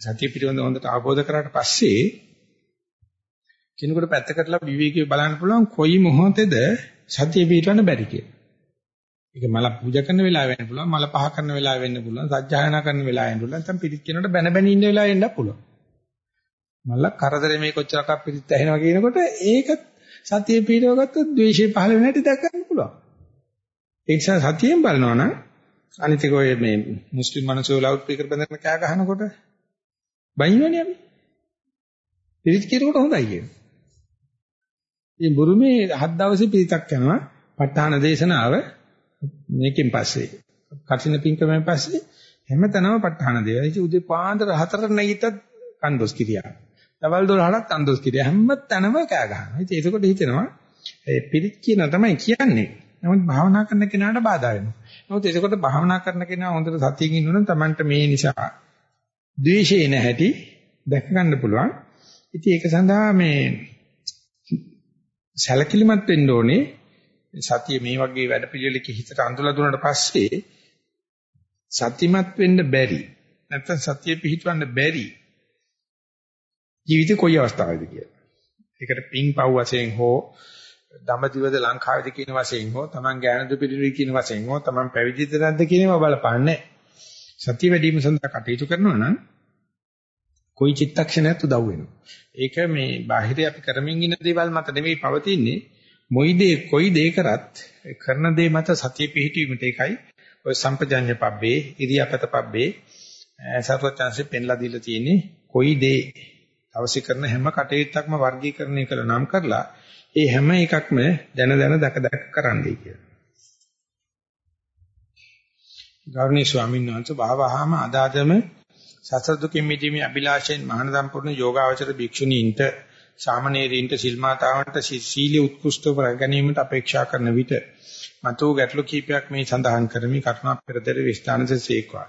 සතිය පිටවන්න හොඳට අවබෝධ කරාට පස්සේ කෙනෙකුට පැත්තකටලා විවේකීව බලන්න පුළුවන් කොයි මොහොතේද සතිය පිටවන්න බැරි කියලා. ඒක මල පූජා කරන වෙලාව වෙන්න පුළුවන්, මල පහ කරන වෙලාව වෙන්න පුළුවන්, සත්‍යයනා කරන වෙලාව වෙන්න පුළුවන්, නැත්නම් පිළිත් කියනකොට බැන බැන ඉන්න වෙලාව වෙන්නත් පුළුවන්. මල කරදරේ මේ කොච්චරක් පිළිත් ඇහෙනවා කියනකොට ඒක සතිය පිටව ගත්තොත් ද්වේෂය පහළ වෙන හැටි දැක ගන්න පුළුවන්. ඒ නිසා සතියෙන් බලනවා නම් අනිත් එක ඔය මේ මුස්ලිම් මිනිස්සු ලවුඩ් ස්පීකර් බඳගෙන කෑ ගහනකොට බයින්නවනේ අපි. පිළිත් කියනකොට හොඳයි කියනවා. ඉතින් බුරුමේ හත් දවසේ පිළිතක් යනවා. ප ဋ ාණ දේශනාව මේකෙන් පස්සේ කටින පිංකමෙන් පස්සේ හැමතැනම ප ဋ ාණ දේවයි. ඉතින් උදේ පාන්දර 4ට නැගිටත් කන්දොස් කිරියා. දවල් 12ට කන්දොස් කිරියා. හැමතැනම කෑ ගහනවා. ඉතින් ඒකකොට හිතෙනවා ඒ පිළිත් කියන තමයි කියන්නේ. නමුත් භාවනා කරන කෙනාට බාධා වෙනවා. නමුත් ඒකකොට භාවනා කරන කෙනා හොඳට සතියින් ඉන්නොනම් Tamanට මේ නිසා ද්වේෂේ නැහැටි දැක ගන්න පුළුවන්. ඉතින් ඒක සඳහා මේ සැලකිලිමත් වෙන්න ඕනේ. සතිය මේ වගේ වැඩ පිළිවෙලක හිතට අඳුලා දුන්නාට පස්සේ සතිමත් වෙන්න බැරි. නැත්නම් සතිය පිහිටවන්න බැරි. ජීවිතේ කොයි අවස්ථාවේද කියලා. ඒකට පිං පව් වශයෙන් හෝ දඹදිවද ලංකාවේද කියන වශයෙන් හෝ Taman ඥානද පිළිවිලි කියන වශයෙන් හෝ Taman පැවිදිද නැද්ද කියනවා බලපන්නේ. සතිය වැඩි වීම සඳහා කටයුතු කරනවා නම් કોઈ චිත්තක්ෂණයක් උදව් වෙනවා. ඒක මේ බාහිර අපි කරමින් ඉන්න දේවල් මත නෙවෙයි පවතින්නේ. මොයි දේ කොයි දේ කරත් කරන දේ මත සතිය පිහිටීමට ඒකයි ඔය සම්පජඤ්ඤ පබ්බේ ඉරියාපත පබ්බේ සර්වචන්සේ පෙන්ලා දීලා තියෙන්නේ කොයි දේ අවශ්‍ය කරන හැම කටයුත්තක්ම වර්ගීකරණය කළ නම් කරලා ඒ හැම එකක්ම දැන දැන දක දක කරන්නයි කියලා. ගෞරවනීය ස්වාමීන් වහන්සේ භාවහාම අදාදම සසර දුකින් මිදීමේ අභිලාෂයෙන් මහානදම් පුරණ යෝගාවචර භික්ෂුණීන්ට සාමණේරීන්ට සිල්මාතාවන්ට සීලිය උත්කෘෂ්ඨව ගැනීමට අපේක්ෂා කරන විට මතෝ ගැටලු කීපයක් මේ සඳහන් කරමි කරුණා පෙරදර විස්ථානසේකවා.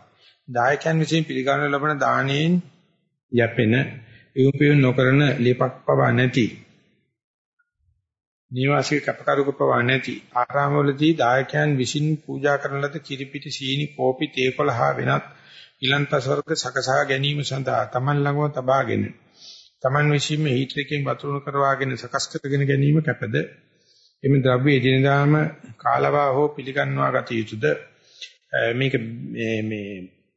දායකයන් විසින් පිළිගනු ලබන දානයෙන් යැපෙන යොපියු නොකරන ලිපක් පවා නැති නිවාසික කපකරුක පවා නැති ආරාමවලදී දායකයන් විසින් පූජා කරන ලද කිරිපිටි සීනි කෝපි තේකොළ හා වෙනත් ඊලන්පස වර්ග සකසා ගැනීම සඳහා තමන් ළඟව තබාගෙන තමන් විසින්ම හීටරකින් වතුරුණු කරවාගෙන සකස් කරගෙන ගැනීම කැපද? එමෙ ද්‍රව්‍ය එදිනදාම කාලවා හෝ පිළිගන්වා ගත යුතුද? මේක මේ මේ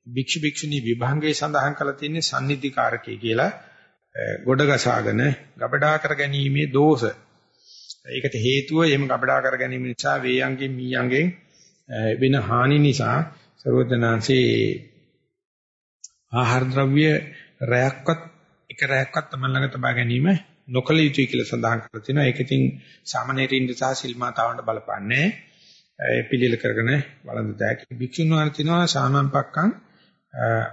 භික්ෂු භික්ෂුණී විභංගයේ සඳහන් කරලා තියෙන්නේ sannidhikarake කියලා. ගොඩ ගසාගෙන ගබඩා කර ගැනීමේ දෝෂ. ඒකට hේතුව එහෙම ගබඩා කර ගැනීම නිසා වේයන්ගෙන් මීයන්ගෙන් වෙන හානි නිසා සර්වඥාන්සේ ආහාර ද්‍රව්‍ය රැයක්වත් එක රැයක්වත් තමයි ළඟ තබා ගැනීම නොකල යුතුයි කියලා සඳහන් කරලා තිනවා. ඒක ඉතින් සාමාන්‍යයෙන් සහ සිල්මාතාවන්ට බලපන්නේ ඒ පිළිල කරගෙන වළඳ දැක භික්ෂුන් වහන්සේ තිනවා සාමම්පක්කං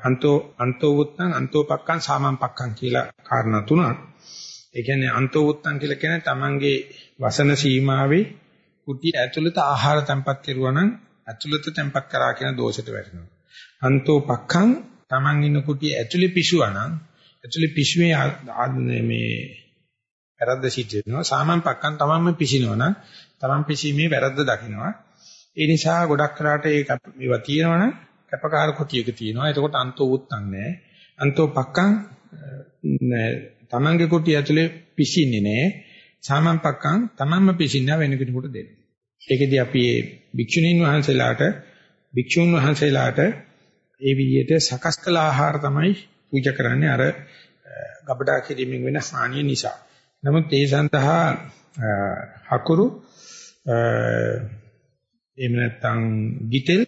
අන්තෝ අන්තෝ උත්තං අන්තෝ පක්කං සාමම්පක්කං කියලා කාරණා තුනක්. ඒ කියන්නේ අන්තෝ උත්තං කියලා කියන්නේ තමන්ගේ වසන සීමාවේ කුටි ඇතුළත ආහාර තැම්පත් කරුවා නම් ඇතුළත තැම්පත් කරා කියන දෝෂයට වැටෙනවා. අන්තෝ පක්ඛං Taman ඉන්න කුටි ඇතුලේ පිසුවා නම් ඇතුලේ පිසුවේ මේ වැරද්ද සිද්ධ වෙනවා. සාමන් පක්කන් තමන්ම පිසිනවනම් තමන් පිසීමේ වැරද්ද දකින්නවා. ඒ නිසා ගොඩක් කරාට ඒක ඒවා තියෙනවනම් කැපකාර කොටියක තියෙනවා. එතකොට අන්තෝ උත්තන් නැහැ. අන්තෝ පක්කන් තමන්ගේ කොටිය ඇතුලේ පිසින්නේ නැහැ. සාමන් පක්කන් තමන්ම පිසින්න වෙන කෙනෙකුට දෙන්න. ඒකෙදි අපි මේ භික්ෂුණීන් වහන්සේලාට භික්ෂුන් වහන්සේලාට ඒ විදිහට සකස් කළ ආහාර තමයි පූජා කරන්නේ අර ගබඩා කිරීමෙන් වෙන හානිය නිසා. නමුත් ඒ සඳහා හකුරු එහෙම නැත්නම් ගිතෙල්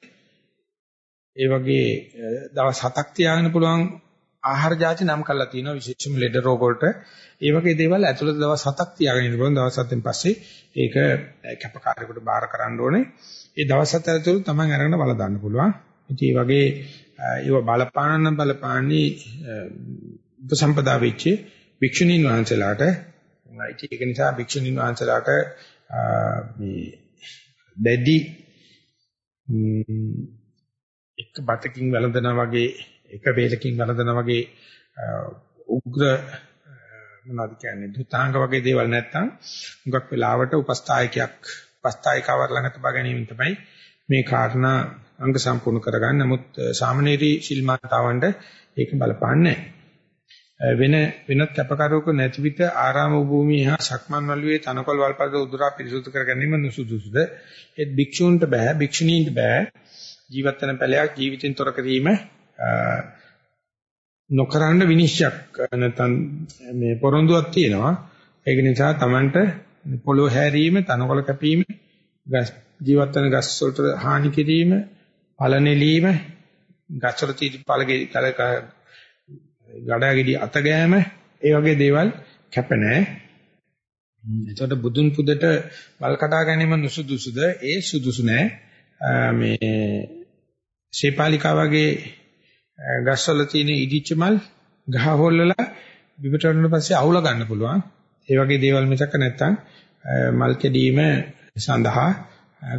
ඒ වගේ දවස් හතක් තියාගෙන පුළුවන් ආහාර જાති නම් කරලා තියෙනවා විශේෂම ලෙඩ රෝග වලට. ඒ වගේ දේවල් ඇතුළත දවස් හතක් තියාගෙන ඉන්න පුළුවන්. දවස් හතෙන් පස්සේ ඒක කැපකාරයෙකුට බාර කරන්න ඕනේ. ඒ දවස් හත ඇතුළත තමයි අරගෙන බල දාන්න පුළුවන්. ඉතින් මේ වගේ ඒව බලපාන බලපාන්නේ උපසම්පදා වෙච්ච භික්ෂුණීන් වහන්සේලාට. ඒක නිසා භික්ෂුණීන් වහන්සේලාට මේ දැඩි එක බතකින් වැළඳනා වගේ එක වේලකින් වැළඳනා වගේ උග්‍ර මොනවද කියන්නේ දුතාංග වගේ දේවල් නැත්තම් මුගක් වෙලාවට උපස්ථායකයක් උපස්ථායකවර ළඟ තබා ගැනීම තමයි මේ කාරණා අංග සම්පූර්ණ කරගන්න. නමුත් සාමනීරි ශිල්මාතාවන්ට ඒක බලපාන්නේ වෙන වෙනත් කැපකරුවක නැති විට ආරාම භූමිය හා සක්මන් වලුවේ තනකොළ වල්පද උදුරා පිරිසුදු කර ගැනීම නුසුදුසුද? ඒත් භික්ෂූන්ට බෑ භික්ෂුණීන්ට බෑ. ජීවත් වෙන පැලයක් ජීවිතෙන් තොර කිරීම නොකරන්න විනිශ්චයක් නැත්නම් මේ පොරොන්දුවක් තියෙනවා. ඒක නිසා Tamanට පොළොව හැරීම තනකොළ කැපීම ජීවත් වෙන ගස් වලට හානි කිරීම පළනෙලීම ගස්වල තියෙන පළගේ ගඩාගෙඩි අත ගෑම ඒ වගේ දේවල් කැප නැහැ. එතකොට බුදුන් පුදට බල් කඩා ගැනීම නුසුදුසුද? ඒ සුදුසු නැහැ. මේ ශේපාලිකා වගේ ගස්වල තියෙන ඉදිච්ච මල් ගහ හොල්ලලා බිමට වුණාට පස්සේ අහුල ගන්න පුළුවන්. ඒ වගේ දේවල් මිසක නැත්තම් මල් කැඩීම සඳහා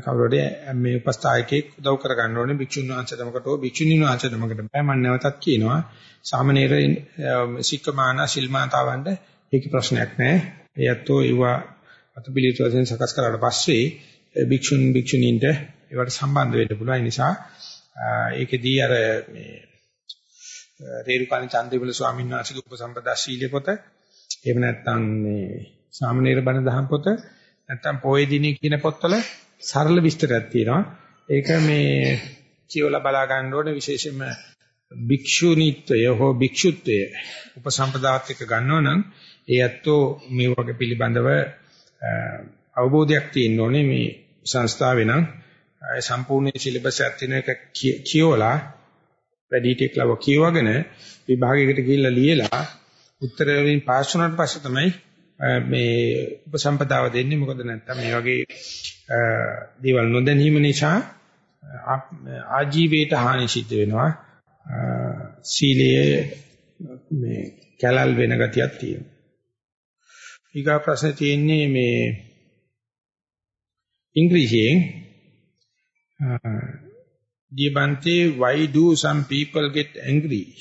කවුරුද මේ උපස්ථායකෙක් උදව් කර ගන්න ඕනේ භික්ෂුන් වහන්සේටමකට හෝ භික්ෂුණීන් වහන්සේටමකට බෑ මම නැවතත් කියනවා සාමනීර සික්කමාන සිල්මාතාවන්ට ඒක ප්‍රශ්නයක් නෑ. එයත්ෝ ඒවා අතපිලිත වශයෙන් සකස් කරලා පස්සේ භික්ෂුන් භික්ෂුණීන්ට ඒවට සම්බන්ධ වෙන්න පුළුවන්. නිසා ඒකෙදී අර මේ රේරුකාණ චන්ද්‍රවිල ස්වාමීන් වහන්සේගේ උපසම්පදා ශීලයේ පොත එහෙම නැත්නම් මේ සාමනීර බණ දහම් පොත නැත්නම් පොයේ දිනේ කියන පොත්වල සරල විස්තරයක් තියෙනවා. ඒක මේ කියවලා බලා ගන්න ඕනේ විශේෂයෙන්ම භික්ෂුණීත්වය හෝ භික්ෂුත්වය උපසම්පදාත් එක්ක ගන්නව නම් ඒ ඇත්තෝ මේ වගේ පිළිබඳව අවබෝධයක් තියෙන්න ඕනේ මේ සංස්ථාවේ නම් සම්පූර්ණ සිලබස් එකක් තියෙන එක කියවලා වැඩි ටිකලව කියවගෙන විභාගයකට ගිහිල්ලා ලියලා උත්තර වලින් පාස් වුණාට පස්සේ තමයි මේ උපසම්පදාව දෙන්නේ මොකද නැත්තම් මේ වගේ දේවල් නොදැනීම නිසා ආජීවයට හානි සිද්ධ වෙනවා. සීලයේ මේ කැලල් වෙන ගතියක් තියෙනවා. ඊගා ප්‍රශ්නේ තියෙන්නේ මේ ඉංග්‍රීසියෙන් Dear Bante, why do some people get angry?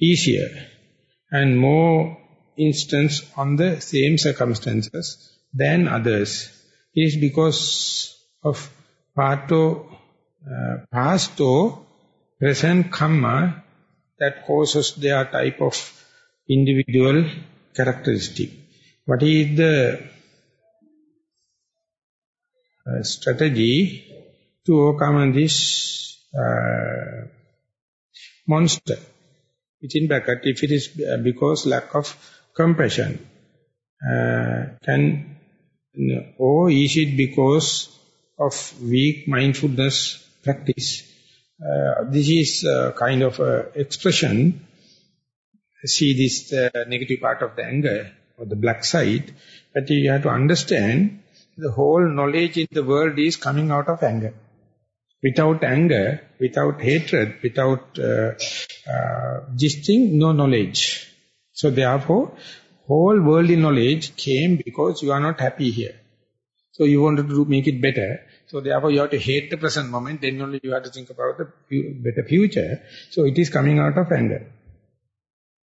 Easier. And more instance on the same circumstances than others is because of pato, uh, past or present karma that causes their type of individual characteristic. What is the uh, strategy to overcome this uh, monster? Within bracket, if it is uh, because lack of compassion, uh, can or is it because of weak mindfulness practice? Uh, this is uh, kind of a expression. See this uh, negative part of the anger or the black side, but you have to understand the whole knowledge in the world is coming out of anger. Without anger, without hatred, without uh, uh, this no knowledge. So therefore, whole worldly knowledge came because you are not happy here. So you wanted to make it better. So therefore you have to hate the present moment, then only you have to think about the better future. So it is coming out of anger.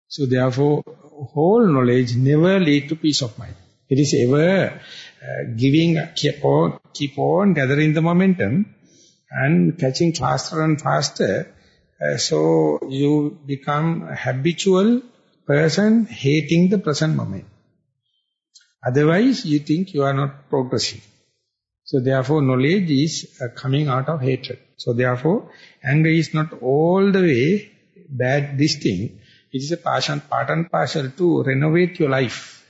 So therefore, whole knowledge never lead to peace of mind. It is ever uh, giving, keep on, keep on gathering the momentum and catching faster and faster. Uh, so you become a habitual person hating the present moment. Otherwise, you think you are not progressing. So therefore, knowledge is uh, coming out of hatred. So therefore, anger is not all the way bad this thing. It is a passion, part and parcel to renovate your life,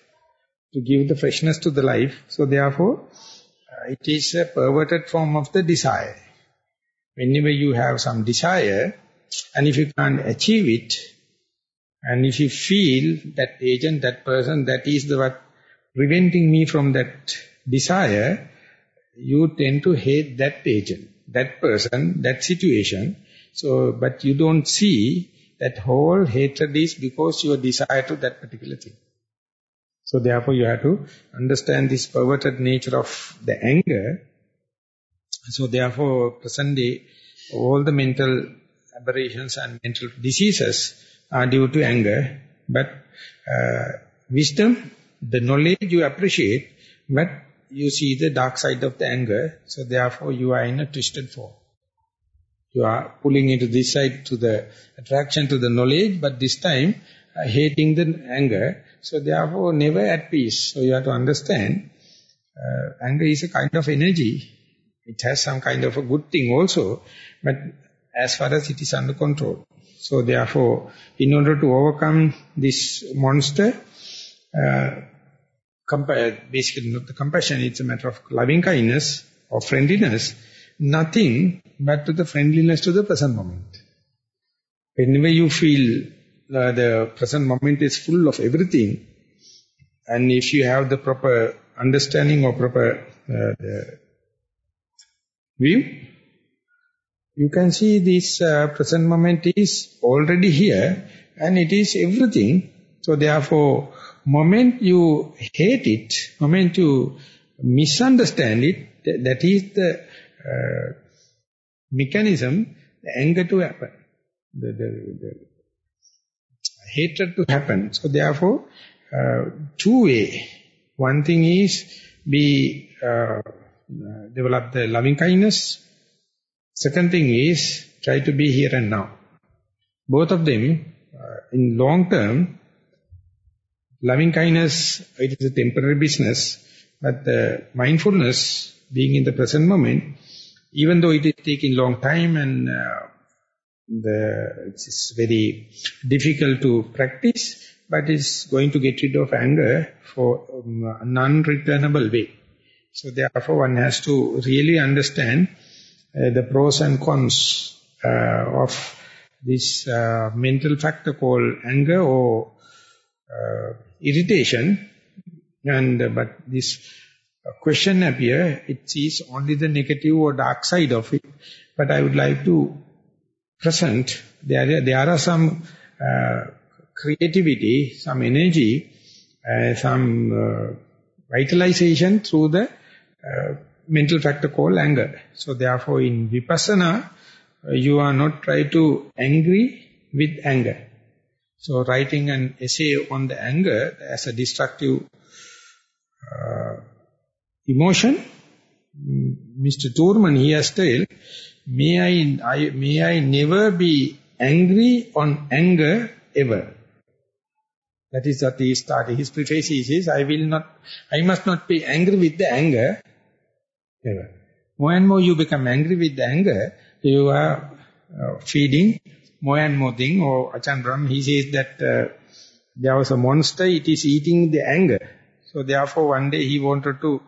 to give the freshness to the life. So therefore, uh, it is a perverted form of the desire. Whenever you have some desire, and if you can't achieve it, and if you feel that agent, that person, that is the what preventing me from that desire, you tend to hate that agent, that person, that situation. So, but you don't see that whole hatred is because your desire to that particular thing. So therefore you have to understand this perverted nature of the anger. So therefore present day, all the mental aberrations and mental diseases are due to anger. But uh, wisdom, the knowledge you appreciate, but you see the dark side of the anger. So therefore you are in a twisted form. You are pulling into this side to the attraction to the knowledge, but this time uh, hating the anger. So therefore never at peace. So you have to understand, uh, anger is a kind of energy. It has some kind of a good thing also, but as far as it is under control. So therefore, in order to overcome this monster, uh, basically not the compassion, it's a matter of loving kindness or friendliness, nothing but to the friendliness to the present moment. Whenever you feel uh, the present moment is full of everything, and if you have the proper understanding or proper uh, view, you can see this uh, present moment is already here and it is everything. So therefore, moment you hate it, moment you misunderstand it, that is the uh, mechanism, the anger to happen, the, the, the hatred to happen. So therefore, uh, two way. One thing is be uh, develop the loving kindness. Second thing is try to be here and now. Both of them, uh, in long term, loving kindness, it is a temporary business, but the mindfulness, being in the present moment, even though it is taking long time and uh, the, it's very difficult to practice, but it's going to get rid of anger for um, non-returnable way. So therefore one has to really understand uh, the pros and cons uh, of this uh, mental factor called anger or uh, irritation. And uh, But this question appear, it sees only the negative or dark side of it. But I would like to present, there, there are some uh, creativity, some energy, uh, some uh, vitalization through the uh, mental factor called anger. So therefore in Vipassana, uh, you are not try to angry with anger. So writing an essay on the anger as a destructive uh, emotion, Mr. Toorman, he has told, may I, I, may I never be angry on anger ever. That is what he started. His preface is, I will not, I must not be angry with the anger ever. More and more you become angry with the anger, you are uh, feeding more and more thing. Or Achan Brahm, he says that uh, there was a monster, it is eating the anger. So therefore one day he wanted to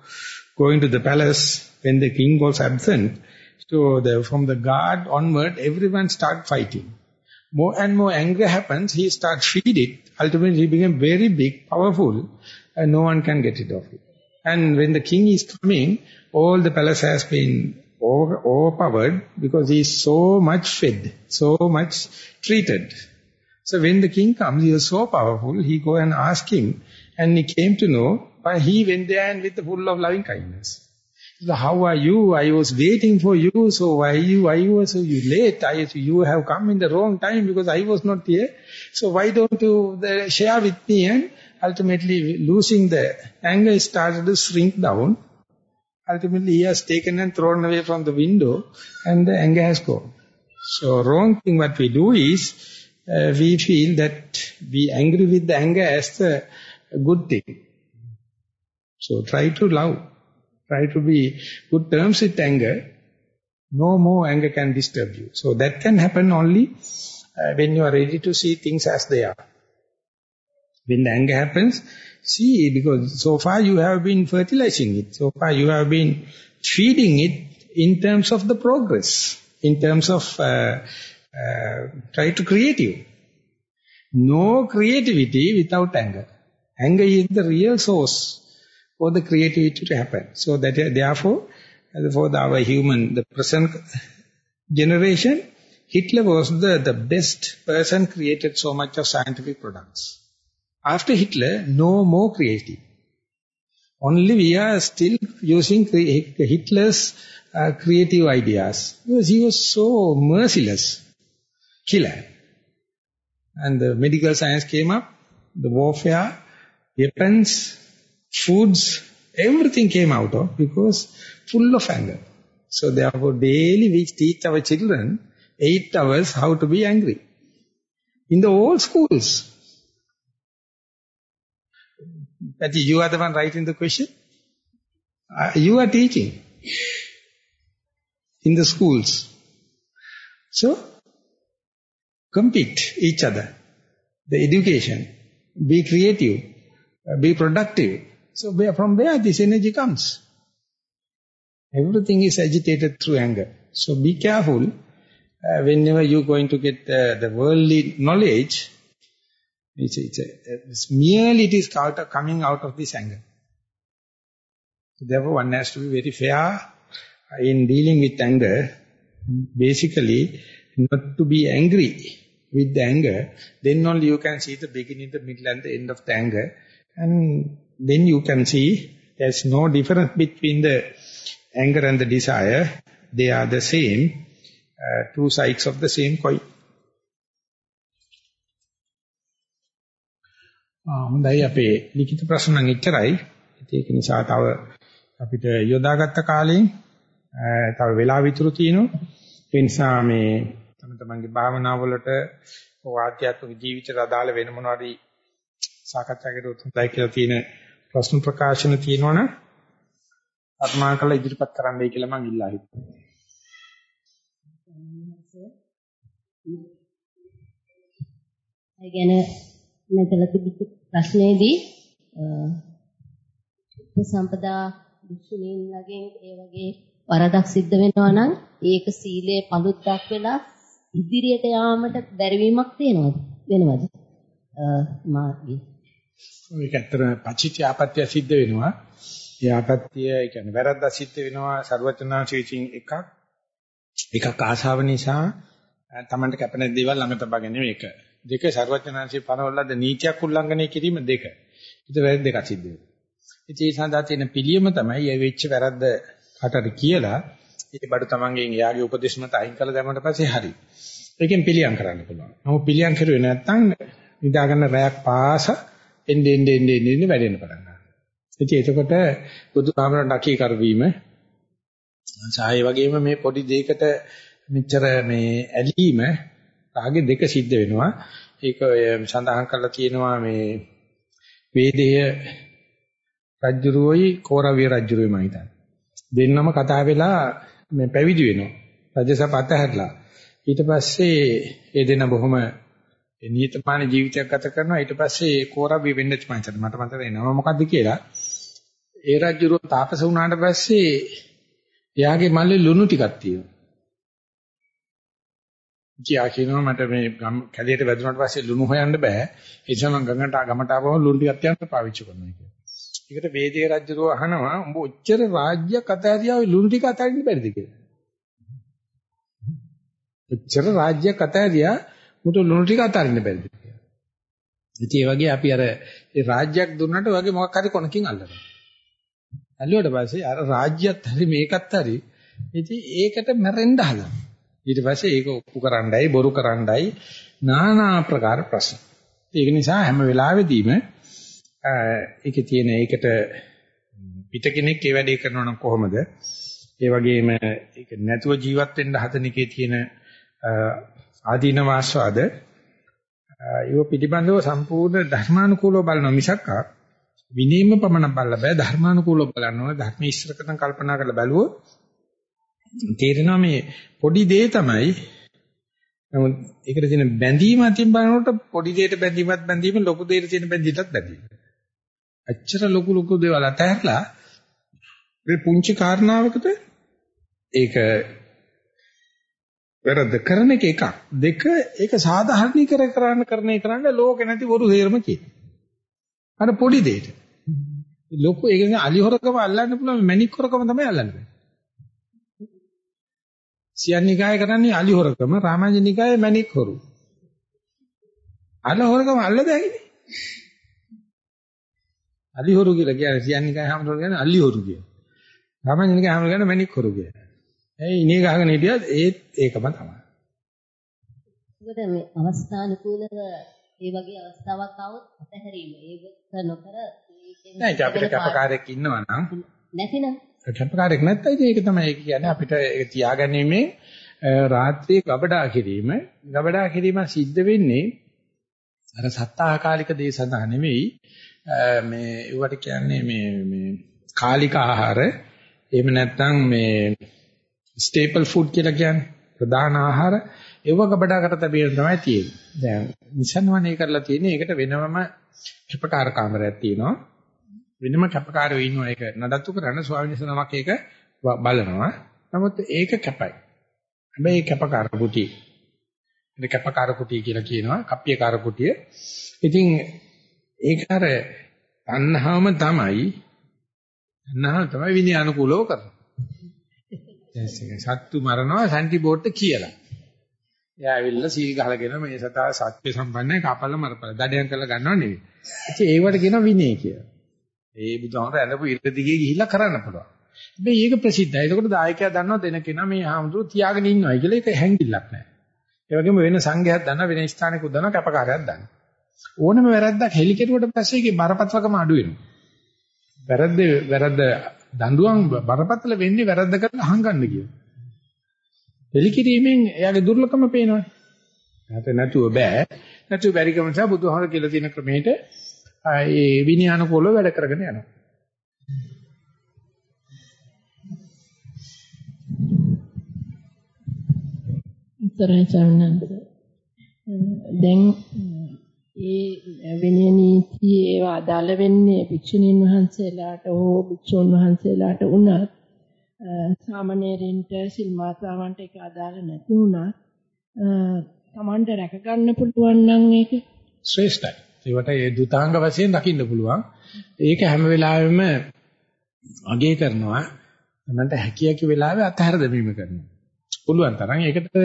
go into the palace when the king was absent. So the, from the guard onward, everyone start fighting. More and more anger happens, he starts feed it. Ultimately he became very big, powerful, and no one can get rid of it. And when the king is coming, all the palace has been over, overpowered because he is so much fed, so much treated. So when the king comes, he is so powerful, he go and ask him, and he came to know why he went there and with the full of loving kindness. So how are you? I was waiting for you. So why you? Why you so you late? I you have come in the wrong time because I was not here. So why don't you uh, share with me? And ultimately losing the anger started to shrink down. Ultimately he has taken and thrown away from the window and the anger has gone. So wrong thing what we do is uh, we feel that we angry with the anger as the good thing. So try to love. Try to be good terms with anger. No more anger can disturb you. So that can happen only uh, when you are ready to see things as they are. When the anger happens, see because so far you have been fertilizing it. So far you have been feeding it in terms of the progress, in terms of uh, uh, try to create you. No creativity without anger. Anger is the real source for the creativity to happen. So that therefore, for our human, the present generation, Hitler was the, the best person created so much of scientific products. After Hitler, no more creative. Only we are still using Hitler's uh, creative ideas. Because he was so merciless. Killer. And the medical science came up, the warfare, weapons, foods, everything came out of because full of anger. So therefore daily we teach our children eight hours how to be angry. In the old schools. But you are the one writing the question. Uh, you are teaching in the schools. So, compete each other. The education. Be creative. Uh, be productive. So where, from where this energy comes? Everything is agitated through anger. So be careful uh, whenever you're going to get uh, the worldly knowledge, it's, it's, it's merely it is coming out of this anger. So therefore one has to be very fair in dealing with anger. Basically, not to be angry with the anger, then only you can see the beginning, the middle and the end of the anger. And then you can see there's no difference between the anger and the desire. They are the same, uh, two sides of the same coin. හොඳයි අපේ ලිඛිත ප්‍රශ්න නම් එච්චරයි. ඒක නිසා තව අපිට යොදාගත්ත කාලෙන් තව වෙලා විතර තියෙනවා. ඒ නිසා මේ තම තමන්ගේ භාවනාව වලට ආධ්‍යාත්මික ජීවිතයට අදාළ වෙන මොනවාරි සාකච්ඡා කරුවොත් හොඳයි කියලා තියෙන ප්‍රශ්න ප්‍රකාශන තියෙනවනම් අත්මා කළ ඉදිරිපත් කරන්නයි කියලා මම ඉල්ලා හිටියා. ඒ කියන්නේ මෙතන තිබිච්ච ප්‍රශ්නේදී උපසම්පදා විශ්ුණීන්ලගෙන් ඒ වගේ වරදක් සිද්ධ වෙනවා නම් ඒක සීලයේ පළුද්දක් වෙලා ඉදිරියට යාමට බැරිවීමක් තියෙනවද වෙනවද මාර්ගය ඒක ඇත්තටම පචිත්‍ය ආපත්‍ය සිද්ධ වෙනවා. ඒ ආපත්‍ය ඒ කියන්නේ වැරද්ද සිද්ධ වෙනවා ਸਰවචනාචීචින් එකක්. එකක් ආශාව නිසා තමන්ට කැපෙන දේවල් ළඟ තබා ගැනීම එක. දෙක ਸਰවචනාචී පනවලද නීතියක් උල්ලංඝනය කිරීම දෙක. ඒක වැරද්ද දෙකක් සිද්ධ වෙනවා. ඉතින් ඒ සඳහා තියෙන පිළියම තමයි ඒ වෙච්ච වැරද්ද කටට කියලා ඒ බඩු තමන්ගෙන් එයාගේ උපදේශ මත අයින් කළ දැමකට පස්සේ හරි. ඒකෙන් පිළියම් කරන්න පුළුවන්. නමුත් පිළියම් කරුවේ නැත්නම් නිදාගන්න රැයක් පාසා එන්නේ එන්නේ එන්නේ එන්නේ වැඩෙන්න පටන් ගන්නවා. ඉතින් එතකොට බුදුහාමර ඩකී කරවීම සාය වගේම මේ පොඩි දෙයකට මෙච්චර මේ ඇලීම රාගේ දෙක සිද්ධ වෙනවා. ඒක සඳහන් කරලා තියෙනවා මේ වේදය රජ්ජුරුවයි කෝරවිය රජ්ජුරුවයි මම හිතන්නේ. දෙන්නම කතා වෙලා මේ පැවිදි වෙනවා. රජසපත හැදලා. ඊට පස්සේ ඒ දෙන්න බොහොම නියතමානී ජීවිතයක් ගත කරනවා ඊට පස්සේ කෝරබ්බි වෙන්න මංචර මට මතක නම මොකද්ද කියලා ඒ රජුරෝ තාපස වුණාට පස්සේ එයාගේ මල්ලේ ලුණු ටිකක් තියෙනවා කියා කියනවා මට මේ කැලියට වැදුනට පස්සේ ලුණු හොයන්න බෑ ඒ නිසා මම ගඟට ගමට ආවම ලුණු ටිකක් තියන්න පාවිච්චි කරනවා කියලා. ඒකට වේදේ රජුරෝ අහනවා උඹ ඔච්චර රාජ්‍යයක් අතහැරියා ඔය ලුණු ටික අතහරින්න බැරිද කියලා. ඔච්චර රාජ්‍යයක් අතහැරියා මුට ලුණු ටික අතාරින්න බැරිද කියලා. ඉතින් ඒ වගේ අපි අර ඒ රාජ්‍යයක් දුන්නට වගේ මොකක් හරි කොනකින් අල්ලනවා. ඇල්ලුවට පස්සේ අර රාජ්‍යයත් හරි මේකත් හරි ඉතින් ඒකට මැරෙන්න හදනවා. ඊට පස්සේ ඒක ඔප්පු කරන්නයි බොරු කරන්නයි নানা ආකාර ප්‍රශ්න. ඒක නිසා හැම වෙලාවෙදීම ඒකේ තියෙන ඒකට පිට කෙනෙක් ඒ වැඩේ කරනවා නම් කොහොමද? ඒ වගේම ඒක නැතුව ජීවත් වෙන්න හදන එකේ තියෙන ආදීන වාස්වාද ඒව පිටිබඳව සම්පූර්ණ ධර්මානුකූලව බලන මිසක් විනීම පමණ බලලා බෑ ධර්මානුකූලව බලන්න ඕනේ ධර්ම ඉස්සර කරන කල්පනා කරලා බැලුවොත් තේරෙනවා මේ පොඩි දේ තමයි නමුත් ඒකට තියෙන බැඳීම අතින් බලනකොට පොඩි දෙයකට බැඳීමත් බැඳීම ලොකු දෙයකට තියෙන බැඳීමත් බැඳීම. අච්චර ලොකු ලොකු දේවල් අතහැරලා මේ පුංචි කාරණාවකට ඒක වැරද්ද කරන එක එකක්. දෙක ඒක සාධාරණීකර කරන්න කරන්නේ කරන්න ලෝකේ නැති වරු තේරම කියන. අර පොඩි දෙයට. ලොකු ඒක අලි හොරකම අල්ලන්න පුළුවන් මැණික් හොරකම තමයි අල්ලන්නේ. සියන්නිකාය කරන්නේ අලි හොරකම රාමජනිකාය මැණික් හොරු. අල හොරකම අල්ලද ඇහිනේ. අලි හොරු කියලා කියන්නේ සියන්නිකාය හැමෝටම කියන්නේ අලි හොරු කියලා. රාමජනිකාය හැමෝටම කියන්නේ මැණික් හොරු කියලා. ඒ ඉනේ ගහගෙන හිටියත් ඒත් ඒකම තමයි. මොකද මේ අවස්ථානුකූලව ඒ වගේ අවස්ථාවක් આવොත් අතහැරීම ඒක නොකර නෑ අපිට කැපකාරයෙක් ඉන්නවා නම් නැතිනම් කැපකාරයෙක් නැත්නම් ඉතින් ඒක තමයි ඒක කියන්නේ. අපිට ඒක තියාගැනීමේ රාත්‍රියේ ගබඩා කිරීම. ගබඩා කිරීම සිද්ධ වෙන්නේ අර සත්තාකාලික දේ සඳහා නෙවෙයි. මේ ඒවට කියන්නේ මේ මේ කාලික ආහාර. එහෙම නැත්නම් මේ ස්ටේපල් ෆුඩ් කියලා කියන්නේ ප්‍රධාන ආහාර. ඒව ගබඩා කර තැබීම තමයි තියෙන්නේ. දැන් නිසන්වනේ කරලා තියෙන්නේ ඒකට වෙනමම කැපකාර කාමරයක් තියෙනවා. වෙනම කැපකාරයෝ ඉන්නවා ඒක නඩත්තු කරන්න ස්වාමීන් වහන්සේ නමක් ඒක බලනවා. නමුත් ඒක කැපයි. හැබැයි කැපකාර කුටි. ඒක කැපකාර කුටි කියලා කියනවා. කප්පියකාර කුටිය. ඉතින් ඒක අර තණ්හාවම තමයි තණ්හාව තමයි විනය අනුකූලව කරන්නේ. සත්තු මරනවා සැන්ටි බෝට් කියලා. එයා ඇවිල්ලා සීල් ගහලාගෙන මේ සතා සත්‍ය සම්පන්නයි කපල මරපල. දඩයන් කරලා ගන්නව නෙවෙයි. ඉතින් ඒවට කියනවා විනය කියලා. ඒ බුදුහාමර ඇඳපු ඉර දිගේ ගිහිල්ලා කරන්න පුළුවන්. හැබැයි ඒක ප්‍රසිද්ධයි. ඒකට දායකයා දන්නවා දෙන කෙනා මේ හාමුදුරුවෝ තියාගෙන ඉන්නවයි කියලා ඒක හැංගිල්ලක් නැහැ. ඒ වගේම වෙන සංඝයාත් දන්නවා වෙන ස්ථානිකුත් දන්නවා කැපකාරයෙක් දන්නවා. ඕනම වැරද්දක් හෙලි කෙරුවට පස්සේ ඒකේ බරපතලකම අඩු වෙනවා. වැරද්ද වැරද්ද දඬුවම් බරපතල වෙන්නේ වැරද්ද කරලා අහංගන්න කියන. හෙලි කිරීමෙන් එයාගේ දුර්ලභම පේනවනේ. නැත නැතුව බෑ. නැතුව බැරි කම නිසා බුදුහාමර කියලා තියෙන ක්‍රමයට ඒ විනයානුකූලව වැඩ කරගෙන යනවා. උත්තරයි සරණන්ද. දැන් ඒ විනය නීති ඒවා අදාළ වෙන්නේ භික්ෂුණීන් වහන්සේලාට හෝ භික්ෂුන් වහන්සේලාට උනත් සාමණේරින්ට සිල් මාතාවන්ට ඒක අදාළ නැති වුණත් තමන්ට රැක ගන්න පුළුවන් නම් ඒක ශ්‍රේෂ්ඨයි. ඒවට ඒ දුතාංග වශයෙන් දකින්න පුළුවන්. ඒක හැම වෙලාවෙම අගය කරනවා. තමන්ට හැකියාකි වෙලාවේ අතහැර දැමීම කරනවා. පුළුවන් තරම් ඒකට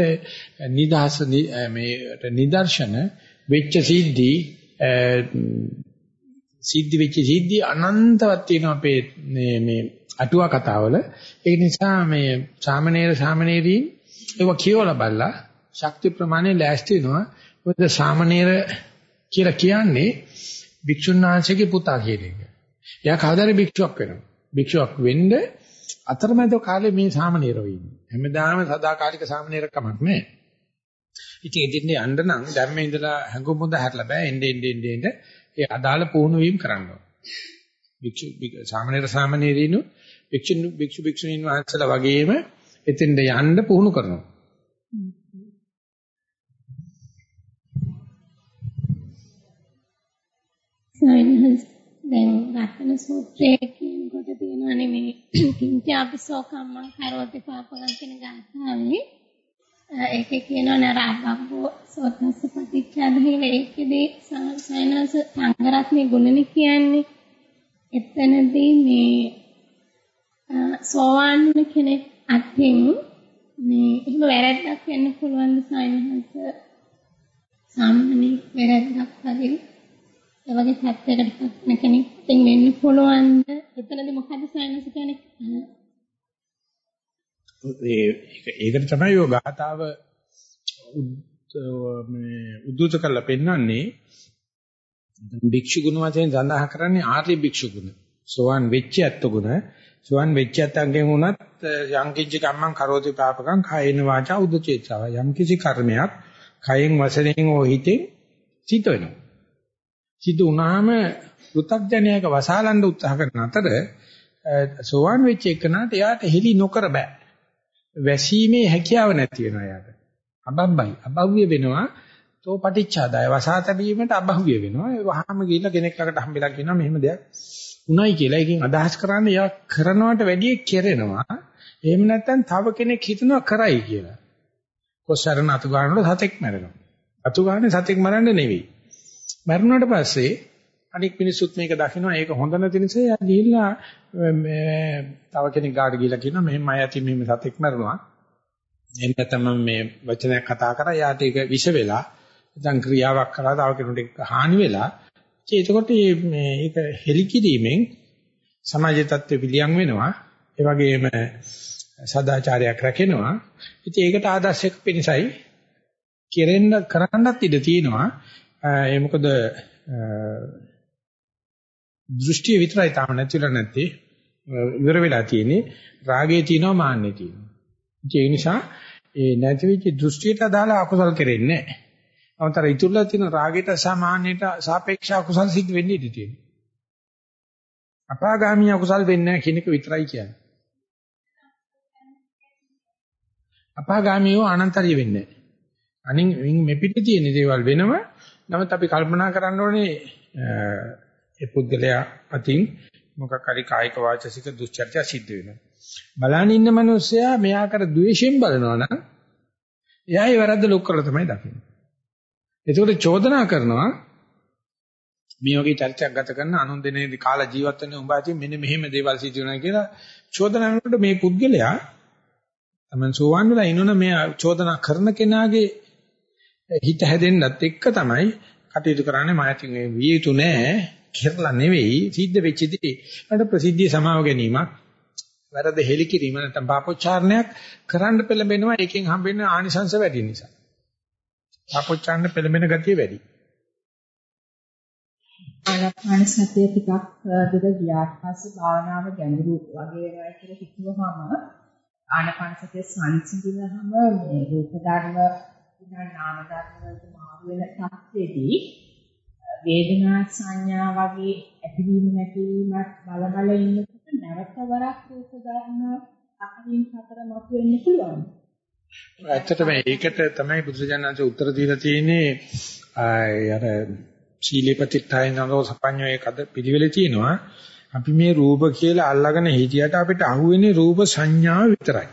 නිදහස මේට නිදර්ශන වෙච්ච සිද්ධි සිද්ධි වෙච්ච සිද්ධි අනන්තවත් තියෙනවා අපේ මේ මේ අටුවා කතාවල ඒ නිසා මේ සාමනීර සාමනීරීන් ඒව කියවලා බලලා ශක්ති ප්‍රමාණය ලෑස්ති වෙනවා මොකද සාමනීර කියලා කියන්නේ භික්ෂුන් වහන්සේගේ පුතා කියන එක. එයා කවදාද භික්ෂුවක් වෙනවා. භික්ෂුවක් වෙන්න අතරමැද කාලේ මේ සාමනීරව ඉන්නේ. හැමදාම සදාකාලික සාමනීරකමක් නෑ. ඉතින් එදින්න යන්න නම් ධර්මයේ ඉඳලා හැඟුම් හොඳ හැරලා බෑ එන්නේ එන්නේ එන්නේ ඒ අදාළ පුහුණු වීම කරන්න ඕන. භික්ෂු සාමනීර සාමනීරිනු භික්ෂු භික්ෂු භික්ෂුණීන් වහන්සේලා වගේම එතෙන්ද යන්න පුහුණු කරනවා. සයින්ස් දැන් රත්න සූත්‍රයේ කියනකොට තියෙනවානේ මේ කිංච අපසෝ කම්මං කරෝති පාපකම් කියන ගාථාවේ ඒකේ කියනවා නරාබ්බෝ සෝතස්ස පටිච්චාදහිල ඒකේදී සයනස සංගරත්නේ ගුණනි කියන්නේ එතනදී මේ සෝවාන් කෙනෙක් අතින් මේ එහෙම වැරද්දක් වෙන්න පුළුවන් සයනස සාමාන්‍ය වැරද්දක් වගේ ඒ වගේ තත්යකට පත් කෙනෙක් ඉතින් වෙන්න පුළුවන්ද? එතනදී මොකද සයන්ස් කියන්නේ? ඒ ඒකට තමයි ඔය ගාතාව මේ උද්දුත කරලා පෙන්වන්නේ භික්ෂු ගුණ වශයෙන් සඳහන් කරන්නේ ආර්ය භික්ෂු ගුණ. සෝවන් වෙච්ච ඇත්ත ගුණ. සෝවන් වෙච්ච ඇත්තන්ගෙන් වුණත් යම් කිසි කම්මං කරෝති පාපකං කායේන වාචා උද්දචේතව. යම් කිසි කර්මයක් කයෙන් වසරෙන් හෝ හිතෙන් සිද්ධ වෙනවා. සිද්ධ වුණාම පෘථග්ජනයක වසාලන්න උත්සාහ කරන අතර සෝවන් වෙච්ච එකනට එයාට හෙලි නොකර බෑ. වැසීමේ හැකියාව නැති වෙනවා එයාට. අබම්බයි. අබව්‍ය වෙනවා. තෝ පටිච්චාදාය වසාතැබීමට අබහුවිය වෙනවා. ඒ වහාම ගිහිල්ලා කෙනෙක් ළඟට හම්බෙලා කියනවා මෙහෙම දෙයක් උණයි කියලා. ඒකෙන් අදහස් කරන්නේ යා කරනවට වැඩිය කෙරෙනවා. එහෙම නැත්නම් තව කෙනෙක් හිතනවා කරයි කියලා. කොස්සරණ අතු ගන්නකොට සතෙක් මැරෙනවා. අතු ගන්න සතෙක් මරන්න නෙවෙයි. මැරුණාට පස්සේ අනික් මිනිස්සුත් මේක දකිනවා. ඒක හොඳ නැති නිසා යා ගිහිල්ලා මේ තව කෙනෙක් ගාඩ ගිහිල්ලා කියනවා මෙහෙම අය ඇති මෙහෙම සතෙක් මැරුණා. එහෙම නැත්නම් මේ වචනයක් කතා කරා. යාට ඒක විෂ වෙලා නැත්නම් ක්‍රියාවක් කරලා තව කෙනෙකුට හානි වෙලා. ඉතින් එතකොට මේ ඒක හෙලිකිරීමෙන් සමාජ තත්ත්වෙ පිළියම් වෙනවා. ඒ වගේම සදාචාරයක් රැකෙනවා. ඉතින් ඒකට ආදර්ශයක් පිණිසයි කෙරෙන්න කරන්නත් ඉඩ තියෙනවා. ඒ මොකද දෘෂ්ටිය විතරයි තාම නැතිලා නැත්තේ ඉවර වෙලා තියෙන්නේ රාගේ තියෙනවා මාන්නේ තියෙනවා ඒ නිසා ඒ නැතිවෙච්ච දෘෂ්ටියට අදාළ අකුසල් කෙරෙන්නේ නැහැ අවතර ඉතුරුලා තියෙන රාගයට සමානයට සාපේක්ෂ අකුසල් සිද්ධ වෙන්නේ ඉඳී තියෙනවා. අපාගාමී අකුසල් වෙන්නේ නැහැ කියන එක විතරයි කියන්නේ. අපාගාමීව අනන්තරිය වෙන්නේ නැහැ. අනින් මෙපිට තියෙන දේවල් වෙනව. නමුත් අපි කල්පනා කරන්න ඕනේ ඒ පුද්ගලයා අතින් මොකක් හරි කායික වාචසික දුස්චර්ය සිද්ධ වෙනවා. බලන ඉන්න මිනිස්සයා මෙයා කර ද්වේෂයෙන් බලනවා නම් එයා ඒ වැරද්ද ලොක් කරලා තමයි දකින්නේ. එතකොට චෝදනා කරනවා මේ වගේ චර්චයක් ගත කරන අනුන් දෙනේ කාලා ජීවත් වෙන උඹ අතින් මෙන්න මෙහෙම දේවල් සිදු වෙනවා කියලා චෝදනා කරනකොට මේ පුද්ගලයා තමන් සෝවන් වෙලා ඉන්නොන මේ චෝදනා කරන කෙනාගේ හිත හැදෙන්නත් එක්ක තමයි කටයුතු කරන්නේ මම අතින් මේ විය යුතු නෑ කියලා නෙවෙයි සිද්ධ වෙච්ච දේ. ඒකට ප්‍රසිද්ධිය සමාව ගැනීමක් වැරද හෙලිකිරීම නැත්නම් පාපොච්චාරණයක් කරන්න පෙළඹෙනවා ඒකෙන් හම්බෙන ආනිසංශ වැඩි නිසා. අපොච්චන්න පෙළඹෙන ගතිය වැඩි. ආනාපාන සතිය ටිකක් දුර ගියාට පස්සේ භාවනාව ගැඹුරු වගේ වෙනවා කියලා හිතුවහම ආනාපාන සතිය සංසිඳුනහම මේ රූප ධර්ම විනා නාම ධර්ම වලට මාරු වෙන තත්ත්වෙදී වේදනා සංඥා වගේ ඇතිවීම නැතිවීමත් බල බල ඉන්නකොට නැවත වරක් රූප ධර්ම අකින් හතර මතුවෙන්න පුළුවන්. ඇත්තටම ඒකට තමයි බුදුසජාණන්සේ උත්තර දීලා තියෙන්නේ අර සීලේපතිත්ථයන් නරෝ සපඤ්ඤෝ ඒකද පිළිවෙලේ තියෙනවා අපි මේ රූප කියලා අල්ලාගෙන හිටියට අපිට අහුවෙන්නේ රූප සංඥාව විතරයි.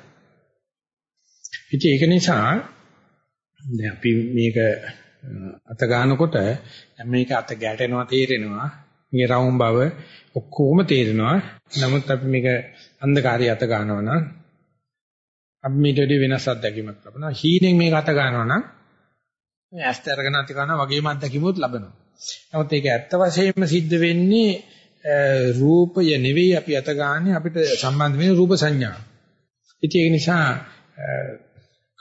ඉතින් ඒක නිසා දැන් අපි මේක අත ගන්නකොට මේක අත ගැටෙනවා තේරෙනවා මේ රවුම් බව ඔක්කොම තේරෙනවා. නමුත් අපි මේක අන්ධකාරය අත ගන්නවා නම් අපි මේට වඩා වෙනස් අත්දැකීමක් ලබනවා. හීනෙන් මේක අත ගන්නවා නම් මේ ඇස්ත අරගෙන අත ගන්නවා වගේම අත්දැකීමක් ලබනවා. නමුත් ඒක ඇත්ත වශයෙන්ම සිද්ධ වෙන්නේ රූපය නෙවෙයි අපි අත ගන්න අපිට සම්බන්ධ වෙන රූප සංඥා. ඉතින් ඒ නිසා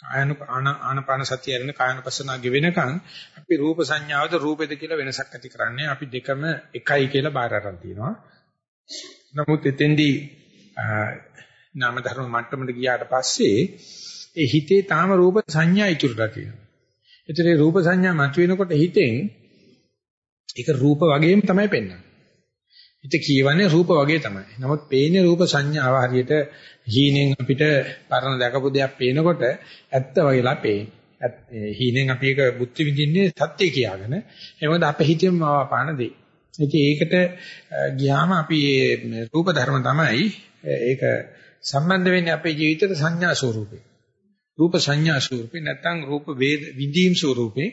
කායනු ආනපාන සතිය යන කායනපසනා ගෙවෙනකන් අපි රූප සංඥාවද රූපෙද කියලා වෙනසක් ඇති කරන්නේ අපි දෙකම එකයි කියලා බාර අරන් තියෙනවා. නමුත් එතෙන්දී නාම ධර්ම මට්ටමට ගියාට පස්සේ ඒ හිතේ තාම රූප සංඥා ඉතුරුලා තියෙනවා. ඒතර ඒ රූප සංඥා මතුවෙනකොට හිතෙන් ඒක රූප වගේම තමයි පෙන්වන්නේ. හිත කියවන්නේ රූප වගේ තමයි. නමුත් පේන්නේ රූප සංඥාව හරියට හීනෙන් අපිට පරණ දැකපු දෙයක් පේනකොට ඇත්ත වගේලා පේන්නේ. හීනෙන් අපි ඒක බුද්ධ විඳින්නේ සත්‍ය කියාගෙන. ඒ මොකද අපේ හිතේම පාන දෙයි. ඉතින් ඒකට ගියාම අපි රූප ධර්ම තමයි ඒක සම්බන්ධ වෙන්නේ අපේ ජීවිතේට සංඥා ස්වරූපේ. රූප සංඥා ස්වරූපේ නැත්නම් රූප වේද විඳීම් ස්වරූපේ.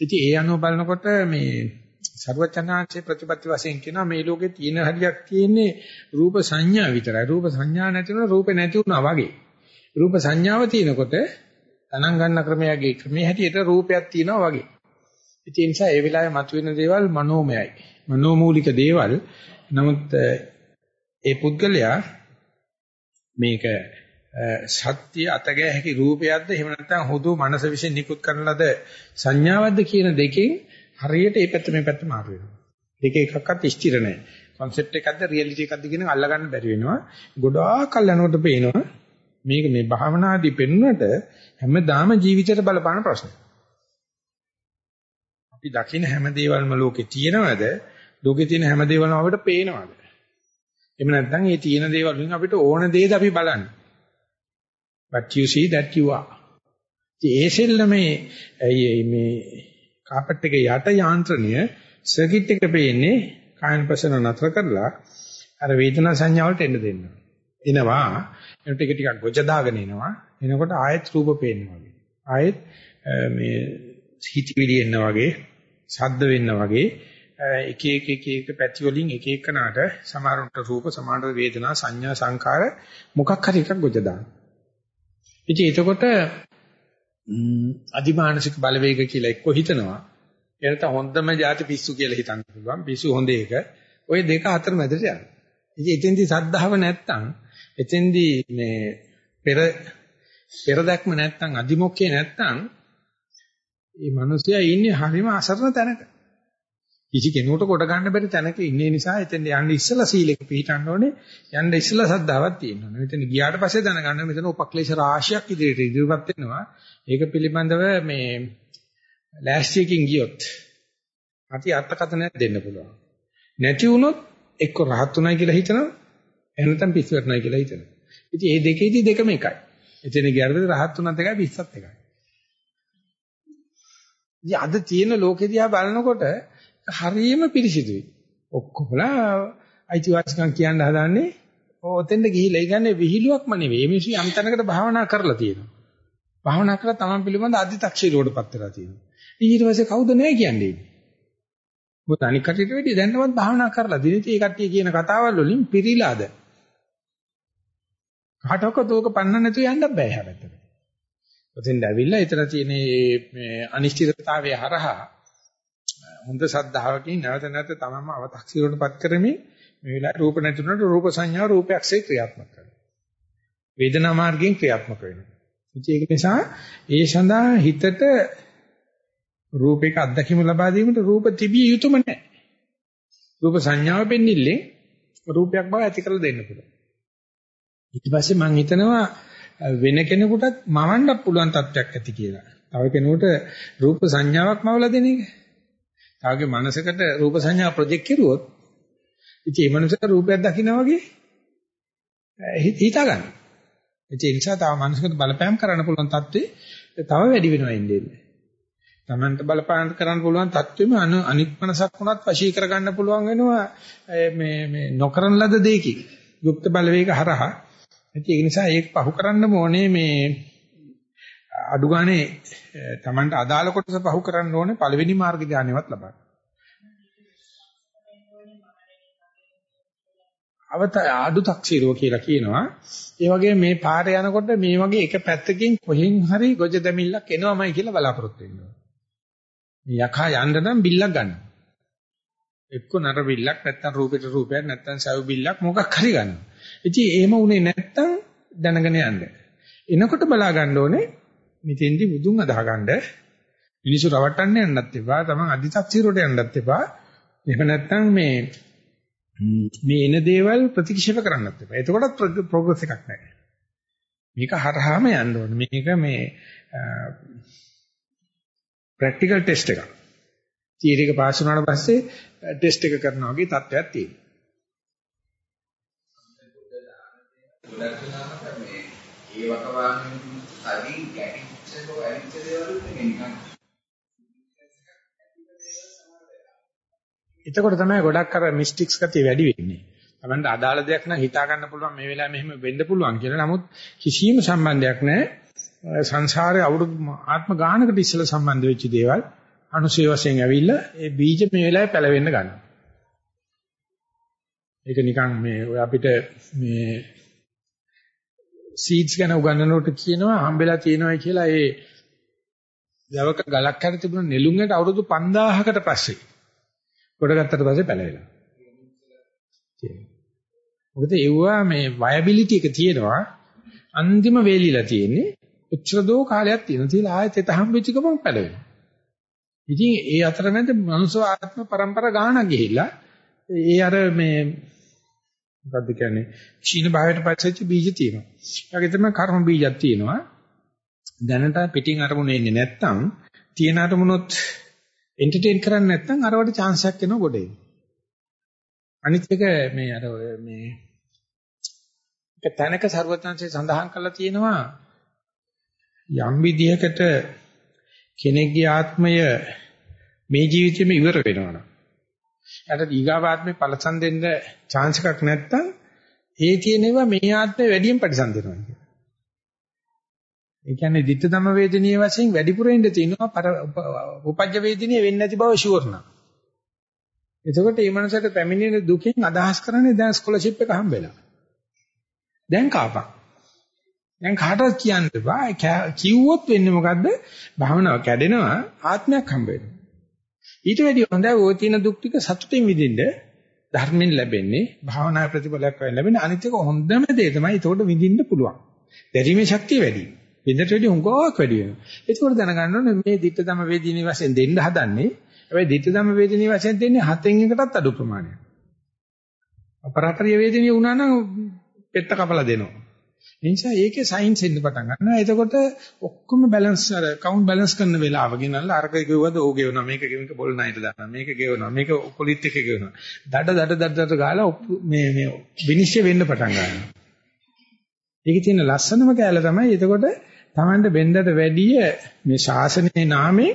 ඉතින් ඒ අනුව බලනකොට මේ ਸਰවචනාංශේ ප්‍රතිපත්ති වශයෙන් කියනවා මේ ලෝකේ තියෙන හරියක් තියෙන්නේ රූප සංඥා විතරයි. රූප සංඥා නැතිනම් රූපේ නැති වුණා වගේ. රූප සංඥාව තියෙනකොට ගණන් ගන්න ක්‍රමයගේ ක්‍රමයේ හැටියට රූපයක් තියෙනවා වගේ. ඒ නිසා ඒ වෙලාවේ මතුවෙන දේවල් මනෝමයයි. මනෝමූලික දේවල්. නමුත් ඒ පුද්ගලයා මේක සත්‍ය අතගෑ හැකි රූපයක්ද එහෙම නැත්නම් හුදු මනස විසින් නිකුත් කරන ලද සංඥාවක්ද කියන දෙකෙන් හරියට මේ පැත්ත මේ පැත්ත මාරු වෙනවා. දෙක එකක්වත් ස්ථිර නැහැ. concept එකක්ද reality එකක්ද කියන අල්ලගන්න බැරි වෙනවා. ගොඩාක් කල් යනකොට පේනවා මේක මේ භාවනාදී පෙන්වන්නට හැමදාම ජීවිතයට බලපාන ප්‍රශ්නයක්. අපි දකින්න හැම දේවල්ම ලෝකේ තියෙනවද? ලෝකේ තියෙන හැම දේවල්ම අපිට පේනවද? එහෙම නැත්නම් මේ තියෙන දේවල් වලින් අපිට ඕන දේද අපි බලන්නේ? but you see that you are. ඒ සෙල්ලමේ මේ කාපට් එකේ යට යාන්ත්‍රණය සර්කිට් එක පේන්නේ කායන පසන නතර කරලා අර වේදනා සංඥාවලට එන්න දෙන්න. එනවා එනට ටික ටිකක් ගොජ දාගෙන එනවා. එනකොට ආයෙත් රූප පේනවා වගේ. ආයෙත් මේ හිතවිලි එන්න වගේ, ශබ්ද වෙන්න වගේ එක එක එක එක පැති වලින් එක එකනාට සමහරකට රූප සමහරට වේදනා සංඥා සංකාර මොකක් හරි එකක් ගොජ දානවා. ඉතින් එතකොට අදිමානසික බලවේග කියලා එක්ක හිතනවා. එනත හොඳම જાති පිස්සු කියලා හිතන්න පුළුවන්. පිස්සු හොඳ එක. ওই දෙක අතර මැදට යනවා. ඉතින් එතෙන්දී සද්ධාව නැත්තම් එතෙන්දී මේ පෙර පෙරදක්ම නැත්තම් අදිමොක්කේ නැත්තම් මේ මිනිසයා ඉන්නේ හරිම අසරණ තැනක. කිසි කෙනෙකුට කොට ගන්න බැරි තැනක ඉන්නේ නිසා එතෙන් යන්න ඉස්සලා සීලෙක පිළිටන්න ඕනේ. යන්න ඉස්සලා සද්ධාවක් තියෙන්න ඕනේ. මෙතන ගියාට පස්සේ දැනගන්න මෙතන උපක්ලේශ රාශියක් ඉදිරියට ඉදිරියපත් වෙනවා. ඒක පිළිබඳව මේ ලෑස්තියකින් ගියොත් අපි අර්ථකථනයක් දෙන්න පුළුවන්. නැති වුණොත් එක්ක රහත් උනායි කියලා හිතනවා. එහෙම නැත්නම් පිස්සු වැටුනායි කියලා හිතනවා. ඉතින් මේ දෙකේදී දෙකම එකයි. එතන ගියාට රහත් උනත් එකයි පිස්සත් එකයි. ඉතින් අද තියෙන ලෝකෙ දිහා බලනකොට හරියම පිරිසිදුයි. ඔක්කොමලා අයිතිවාසිකම් කියන්න හදන්නේ ඔතෙන්ද ගිහිල්ලා ඒ කියන්නේ විහිළුවක්ම නෙවෙයි. මේ මිනිස්සු යම් තැනකට භාවනා කරලා තියෙනවා. භාවනා කරලා තමන් පිළිබඳ අධිතක්ෂීරුවටපත් වෙලා තියෙනවා. ඊට පස්සේ කවුද නැහැ කියන්නේ? මොකද අනික් කටියට වෙඩි දැන්නවත් භාවනා කරලා දිනිති ඒ කට්ටිය කියන කතාවල් වලින් පිරීලාද? කාටවත් ඕක පන්න නැතුව යන්න බෑ හැබැයි. ඔතෙන් ඇවිල්ලා එතන තියෙන මේ අනිශ්චිතතාවය හරහා හොඳ සද්ධාවකින් නැවත නැවත තමම අව탁සිරුවටපත් කරමින් මේ වෙලාවේ රූප නැතුනට රූප සංඥා රූපයක්සේ ක්‍රියාත්මක කරනවා. වේදනා මාර්ගයෙන් ක්‍රියාත්මක වෙනවා. ඒක නිසා ඒ සඳහා හිතට රූපයක අත්දැකීම ලබා දීමට රූප තිබිය යුතුම නැහැ. රූප සංඥාව පෙන්නිල්ලේ රූපයක් බව ඇති කරලා දෙන්න පුළුවන්. ඊට පස්සේ මම හිතනවා වෙන කෙනෙකුටත් මවන්න පුළුවන් තත්ත්වයක් ඇති කියලා. තව කෙනෙකුට රූප සංඥාවක් මවලා දෙන එක. තාගේ මනසකට රූප සංඥා ප්‍රොජෙක්ට් කෙරුවොත් ඉතින් මේ මනසට රූපයක් දකිනා වගේ හිතා ගන්න. ඒ නිසා තව මනසකට බලපෑම් කරන්න පුළුවන් தත්ත්වේ තව වැඩි වෙනවා ඉන්නේ. තමන්ට බලපෑම් කරන්න පුළුවන් தත්ත්වෙම අනිත් මනසක් උනත් වශී කරගන්න පුළුවන් වෙනවා මේ මේ නොකරන ලද දෙයකින්. යුක්ත බලවේග හරහා. ඒ නිසා ඒක පහු කරන්න ඕනේ මේ අඩු ගානේ Tamanට අදාළ කොටස පහු කරන්න ඕනේ පළවෙනි මාර්ග ඥානෙවත් ලබන්න. අවත ආඩු taksirව කියලා කියනවා. ඒ වගේ මේ පාරේ යනකොට මේ වගේ එක පැත්තකින් කොහෙන් හරි ගොජ දෙමිල්ලක් එනවමයි කියලා බලාපොරොත්තු වෙනවා. මේ යකා යන්න නම් බිල්ලක් ගන්න. එක්ක නර බිල්ලක් නැත්තම් රූපෙට රූපයක් නැත්තම් සව් බිල්ලක් මොකක් හරි ගන්න. ඉතින් එහෙම උනේ නැත්තම් දැනගෙන යන්න. එනකොට බලා ගන්න ඕනේ මෙතෙන්දි බුදුන් අදහගන්න මිනිස්සු රවට්ටන්න යන්නත් එපා. තමන් අධි탁සිරුවට යන්නත් එපා. එහෙම නැත්තම් මේ මේ එන දේවල් ප්‍රතික්ෂේප කරන්නත් එපා. එතකොටත් ප්‍රෝග්‍රස් එකක් නැහැ. මේක හරහාම යන්න ඕනේ. මේක මේ ප්‍රැක්ටිකල් ටෙස්ට් එකක්. තියරි එක පාස් වුණාට පස්සේ ටෙස්ට් එක කරනවා වගේ තත්ත්වයක් තියෙනවා. ඒ වකවානුවෙන් හරි ගැටිච්ච ඇවිත් දේවල් නිකන් එතකොට තමයි ගොඩක් අර මිස්ටික්ස් ගතිය වැඩි වෙන්නේ. තමන්ට අදාළ දෙයක් නම් හිතා ගන්න පුළුවන් මේ වෙලාවේ මෙහෙම වෙන්න පුළුවන් කියලා. නමුත් කිසිම සම්බන්ධයක් නැහැ. සංසාරේ අවුරුදු ආත්ම ගානකට ඉස්සෙල්ලා සම්බන්ධ වෙච්ච දේවල් අනුශේ වශයෙන් ඇවිල්ලා ඒ බීජ මේ වෙලාවේ පැලවෙන්න ගන්නවා. ඒක නිකන් මේ ඔය අපිට මේ සීඩ්ස් ගැන උගන්වනකොට කියනවා හම්බෙලා තියෙනවායි කියලා ඒ දවක ගලක් හැර තිබුණ නෙළුම්කට අවුරුදු 5000කට පස්සේ කොට ගත්තට පස්සේ පැලවෙලා. මොකද ඒවා මේ වයබිලිටි එක තියෙනවා අන්තිම වේලිලා තියෙන්නේ උච්චර දෝ කාලයක් තියෙනවා. තියලා ආයෙත් එත හම්බෙච්ච ගමන් පැලවෙනවා. ඉතින් ඒ අතරමැද මනුස්ස ආත්ම પરම්පර ගානක් ගිහිල්ලා ඒ අර මේ මොකද්ද කියන්නේ ක්ෂීණ භාවයට පස්සෙච්ච බීජ තියෙනවා. ඒ වගේ තමයි කර්ම බීජක් තියෙනවා. දැනට පිටින් අරමුණ එන්නේ නැත්තම් තියෙන අරමුණොත් එන්ටර්ටේන් කරන්නේ නැත්තම් අරවට chance එකක් එනවා ගොඩේ. අනිත් එක මේ අර මේ එක තැනක ਸਰවඥාන්සේ සඳහන් කරලා තියෙනවා යම් විදිහකට කෙනෙක්ගේ ආත්මය මේ ජීවිතෙම ඉවර වෙනවනම් එයාට ඊගාවාත්මේ පළසන් දෙන්න chance එකක් නැත්තම් ඒ තියෙනවා මේ ආත්මේ වැඩියෙන් ප්‍රතිසන් දෙනවා කියන්නේ. ඒ කියන්නේ ditta ධම්ම වේදනීය වශයෙන් වැඩිපුර ඉඳ තියෙනවා උපජ්ජ වේදනීය වෙන්නේ නැති බව ෂුවර් නා. එතකොට මේ මනසට පැමිණෙන දුකෙන් අදහස් කරන්නේ දැන් ස්කෝලර්ෂිප් එක හම්බෙලා. දැන් කාපක්. දැන් කාටවත් කියන්න බෑ. කිව්වොත් වෙන්නේ මොකද්ද? භාවනාව කැඩෙනවා ආත්මයක් හම්බ වෙනවා. ඊට වැඩිය හොඳයි ওই තියෙන දුක් ටික සතුටින් විඳින්න ධර්මයෙන් ලැබෙන්නේ භාවනා ප්‍රතිඵලයක් වෙන්න ලැබෙන්නේ අනිත් එක හොඳම දේ තමයි ඒකට විඳින්න පුළුවන්. දැරීමේ ශක්තිය වැඩි. විඳට වැඩි හුඟක් වැඩි වෙනවා. ඒකෝර දැනගන්න ඕනේ මේ ditta ධම වේදිනී වශයෙන් දෙන්න හදන්නේ. හැබැයි ditta ධම වේදිනී වශයෙන් දෙන්නේ හතෙන් එකටත් අඩු ප්‍රමාණයක්. අපරාපරිය වේදිනිය වුණා නම් පෙත්ත කපලා දෙනවා. ඒ නිසා ඒකේ සයින්ස් එන්න පටන් ගන්නවා. එතකොට ඔක්කොම බැලන්ස් අර කවුන්ට් බැලන්ස් කරන වෙලාව ගෙනල්ලා අරක ගෙවුවද ඕ ගෙවනවා මේක ගෙවනක බොල් නයිට දානවා මේක ගෙවනවා මේක පොලිත් එක ගෙවනවා. දඩ දඩ දඩ දඩ ගාලා මේ මේ විනිශ්චය වෙන්න පටන් ගන්නවා. ඒකේ තියෙන ලස්සනම කැල තමයි එතකොට Tamande බෙන්දට වැඩිය මේ ශාසනයේ නාමේ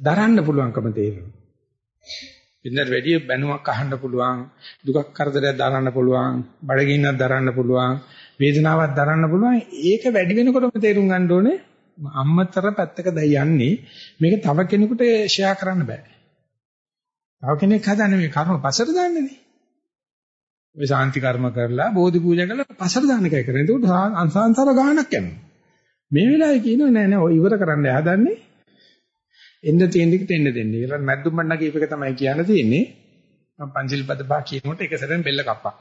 දරන්න පුළුවන්කම තේරෙනවා. බෙන්දට වැඩිය බැනුමක් අහන්න පුළුවන් දුකක් කරදරයක් දරන්න පුළුවන් බඩගින්නක් දරන්න පුළුවන් වේදනාවක් දරන්න පුළුවන් ඒක වැඩි වෙනකොටම තේරුම් ගන්න ඕනේ අම්මතර පැත්තක දැන් යන්නේ මේක තව කෙනෙකුට ෂෙයා කරන්න බෑ. තව කෙනෙක් හදන්නේ මේ කර්ම පසට දාන්නනේ. ඔය සාන්ති කර්ම කරලා බෝධි පූජා කරලා පසට දාන්න එකයි කරන්නේ. ඒක අංශාන්තර ගානක් යනවා. මේ වෙලාවේ කියනවා නෑ නෑ ඔය ඉවර කරන්න හදන්නේ එන්න තියෙන දෙකට එන්න දෙන්නේ. ඒකට මැද්දුම් බණ්ණ කියප එක තමයි කියන්න තියෙන්නේ. මම පංචිල් පද පහ කියනකොට එක සැරෙන් බෙල්ල කප්පා.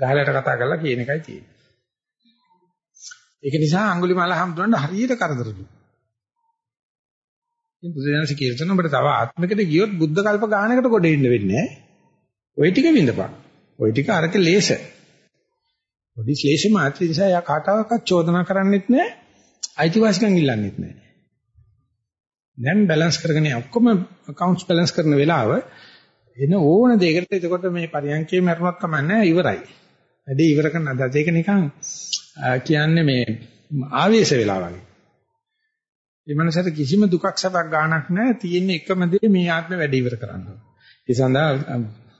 ගහලට කතා කරලා කියන එකයි තියෙන්නේ. ඒක නිසා අඟුලිමාල හම්දුනට හරියට කරදරලු. ඉතින් බුදුදහම කියනවා ඔබට තව ආත්මිකට ගියොත් බුද්ධ කල්ප ගානකට කොට ඉන්න වෙන්නේ ඔය ටික විඳපන්. ඔය ටික අරක ලේස. පොඩි ක්ලේශ මාත්‍රි නිසා යා කාටවත් චෝදනා කරන්නෙත් නැහැ. අයිතිවාසිකම් ඉල්ලන්නෙත් නැහැ. දැන් බැලන්ස් කරගෙන ඔක්කොම accounts balance කරන වෙලාව එන ඕන දෙයකට එතකොට මේ පරියන්කේ මරුණක් කමන්නේ ඉවරයි. වැඩේ ඉවර කරන අදත් ඒක නිකන් කියන්නේ මේ ආවේශ වෙලා වගේ. මේ මනසට කිසිම දුකක් සැපක් ගාණක් නැහැ. තියෙන එකම දේ මේ ආත්මේ වැඩ ඉවර කරන්න. ඒ සඳහා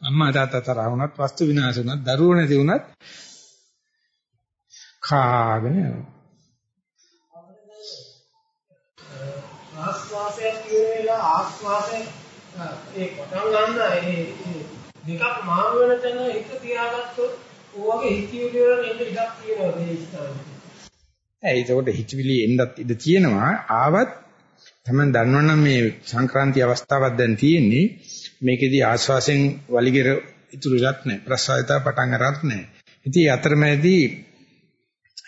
අම්මා තාත්තා තරහ වුණත්, වස්තු විනාශ වුණත්, දරුවෝ නැති වුණත් කාගෙන යනවා. ආස්වාසයක් කියන වෙලාව ආස්වාසයෙන් ඒ පටන් ගන්න ඒ දෙකක් මාව වෙන තැන එක තියාගත්තොත් ඕවගේ හිතවිලි වල එන්න ඉඩක් තියෙනවා මේ ස්ථානේ. ඒ ඒකට හිතවිලි එන්නත් ඉඩ තියෙනවා ආවත් තමයි දන්නවනම් මේ සංක්‍රාන්ති අවස්ථාවක් දැන් තියෙන්නේ මේකෙදී ආස්වාසෙන් වලිගෙර ඉතුරුලත් නැහැ ප්‍රසාරිතා පටන් අරත් නැහැ. ඉතින් අතරමැදි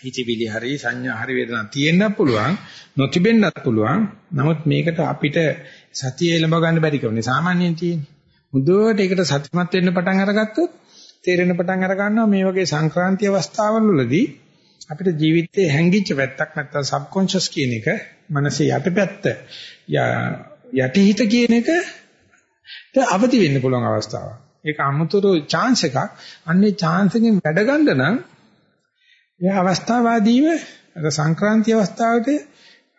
හිතවිලි හරි සංඥා හරි වේදනා තියෙන්න පුළුවන් නොතිබෙන්නත් පුළුවන්. නමුත් මේකට අපිට සතිය එළඹ ගන්න බැරි කවනේ සාමාන්‍යයෙන් තියෙන්නේ. මුදුවට ඒකට සතිමත් වෙන්න පටන් අරගත්තොත් තේරෙන පටන් අර ගන්නවා මේ වගේ සංක්‍රාන්ති අවස්ථාවල් වලදී අපිට ජීවිතේ හැංගිච්ච පැත්තක් නැත්තම් සබ්කොන්ෂස් කියන එක මනසේ යටපැත්ත යටිහිත කියන එකට අවදි වෙන්න පුළුවන් අවස්ථාවක්. ඒක අමුතුරු chance එකක්. අන්නේ chance එකෙන් වැඩ ගන්න නම් ඒ අවස්ථාවාදීව අර සංක්‍රාන්ති අවස්ථාවට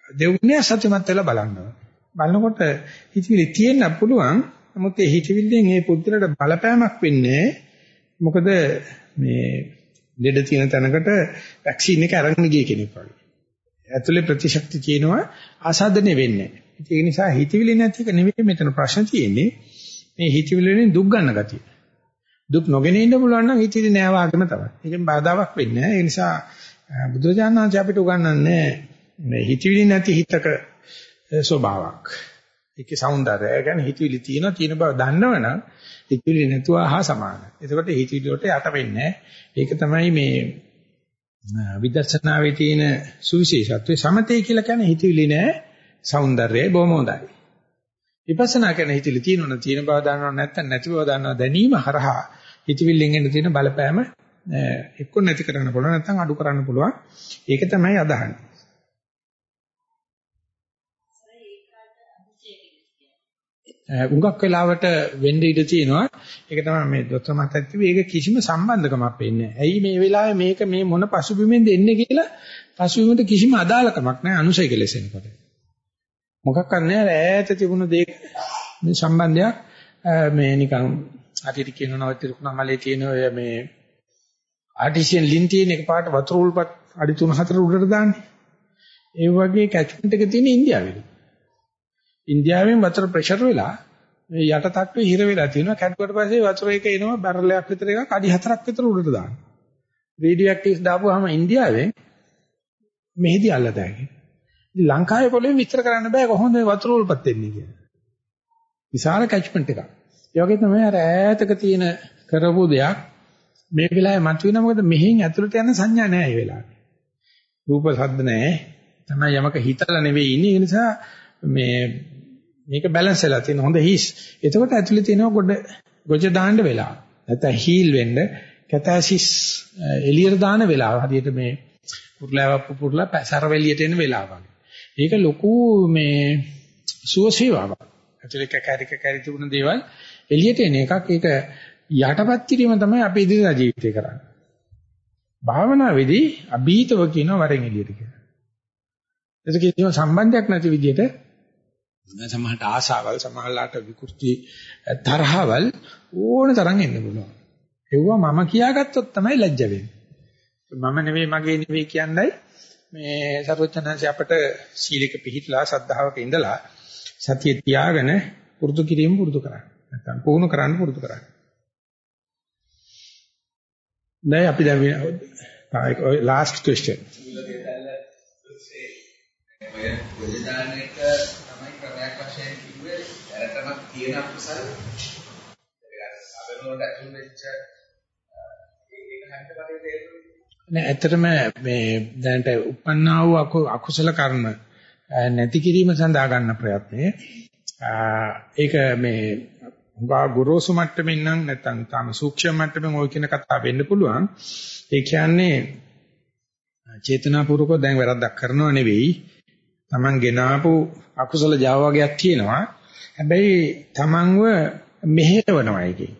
දෙවුනේ සත්‍යමත් වෙලා බලනවා. බලනකොට හිතවිලි තියෙන්න පුළුවන්. නමුත් ඒ හිතවිල්ලෙන් ඒ පුද්ගලට බලපෑමක් වෙන්නේ මොකද මේ ලෙඩ තියෙන තැනකට වැක්සින් එක අරගෙන ගිය කෙනෙක් වගේ. ඇතුලේ ප්‍රතිශක්ති තියෙනවා ආසාදනය වෙන්නේ. ඒක නිසා හිතවිලි නැති එක නෙවෙයි මෙතන ප්‍රශ්න තියෙන්නේ. මේ හිතවිලි වලින් දුක් ගන්න ගතිය. දුක් නොගෙන ඉන්න පුළුවන් නම් හිතවිලි නෑ වාගේම තමයි. ඒකෙන් බාධාවක් වෙන්නේ නෑ. ඒ නිසා බුදුරජාණන් වහන්සේ අපිට උගන්වන්නේ මේ හිතවිලි නැති හිතක ස්වභාවයක්. ඒකේ సౌందර්යය ගැන හිතවිලි තියෙනවා තියෙන බව දන්නවනම් හිතවිලි නැතුව හා සමානයි. එතකොට හිතවිලි වලට යට වෙන්නේ ඒක තමයි මේ විදර්ශනාවේ තියෙන සුවිශේෂත්වය සමතේ කියලා කියන්නේ හිතවිලි නෑ సౌందර්යය බොහොම හොඳයි. විපස්සනා කරන හිතවිලි තියෙනවනම් තියෙන බව දන්නව නැත්නම් නැති බව දන්නව දැනීම හරහා හිතවිල්ලෙන් එන තියෙන බලපෑම එක්ක නැති කරන්න පුළුවන් නැත්නම් අඩු කරන්න පුළුවන්. ඒක තමයි අදහන්නේ. උඟක් වෙලාවට වෙන්න ඉඩ තියෙනවා. ඒක තමයි මේ දොස්තර මහත්තයා කිව්වේ. ඒක කිසිම සම්බන්ධකමක් වෙන්නේ නැහැ. ඇයි මේ වෙලාවේ මේක මේ මොන පසුබිමෙන්ද එන්නේ කියලා පසුබිමට කිසිම අදාළකමක් නැහැ අනුසය කෙලෙසෙනකොට. මොකක් නැහැ ඈත තිබුණ දෙයක මේ සම්බන්ධයක් මේ නිකන් හරියට කියනවා තිරුකුණා මලේ තියෙන ඔය මේ ආටිසියන් ලින් තියෙන එකපාරට වතුර උල්පත් අඩි 3-4 උඩට දාන්නේ. ඒ වගේ කැච්මන්ට් එක තියෙන ඉන්දියාවේ. ඉන්දියාවෙන් වතුර ප්‍රෙෂර් වෙලා මේ යට තට්ටුවේ හිර වෙලා තියෙනවා කැඩුවට පස්සේ වතුර එක එනවා බැරලයක් විතර එකක් අඩි 4ක් විතර උඩට දානවා. රේඩියෝ ඇක්ටිව්ස් දාපුවාම ඉන්දියාවෙන් මෙහිදී අල්ලදාගෙන. ඉතින් ලංකාවේ පොළොවේ විස්තර කරන්න බෑ කොහොමද වතුර උල්පත් වෙන්නේ කියලා. විශාල කැච්මන්ට් එකක්. ඒ වගේ තමයි අර ඈතක තියෙන කරපු දෙයක් මේ වෙලාවේ මතුවෙන මොකද මෙහෙන් ඇතුළට යන සංඥා නෑ ඒ වෙලාවේ. රූප ශබ්ද නෑ. තමයි යමක හිතලා නෙවෙයි ඉන්නේ. ඒ නිසා මේ මේක බැලන්ස් වෙලා තියෙන හොඳ හිස්. එතකොට ඇතුලේ තියෙනවා ගොඩ ගොජ දාන්න වෙලාව. නැත්නම් හීල් වෙන්න කැතැසිස් එළියට දාන වෙලාව. හරියට මේ පුරලාවක් පුරලා සරවැලියට එන වෙලාව වගේ. ඒක ලොකු මේ සුවසේවාවක්. ඇතුලේ කැකරි කැකරි තිබුණ දේවල් එළියට එන එකක්. ඒක යටපත් කිරීම තමයි අපි ඉදිරියට ජීවිතේ කරන්නේ. භාවනාවේදී අභීතව කියන වරෙන් එළියට කියලා. ඒක කිසිම සම්බන්ධයක් නැති විදිහට සමහරට ආසාවල් සමහරලාට විකෘති තරහවල් ඕන තරම් එන්න පුළුවන්. ඒවා මම කියාගත්තොත් තමයි ලැජ්ජ වෙන්නේ. මම නෙවෙයි මගේ නෙවෙයි කියන්නේ මේ සරුවචනanse අපට සීලක පිළිහිట్లా සද්ධාවක ඉඳලා සතිය තියාගෙන පුරුදු කිරීම පුරුදු කරන්න. නැත්නම් පුහුණු කරන්න පුරුදු කරන්න. දැන් අපි දැන් last question. ඔය බුද්ධදාන එක තමයි ක්‍රමයක් වශයෙන් කිව්වේ දැනටමත් තියෙන අකුසල ඒක අබනෝට ඇතුල් වෙච්ච ඒක හරියට වගේ තේරුම් නෑ ඇත්තටම මේ දැනට උපන්නා වූ අකුසල කර්ම නැති කිරීම සඳහා ගන්න ප්‍රයත්නය ඒක මේ හුඟා ගොරෝසු මට්ටමින් නම් නැත්නම් තාම සූක්ෂම මට්ටමින් ওই කියන කතාව වෙන්න පුළුවන්. ඒ කියන්නේ චේතනාපූර්වකව දැන් වැරද්දක් කරනව නෙවෙයි. Taman ගෙනාපු අකුසල Java වර්ගයක් තියෙනවා. හැබැයි Tamanව මෙහෙවනවා ඒකේ.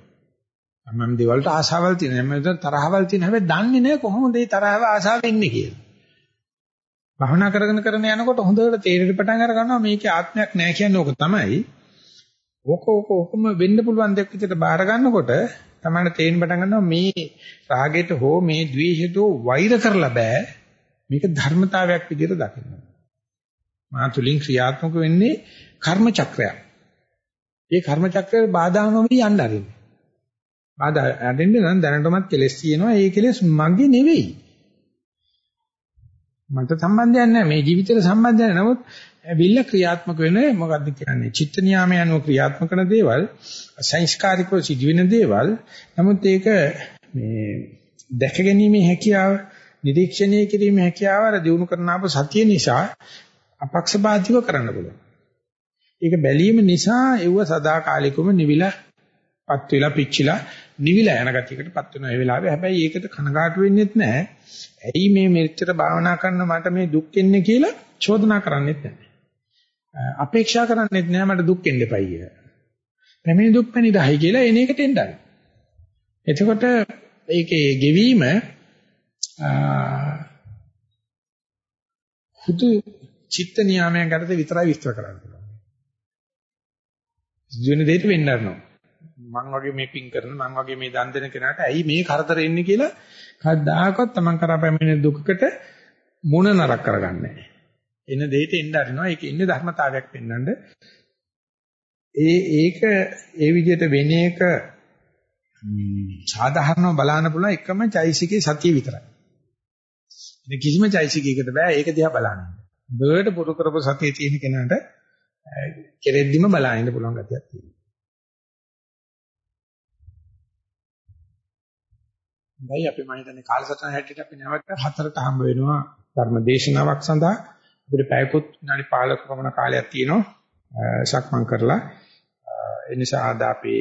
Taman දේවල්ට ආශාවල් තියෙනවා. මම තරහවල් තියෙනවා. හැබැයි දන්නේ නැහැ කොහොමද මේ තරහව ආශාව එන්නේ කියලා. භවනා කරගෙන කරගෙන යනකොට හොඳට තේරෙන්න පටන් අර ගන්නවා මේකේ ආත්මයක් නැහැ කියන්නේ ඕක තමයි. ඕක ඕක ඔකම වෙන්න පුළුවන් දෙයක් විදිහට බාර ගන්නකොට තමයි තේරෙන්න පටන් ගන්නවා මේ රාගයට හෝ මේ ද්වේෂයට වෛර කරලා බෑ. මේක ධර්මතාවයක් විදිහට දකින්න. මා තුලින් ක්‍රියාත්මක වෙන්නේ කර්ම චක්‍රයක්. ඒ කර්ම චක්‍රයට බාධා නොවී යන්න ආරින්න. බාධා ඇදෙන්න නම් දැනටමත් කෙලස් තියෙනවා. ඒ කෙලස් මගේ නෙවෙයි. මට සම්බන්ධයක් නැහැ. මේ ජීවිතේට සම්බන්ධයක් නැහැ. නමුත් විල්ල ක්‍රියාත්මක වෙන්නේ මොකද්ද කියන්නේ? චිත්ත නියාමය අනුව ක්‍රියාත්මක කරන දේවල්, සංස්කාරිකව සිදුවෙන දේවල්. නමුත් ඒක මේ දැක ගැනීමේ හැකියාව, නිරීක්ෂණය කිරීමේ හැකියාව අර දිනු කරන අප සතිය නිසා අපක්ෂපාතීව කරන්න පුළුවන්. ඒක බැලීම නිසා ඒව සදාකාලිකවම නිවිලා පත් වෙලා පිච්චිලා නිවිලා යන ගතියකටපත් වෙනවා ඒ වෙලාවේ. හැබැයි ඒකට කනගාටු වෙන්නෙත් නැහැ. ඇයි මේ මෙච්චර භාවනා කරන මට මේ දුක් එන්නේ කියලා චෝදනා කරන්නෙත් නැහැ. අපේක්ෂා කරන්නෙත් නැහැ මට දුක් එන්න එපයි කියලා. පැමිණි දුක් පැනිරහයි කියලා එන එකට එන්නයි. එතකොට ඒකේ ගෙවීම හුදු චිත්ත නියාමයන් යටතේ විතරයි විස්තර කරන්න පුළුවන්. ජීවන දෙයට වෙන්න අරනවා. මං වගේ මේ පින් කරන මං වගේ මේ දන් දෙන කෙනාට ඇයි මේ කරදර එන්නේ කියලා කවදාකවත් Taman කරා පැමිණෙන දුකකට මුණ නරක කරගන්නේ එන දෙයට එන්න අරිනවා. ඒක ඉන්නේ ධර්මතාවයක් පෙන්වන්න. ඒ ඒක ඒ විදිහට වෙන එක සාධාරණව බලන්න පුළුවන් එකම චෛසිකේ සතිය විතරයි. ඉතින් කිසිම චෛසිකයකට බෑ ඒක දිහා බලන්න. බර්ඩ් පුරු කරපු සතිය තියෙන කෙනාට කෙරෙද්දිම බලන්න පුළුවන් ගතියක් තියෙනවා. දැන් අපි මම හිතන්නේ කාලසටහන හැටියට අපි නැවත හතරට හම්බ වෙනවා ධර්ම දේශනාවක් සඳහා අපිට පැයකුත් විනාඩි 15ක පමණ කාලයක් තියෙනවා සක්මන් කරලා ඒ නිසා අද අපි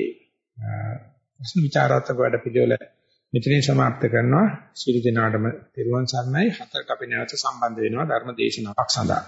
ප්‍රශ්න විචාරාත්මක වැඩ පිළිවෙල මෙතනින් સમાપ્ત කරනවා. සියලු දෙනාටම තෙරුවන් සරණයි. හතරට අපි නැවත සම්බන්ධ වෙනවා ධර්ම දේශනාවක් සඳහා.